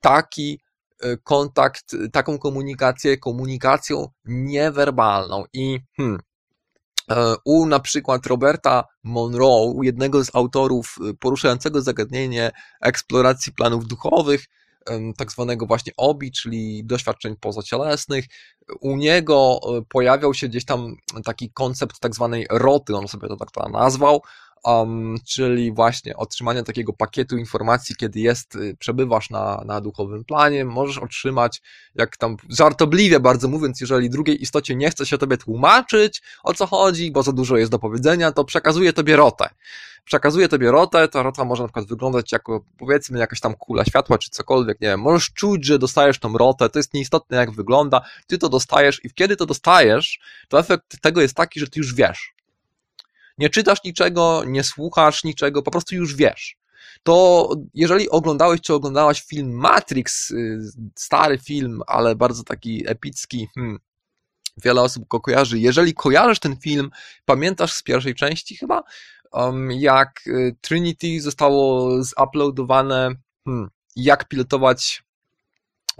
taki e, kontakt, taką komunikację komunikacją niewerbalną. I hmm, e, u na przykład Roberta Monroe, jednego z autorów e, poruszającego zagadnienie eksploracji planów duchowych, tak zwanego właśnie obi, czyli doświadczeń pozacielesnych. U niego e, pojawiał się gdzieś tam taki koncept tak zwanej roty, on sobie to tak nazwał, um, czyli właśnie otrzymanie takiego pakietu informacji, kiedy jest, y, przebywasz na, na duchowym planie, możesz otrzymać, jak tam żartobliwie bardzo mówiąc, jeżeli drugiej istocie nie chce się tobie tłumaczyć, o co chodzi, bo za dużo jest do powiedzenia, to przekazuje tobie rotę. Przekazuje tobie rotę, ta rota może na przykład wyglądać jako, powiedzmy, jakaś tam kula światła, czy cokolwiek, nie wiem, możesz czuć, że dostajesz tą rotę, to jest nieistotne jak wygląda, ty to dostajesz i kiedy to dostajesz, to efekt tego jest taki, że ty już wiesz, nie czytasz niczego, nie słuchasz niczego, po prostu już wiesz. To jeżeli oglądałeś czy oglądałaś film Matrix, y, stary film, ale bardzo taki epicki, hmm, wiele osób go kojarzy. Jeżeli kojarzysz ten film, pamiętasz z pierwszej części chyba, um, jak y, Trinity zostało zuploadowane, hmm, jak pilotować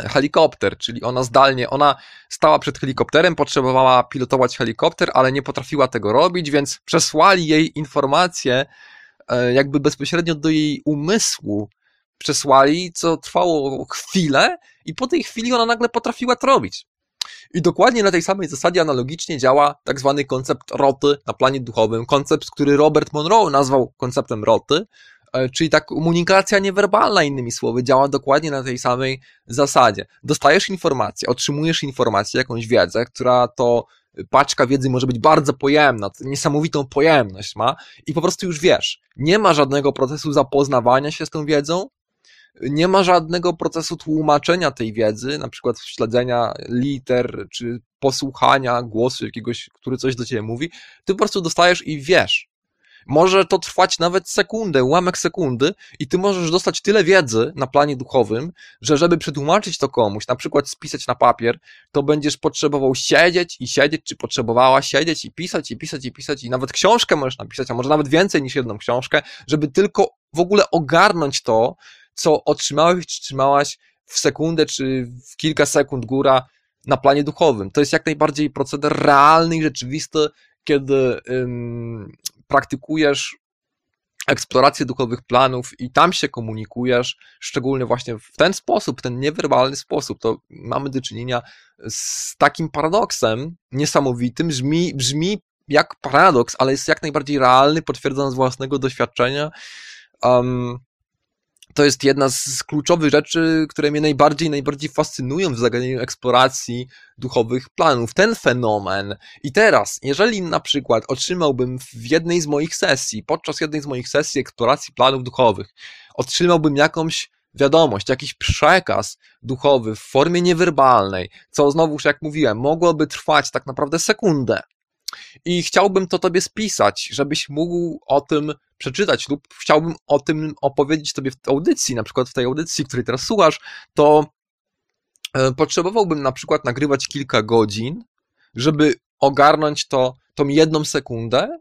helikopter, czyli ona zdalnie, ona stała przed helikopterem, potrzebowała pilotować helikopter, ale nie potrafiła tego robić, więc przesłali jej informacje e, jakby bezpośrednio do jej umysłu, przesłali, co trwało chwilę i po tej chwili ona nagle potrafiła to robić. I dokładnie na tej samej zasadzie analogicznie działa tak zwany koncept roty na planie duchowym, koncept, który Robert Monroe nazwał konceptem roty, czyli ta komunikacja niewerbalna, innymi słowy, działa dokładnie na tej samej zasadzie. Dostajesz informację, otrzymujesz informację, jakąś wiedzę, która to paczka wiedzy może być bardzo pojemna, niesamowitą pojemność ma i po prostu już wiesz, nie ma żadnego procesu zapoznawania się z tą wiedzą, nie ma żadnego procesu tłumaczenia tej wiedzy, na przykład śledzenia liter, czy posłuchania głosu jakiegoś, który coś do ciebie mówi, ty po prostu dostajesz i wiesz. Może to trwać nawet sekundę, ułamek sekundy i ty możesz dostać tyle wiedzy na planie duchowym, że żeby przetłumaczyć to komuś, na przykład spisać na papier, to będziesz potrzebował siedzieć i siedzieć, czy potrzebowała siedzieć i pisać i pisać i pisać i nawet książkę możesz napisać, a może nawet więcej niż jedną książkę, żeby tylko w ogóle ogarnąć to, co otrzymałeś czy trzymałaś w sekundę, czy w kilka sekund góra na planie duchowym. To jest jak najbardziej proceder realny i rzeczywisty, kiedy ym, praktykujesz eksplorację duchowych planów i tam się komunikujesz, szczególnie właśnie w ten sposób, ten niewerbalny sposób, to mamy do czynienia z takim paradoksem niesamowitym, brzmi, brzmi jak paradoks, ale jest jak najbardziej realny, potwierdzony z własnego doświadczenia. Um, to jest jedna z kluczowych rzeczy, które mnie najbardziej, najbardziej fascynują w zagadnieniu eksploracji duchowych planów. Ten fenomen. I teraz, jeżeli na przykład otrzymałbym w jednej z moich sesji, podczas jednej z moich sesji eksploracji planów duchowych, otrzymałbym jakąś wiadomość, jakiś przekaz duchowy w formie niewerbalnej, co znowuż, jak mówiłem, mogłoby trwać tak naprawdę sekundę. I chciałbym to tobie spisać, żebyś mógł o tym przeczytać lub chciałbym o tym opowiedzieć tobie w audycji, na przykład w tej audycji, której teraz słuchasz, to e, potrzebowałbym na przykład nagrywać kilka godzin, żeby ogarnąć to tą jedną sekundę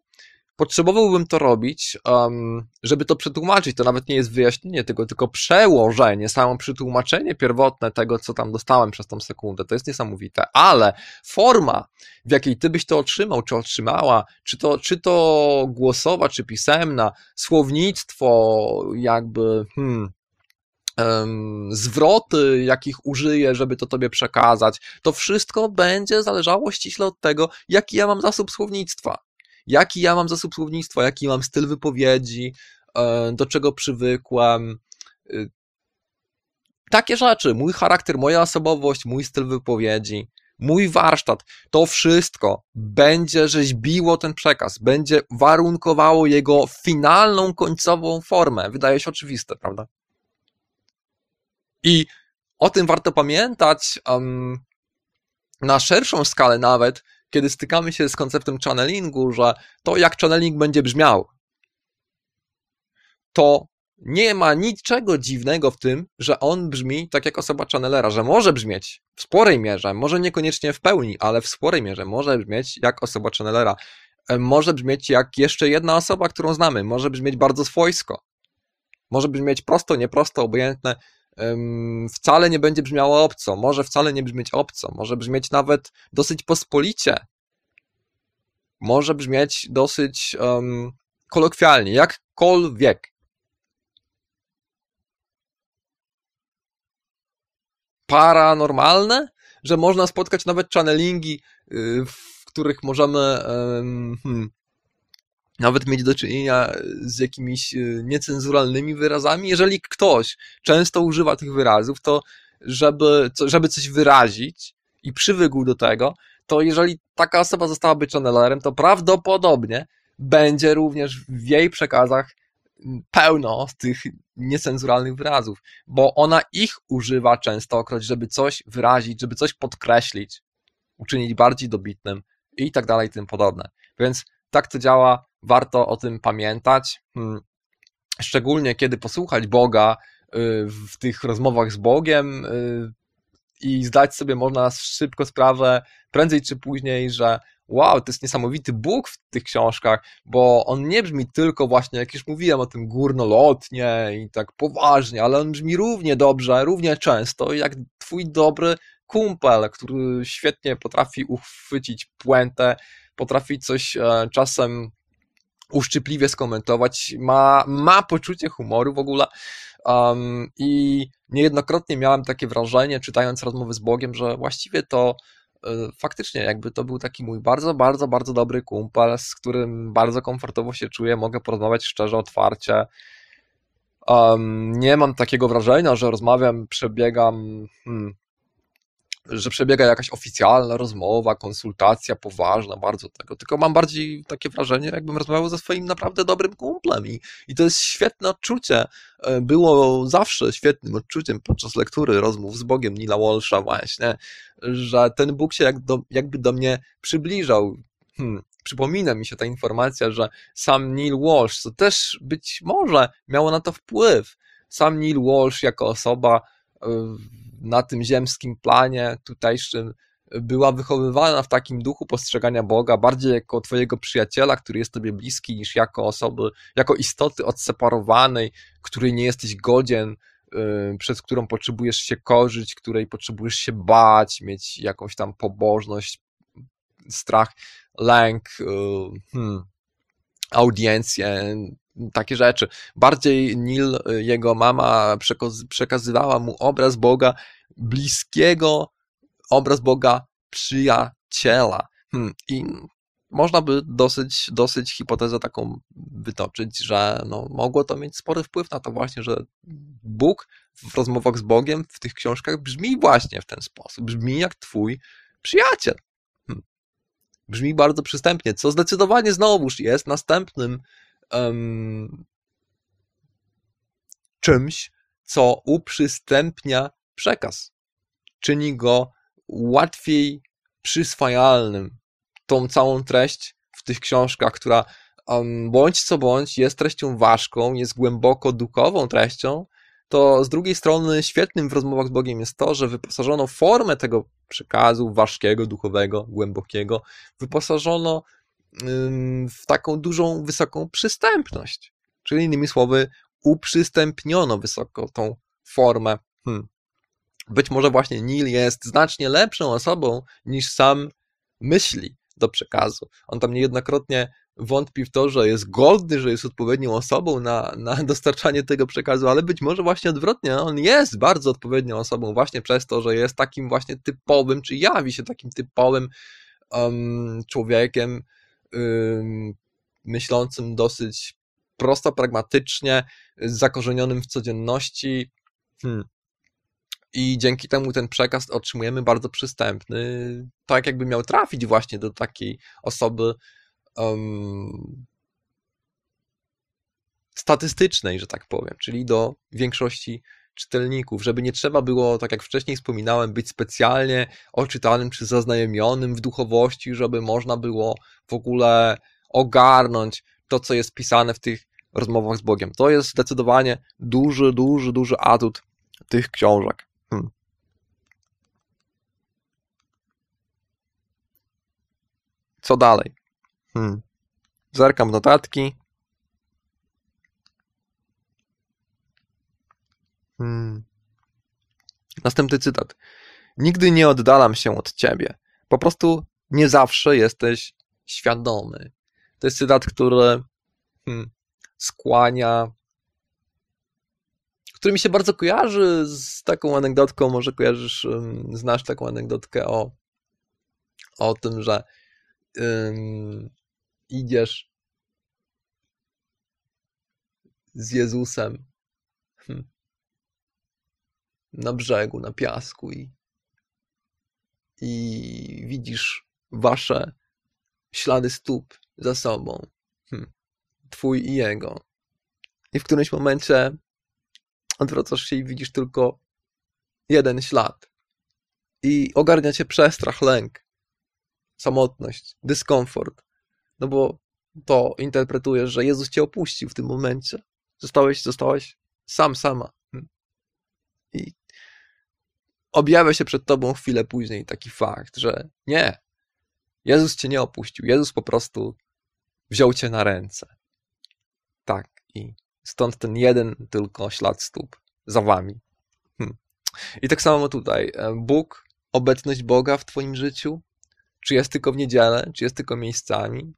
potrzebowałbym to robić, um, żeby to przetłumaczyć. To nawet nie jest wyjaśnienie tego, tylko przełożenie, samo przetłumaczenie pierwotne tego, co tam dostałem przez tą sekundę. To jest niesamowite. Ale forma, w jakiej ty byś to otrzymał, czy otrzymała, czy to, czy to głosowa, czy pisemna, słownictwo, jakby, hmm, zwroty, jakich użyję, żeby to tobie przekazać, to wszystko będzie zależało ściśle od tego, jaki ja mam zasób słownictwa jaki ja mam zasób słownictwa, jaki mam styl wypowiedzi, e, do czego przywykłem. E, takie rzeczy, mój charakter, moja osobowość, mój styl wypowiedzi, mój warsztat, to wszystko będzie rzeźbiło ten przekaz, będzie warunkowało jego finalną, końcową formę. Wydaje się oczywiste, prawda? I o tym warto pamiętać um, na szerszą skalę nawet, kiedy stykamy się z konceptem channelingu, że to jak channeling będzie brzmiał, to nie ma niczego dziwnego w tym, że on brzmi tak jak osoba channelera, że może brzmieć w sporej mierze, może niekoniecznie w pełni, ale w sporej mierze może brzmieć jak osoba channelera. E, może brzmieć jak jeszcze jedna osoba, którą znamy, może brzmieć bardzo swojsko. Może brzmieć prosto, nieprosto, obojętne. Wcale nie będzie brzmiało obco, może wcale nie brzmieć obco, może brzmieć nawet dosyć pospolicie. Może brzmieć dosyć um, kolokwialnie, jakkolwiek. paranormalne, że można spotkać nawet channelingi, y, w których możemy hmm, nawet mieć do czynienia z jakimiś y, niecenzuralnymi wyrazami. Jeżeli ktoś często używa tych wyrazów, to żeby, żeby coś wyrazić i przywykł do tego, to jeżeli taka osoba zostałaby channelerem, to prawdopodobnie będzie również w jej przekazach pełno tych niecenzuralnych wyrazów, bo ona ich używa częstokroć, żeby coś wyrazić, żeby coś podkreślić, uczynić bardziej dobitnym i tak dalej, i tym podobne. Więc tak to działa, warto o tym pamiętać, hmm. szczególnie kiedy posłuchać Boga y, w tych rozmowach z Bogiem y, i zdać sobie można szybko sprawę, prędzej czy później, że wow, to jest niesamowity Bóg w tych książkach, bo on nie brzmi tylko właśnie, jak już mówiłem o tym górnolotnie i tak poważnie, ale on brzmi równie dobrze, równie często jak twój dobry kumpel, który świetnie potrafi uchwycić puentę, potrafi coś e, czasem uszczypliwie skomentować, ma, ma poczucie humoru w ogóle um, i niejednokrotnie miałem takie wrażenie, czytając rozmowy z Bogiem, że właściwie to E, faktycznie jakby to był taki mój bardzo, bardzo, bardzo dobry kumpel, z którym bardzo komfortowo się czuję, mogę porozmawiać szczerze, otwarcie. Um, nie mam takiego wrażenia, że rozmawiam, przebiegam hmm, że przebiega jakaś oficjalna rozmowa, konsultacja poważna, bardzo tego, tylko mam bardziej takie wrażenie, jakbym rozmawiał ze swoim naprawdę dobrym kumplem i, i to jest świetne odczucie. E, było zawsze świetnym odczuciem podczas lektury rozmów z Bogiem Nila Walsha właśnie, że ten Bóg się jak do, jakby do mnie przybliżał. Hmm, przypomina mi się ta informacja, że sam Neil Walsh, co też być może miało na to wpływ, sam Neil Walsh jako osoba e, na tym ziemskim planie tutejszym była wychowywana w takim duchu postrzegania Boga, bardziej jako twojego przyjaciela, który jest tobie bliski, niż jako osoby, jako istoty odseparowanej, której nie jesteś godzien, yy, przez którą potrzebujesz się korzyć, której potrzebujesz się bać, mieć jakąś tam pobożność, strach, lęk, yy, hmm, audiencję, takie rzeczy. Bardziej Nil, y, jego mama przekazywała mu obraz Boga bliskiego, obraz Boga przyjaciela. Hmm. I można by dosyć, dosyć hipotezę taką wytoczyć, że no, mogło to mieć spory wpływ na to właśnie, że Bóg w rozmowach z Bogiem w tych książkach brzmi właśnie w ten sposób. Brzmi jak twój przyjaciel. Hmm. Brzmi bardzo przystępnie, co zdecydowanie znowuż jest następnym um, czymś, co uprzystępnia przekaz. Czyni go łatwiej przyswajalnym. Tą całą treść w tych książkach, która um, bądź co bądź jest treścią ważką, jest głęboko duchową treścią, to z drugiej strony świetnym w rozmowach z Bogiem jest to, że wyposażono formę tego przekazu ważkiego, duchowego, głębokiego, wyposażono w taką dużą, wysoką przystępność. Czyli innymi słowy, uprzystępniono wysoko tą formę. Hmm. Być może właśnie Neil jest znacznie lepszą osobą niż sam myśli do przekazu. On tam niejednokrotnie wątpi w to, że jest godny, że jest odpowiednią osobą na, na dostarczanie tego przekazu, ale być może właśnie odwrotnie, on jest bardzo odpowiednią osobą właśnie przez to, że jest takim właśnie typowym, czy jawi się takim typowym um, człowiekiem, myślącym dosyć prosto, pragmatycznie, zakorzenionym w codzienności. Hmm. I dzięki temu ten przekaz otrzymujemy bardzo przystępny, tak jakby miał trafić właśnie do takiej osoby um, statystycznej, że tak powiem, czyli do większości czytelników, żeby nie trzeba było, tak jak wcześniej wspominałem, być specjalnie oczytanym czy zaznajomionym w duchowości, żeby można było w ogóle ogarnąć to, co jest pisane w tych rozmowach z Bogiem. To jest zdecydowanie duży, duży, duży atut tych książek. Hmm. Co dalej? Hmm. Zerkam notatki. Hmm. Następny cytat. Nigdy nie oddalam się od ciebie. Po prostu nie zawsze jesteś świadomy. To jest cytat, który hmm, skłania, który mi się bardzo kojarzy z taką anegdotką. Może kojarzysz, um, znasz taką anegdotkę o, o tym, że um, idziesz z Jezusem hmm, na brzegu, na piasku i, i widzisz wasze ślady stóp za sobą. Hmm. Twój i jego. I w którymś momencie odwracasz się i widzisz tylko jeden ślad. I ogarnia cię przestrach, lęk, samotność, dyskomfort. No bo to interpretujesz, że Jezus cię opuścił w tym momencie. Zostałeś, zostałeś sam, sama. Hmm. I objawia się przed tobą chwilę później taki fakt, że nie, Jezus cię nie opuścił. Jezus po prostu wziął cię na ręce. Tak, i stąd ten jeden tylko ślad stóp za wami. Hm. I tak samo tutaj. E, Bóg, obecność Boga w twoim życiu, czy jest tylko w niedzielę, czy jest tylko miejscami.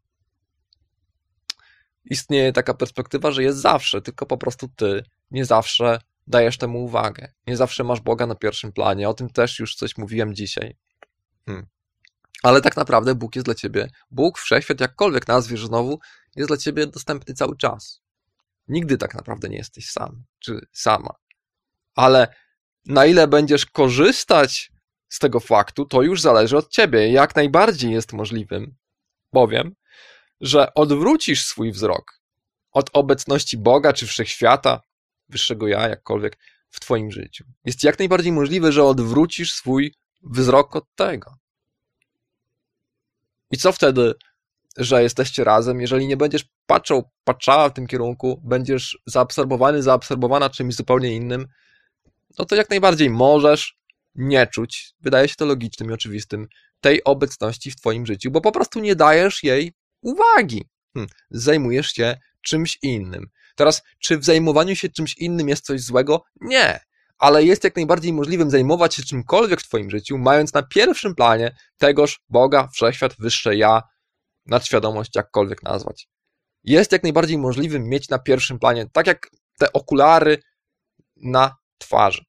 Istnieje taka perspektywa, że jest zawsze, tylko po prostu ty nie zawsze dajesz temu uwagę. Nie zawsze masz Boga na pierwszym planie. O tym też już coś mówiłem dzisiaj. Hmm. Ale tak naprawdę Bóg jest dla ciebie, Bóg, wszechświat, jakkolwiek nazwiesz znowu, jest dla ciebie dostępny cały czas. Nigdy tak naprawdę nie jesteś sam, czy sama. Ale na ile będziesz korzystać z tego faktu, to już zależy od ciebie. Jak najbardziej jest możliwym, bowiem, że odwrócisz swój wzrok od obecności Boga czy wszechświata, wyższego ja, jakkolwiek, w twoim życiu. Jest jak najbardziej możliwe, że odwrócisz swój wzrok od tego. I co wtedy, że jesteście razem, jeżeli nie będziesz patrzał, patrzała w tym kierunku, będziesz zaabsorbowany, zaabsorbowana czymś zupełnie innym, no to jak najbardziej możesz nie czuć, wydaje się to logicznym i oczywistym, tej obecności w twoim życiu, bo po prostu nie dajesz jej uwagi. Hm, zajmujesz się czymś innym. Teraz, czy w zajmowaniu się czymś innym jest coś złego? Nie ale jest jak najbardziej możliwym zajmować się czymkolwiek w Twoim życiu, mając na pierwszym planie tegoż Boga, wszechświat, wyższe ja, nadświadomość, jakkolwiek nazwać. Jest jak najbardziej możliwym mieć na pierwszym planie, tak jak te okulary na twarzy.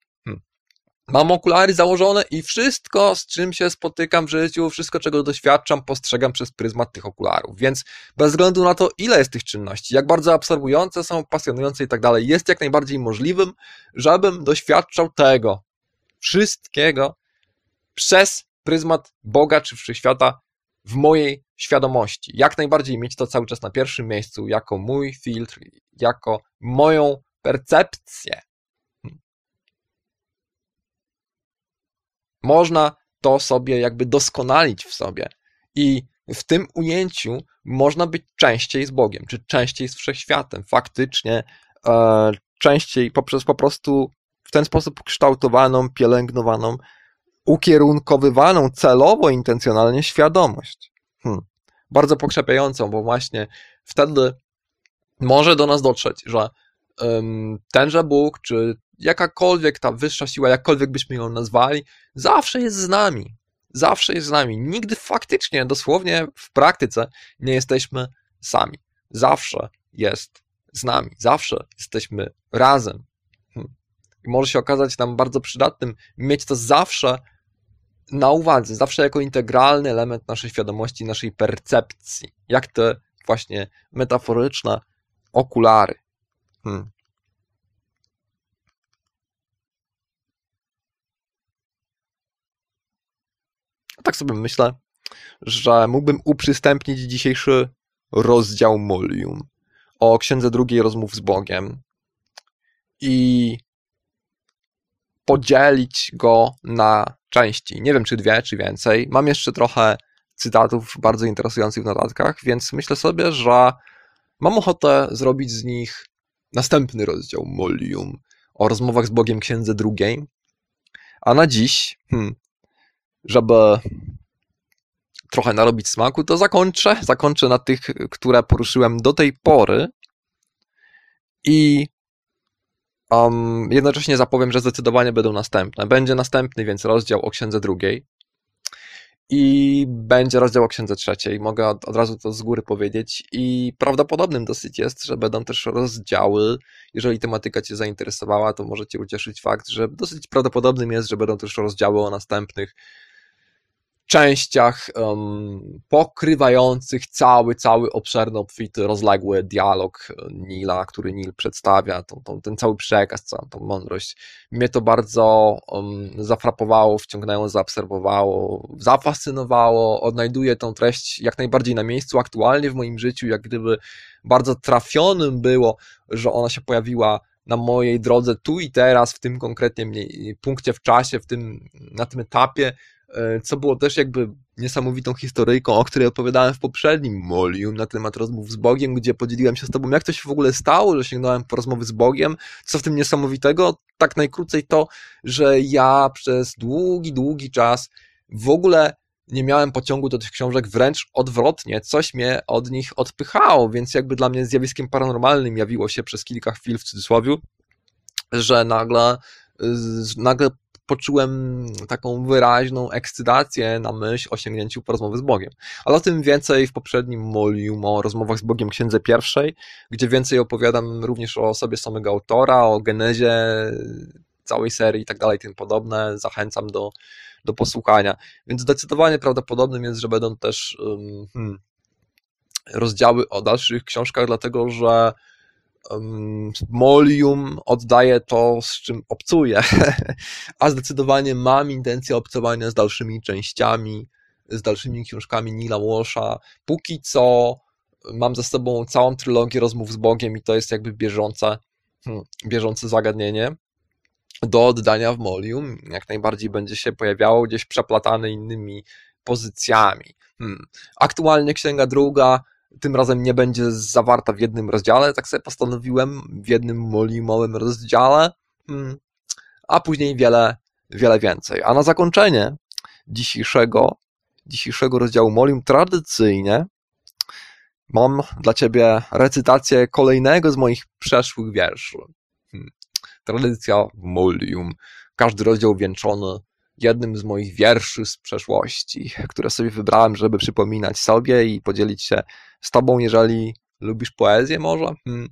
Mam okulary założone i wszystko, z czym się spotykam w życiu, wszystko, czego doświadczam, postrzegam przez pryzmat tych okularów. Więc bez względu na to, ile jest tych czynności, jak bardzo absorbujące są, pasjonujące i tak dalej, jest jak najbardziej możliwym, żebym doświadczał tego wszystkiego przez pryzmat Boga czy wszechświata w mojej świadomości. Jak najbardziej mieć to cały czas na pierwszym miejscu, jako mój filtr, jako moją percepcję Można to sobie jakby doskonalić w sobie. I w tym ujęciu można być częściej z Bogiem, czy częściej z wszechświatem, faktycznie e, częściej poprzez po prostu w ten sposób kształtowaną, pielęgnowaną, ukierunkowywaną celowo, intencjonalnie świadomość. Hmm. Bardzo pokrzepiającą, bo właśnie wtedy może do nas dotrzeć, że tenże Bóg, czy jakakolwiek ta wyższa siła, jakkolwiek byśmy ją nazwali, zawsze jest z nami. Zawsze jest z nami. Nigdy faktycznie, dosłownie w praktyce nie jesteśmy sami. Zawsze jest z nami. Zawsze jesteśmy razem. Hmm. I może się okazać nam bardzo przydatnym mieć to zawsze na uwadze, zawsze jako integralny element naszej świadomości, naszej percepcji. Jak te właśnie metaforyczne okulary. Hmm. tak sobie myślę, że mógłbym uprzystępnić dzisiejszy rozdział Molium o księdze drugiej rozmów z Bogiem i podzielić go na części. Nie wiem, czy dwie, czy więcej. Mam jeszcze trochę cytatów bardzo interesujących w notatkach, więc myślę sobie, że mam ochotę zrobić z nich następny rozdział Molium o rozmowach z Bogiem Księdze drugiej. A na dziś, hmm, żeby trochę narobić smaku, to zakończę. Zakończę na tych, które poruszyłem do tej pory. I um, jednocześnie zapowiem, że zdecydowanie będą następne. Będzie następny więc rozdział o księdze drugiej. I będzie rozdział o księdze trzeciej. Mogę od, od, razu to z góry powiedzieć. I prawdopodobnym dosyć jest, że będą też rozdziały. Jeżeli tematyka Cię zainteresowała, to może Cię ucieszyć fakt, że dosyć prawdopodobnym jest, że będą też rozdziały o następnych częściach um, pokrywających cały, cały obszerny, obfity, rozległy dialog Nila, który Nil przedstawia, tą, tą, ten cały przekaz, całą tą mądrość. Mnie to bardzo um, zafrapowało, wciągnęło, zaobserwowało, zafascynowało, odnajduję tą treść jak najbardziej na miejscu, aktualnie w moim życiu, jak gdyby bardzo trafionym było, że ona się pojawiła na mojej drodze tu i teraz, w tym konkretnie punkcie w czasie, w tym, na tym etapie, E, co było też jakby niesamowitą historyjką, o której opowiadałem w poprzednim Molium na temat rozmów z Bogiem, gdzie podzieliłem się z tobą, jak to się w ogóle stało, że sięgnąłem po rozmowy z Bogiem, co w tym niesamowitego, tak najkrócej to, że ja przez długi, długi czas w ogóle nie miałem pociągu do tych książek, wręcz odwrotnie, coś mnie od nich odpychało, więc jakby dla mnie zjawiskiem paranormalnym jawiło się przez kilka chwil w cudzysłowie, że nagle nagle poczułem taką wyraźną ekscytację na myśl o sięgnięciu po rozmowy z Bogiem. Ale o tym więcej w poprzednim molium o rozmowach z Bogiem księdze pierwszej, gdzie więcej opowiadam również o sobie samego autora, o genezie całej serii i tak dalej, tym podobne. Zachęcam do, do posłuchania. Więc zdecydowanie prawdopodobnym jest, że będą też hmm, rozdziały o dalszych książkach, dlatego że Molium oddaje to, z czym obcuję, a zdecydowanie mam intencję obcowania z dalszymi częściami, z dalszymi książkami Nila Łosza. Póki co mam ze sobą całą trylogię rozmów z Bogiem i to jest jakby bieżące, hmm, bieżące zagadnienie do oddania w Molium. Jak najbardziej będzie się pojawiało gdzieś przeplatane innymi pozycjami. Hmm. Aktualnie księga druga tym razem nie będzie zawarta w jednym rozdziale, tak sobie postanowiłem, w jednym molimowym rozdziale, hmm. a później wiele, wiele więcej. A na zakończenie dzisiejszego, dzisiejszego rozdziału Molium tradycyjnie mam dla Ciebie recytację kolejnego z moich przeszłych wierszy. Hmm. Tradycja Molium. Każdy rozdział wieńczony jednym z moich wierszy z przeszłości, które sobie wybrałem, żeby przypominać sobie i podzielić się z tobą, jeżeli lubisz poezję może. Hmm.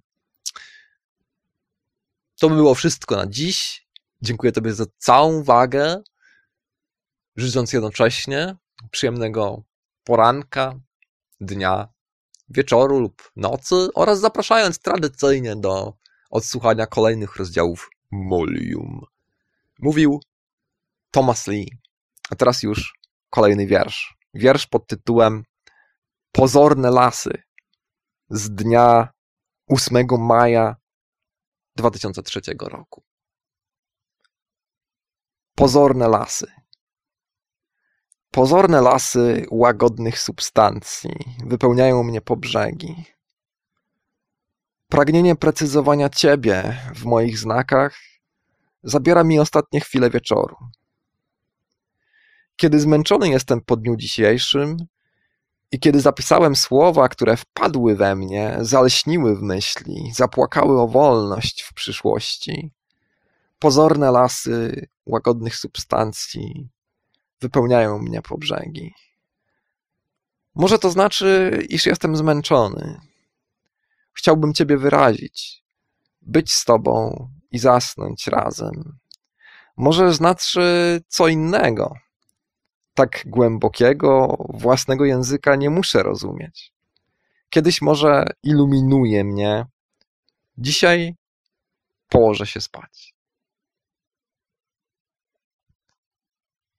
To by było wszystko na dziś. Dziękuję Tobie za całą uwagę. Życząc jednocześnie przyjemnego poranka, dnia, wieczoru lub nocy oraz zapraszając tradycyjnie do odsłuchania kolejnych rozdziałów Molium. Mówił Thomas Lee. A teraz już kolejny wiersz. Wiersz pod tytułem Pozorne lasy z dnia 8 maja 2003 roku. Pozorne lasy. Pozorne lasy łagodnych substancji wypełniają mnie po brzegi. Pragnienie precyzowania Ciebie w moich znakach zabiera mi ostatnie chwile wieczoru. Kiedy zmęczony jestem po dniu dzisiejszym i kiedy zapisałem słowa, które wpadły we mnie, zalśniły w myśli, zapłakały o wolność w przyszłości, pozorne lasy łagodnych substancji wypełniają mnie po brzegi. Może to znaczy, iż jestem zmęczony. Chciałbym Ciebie wyrazić, być z Tobą i zasnąć razem. Może znaczy co innego tak głębokiego, własnego języka nie muszę rozumieć. Kiedyś może iluminuje mnie, dzisiaj położę się spać.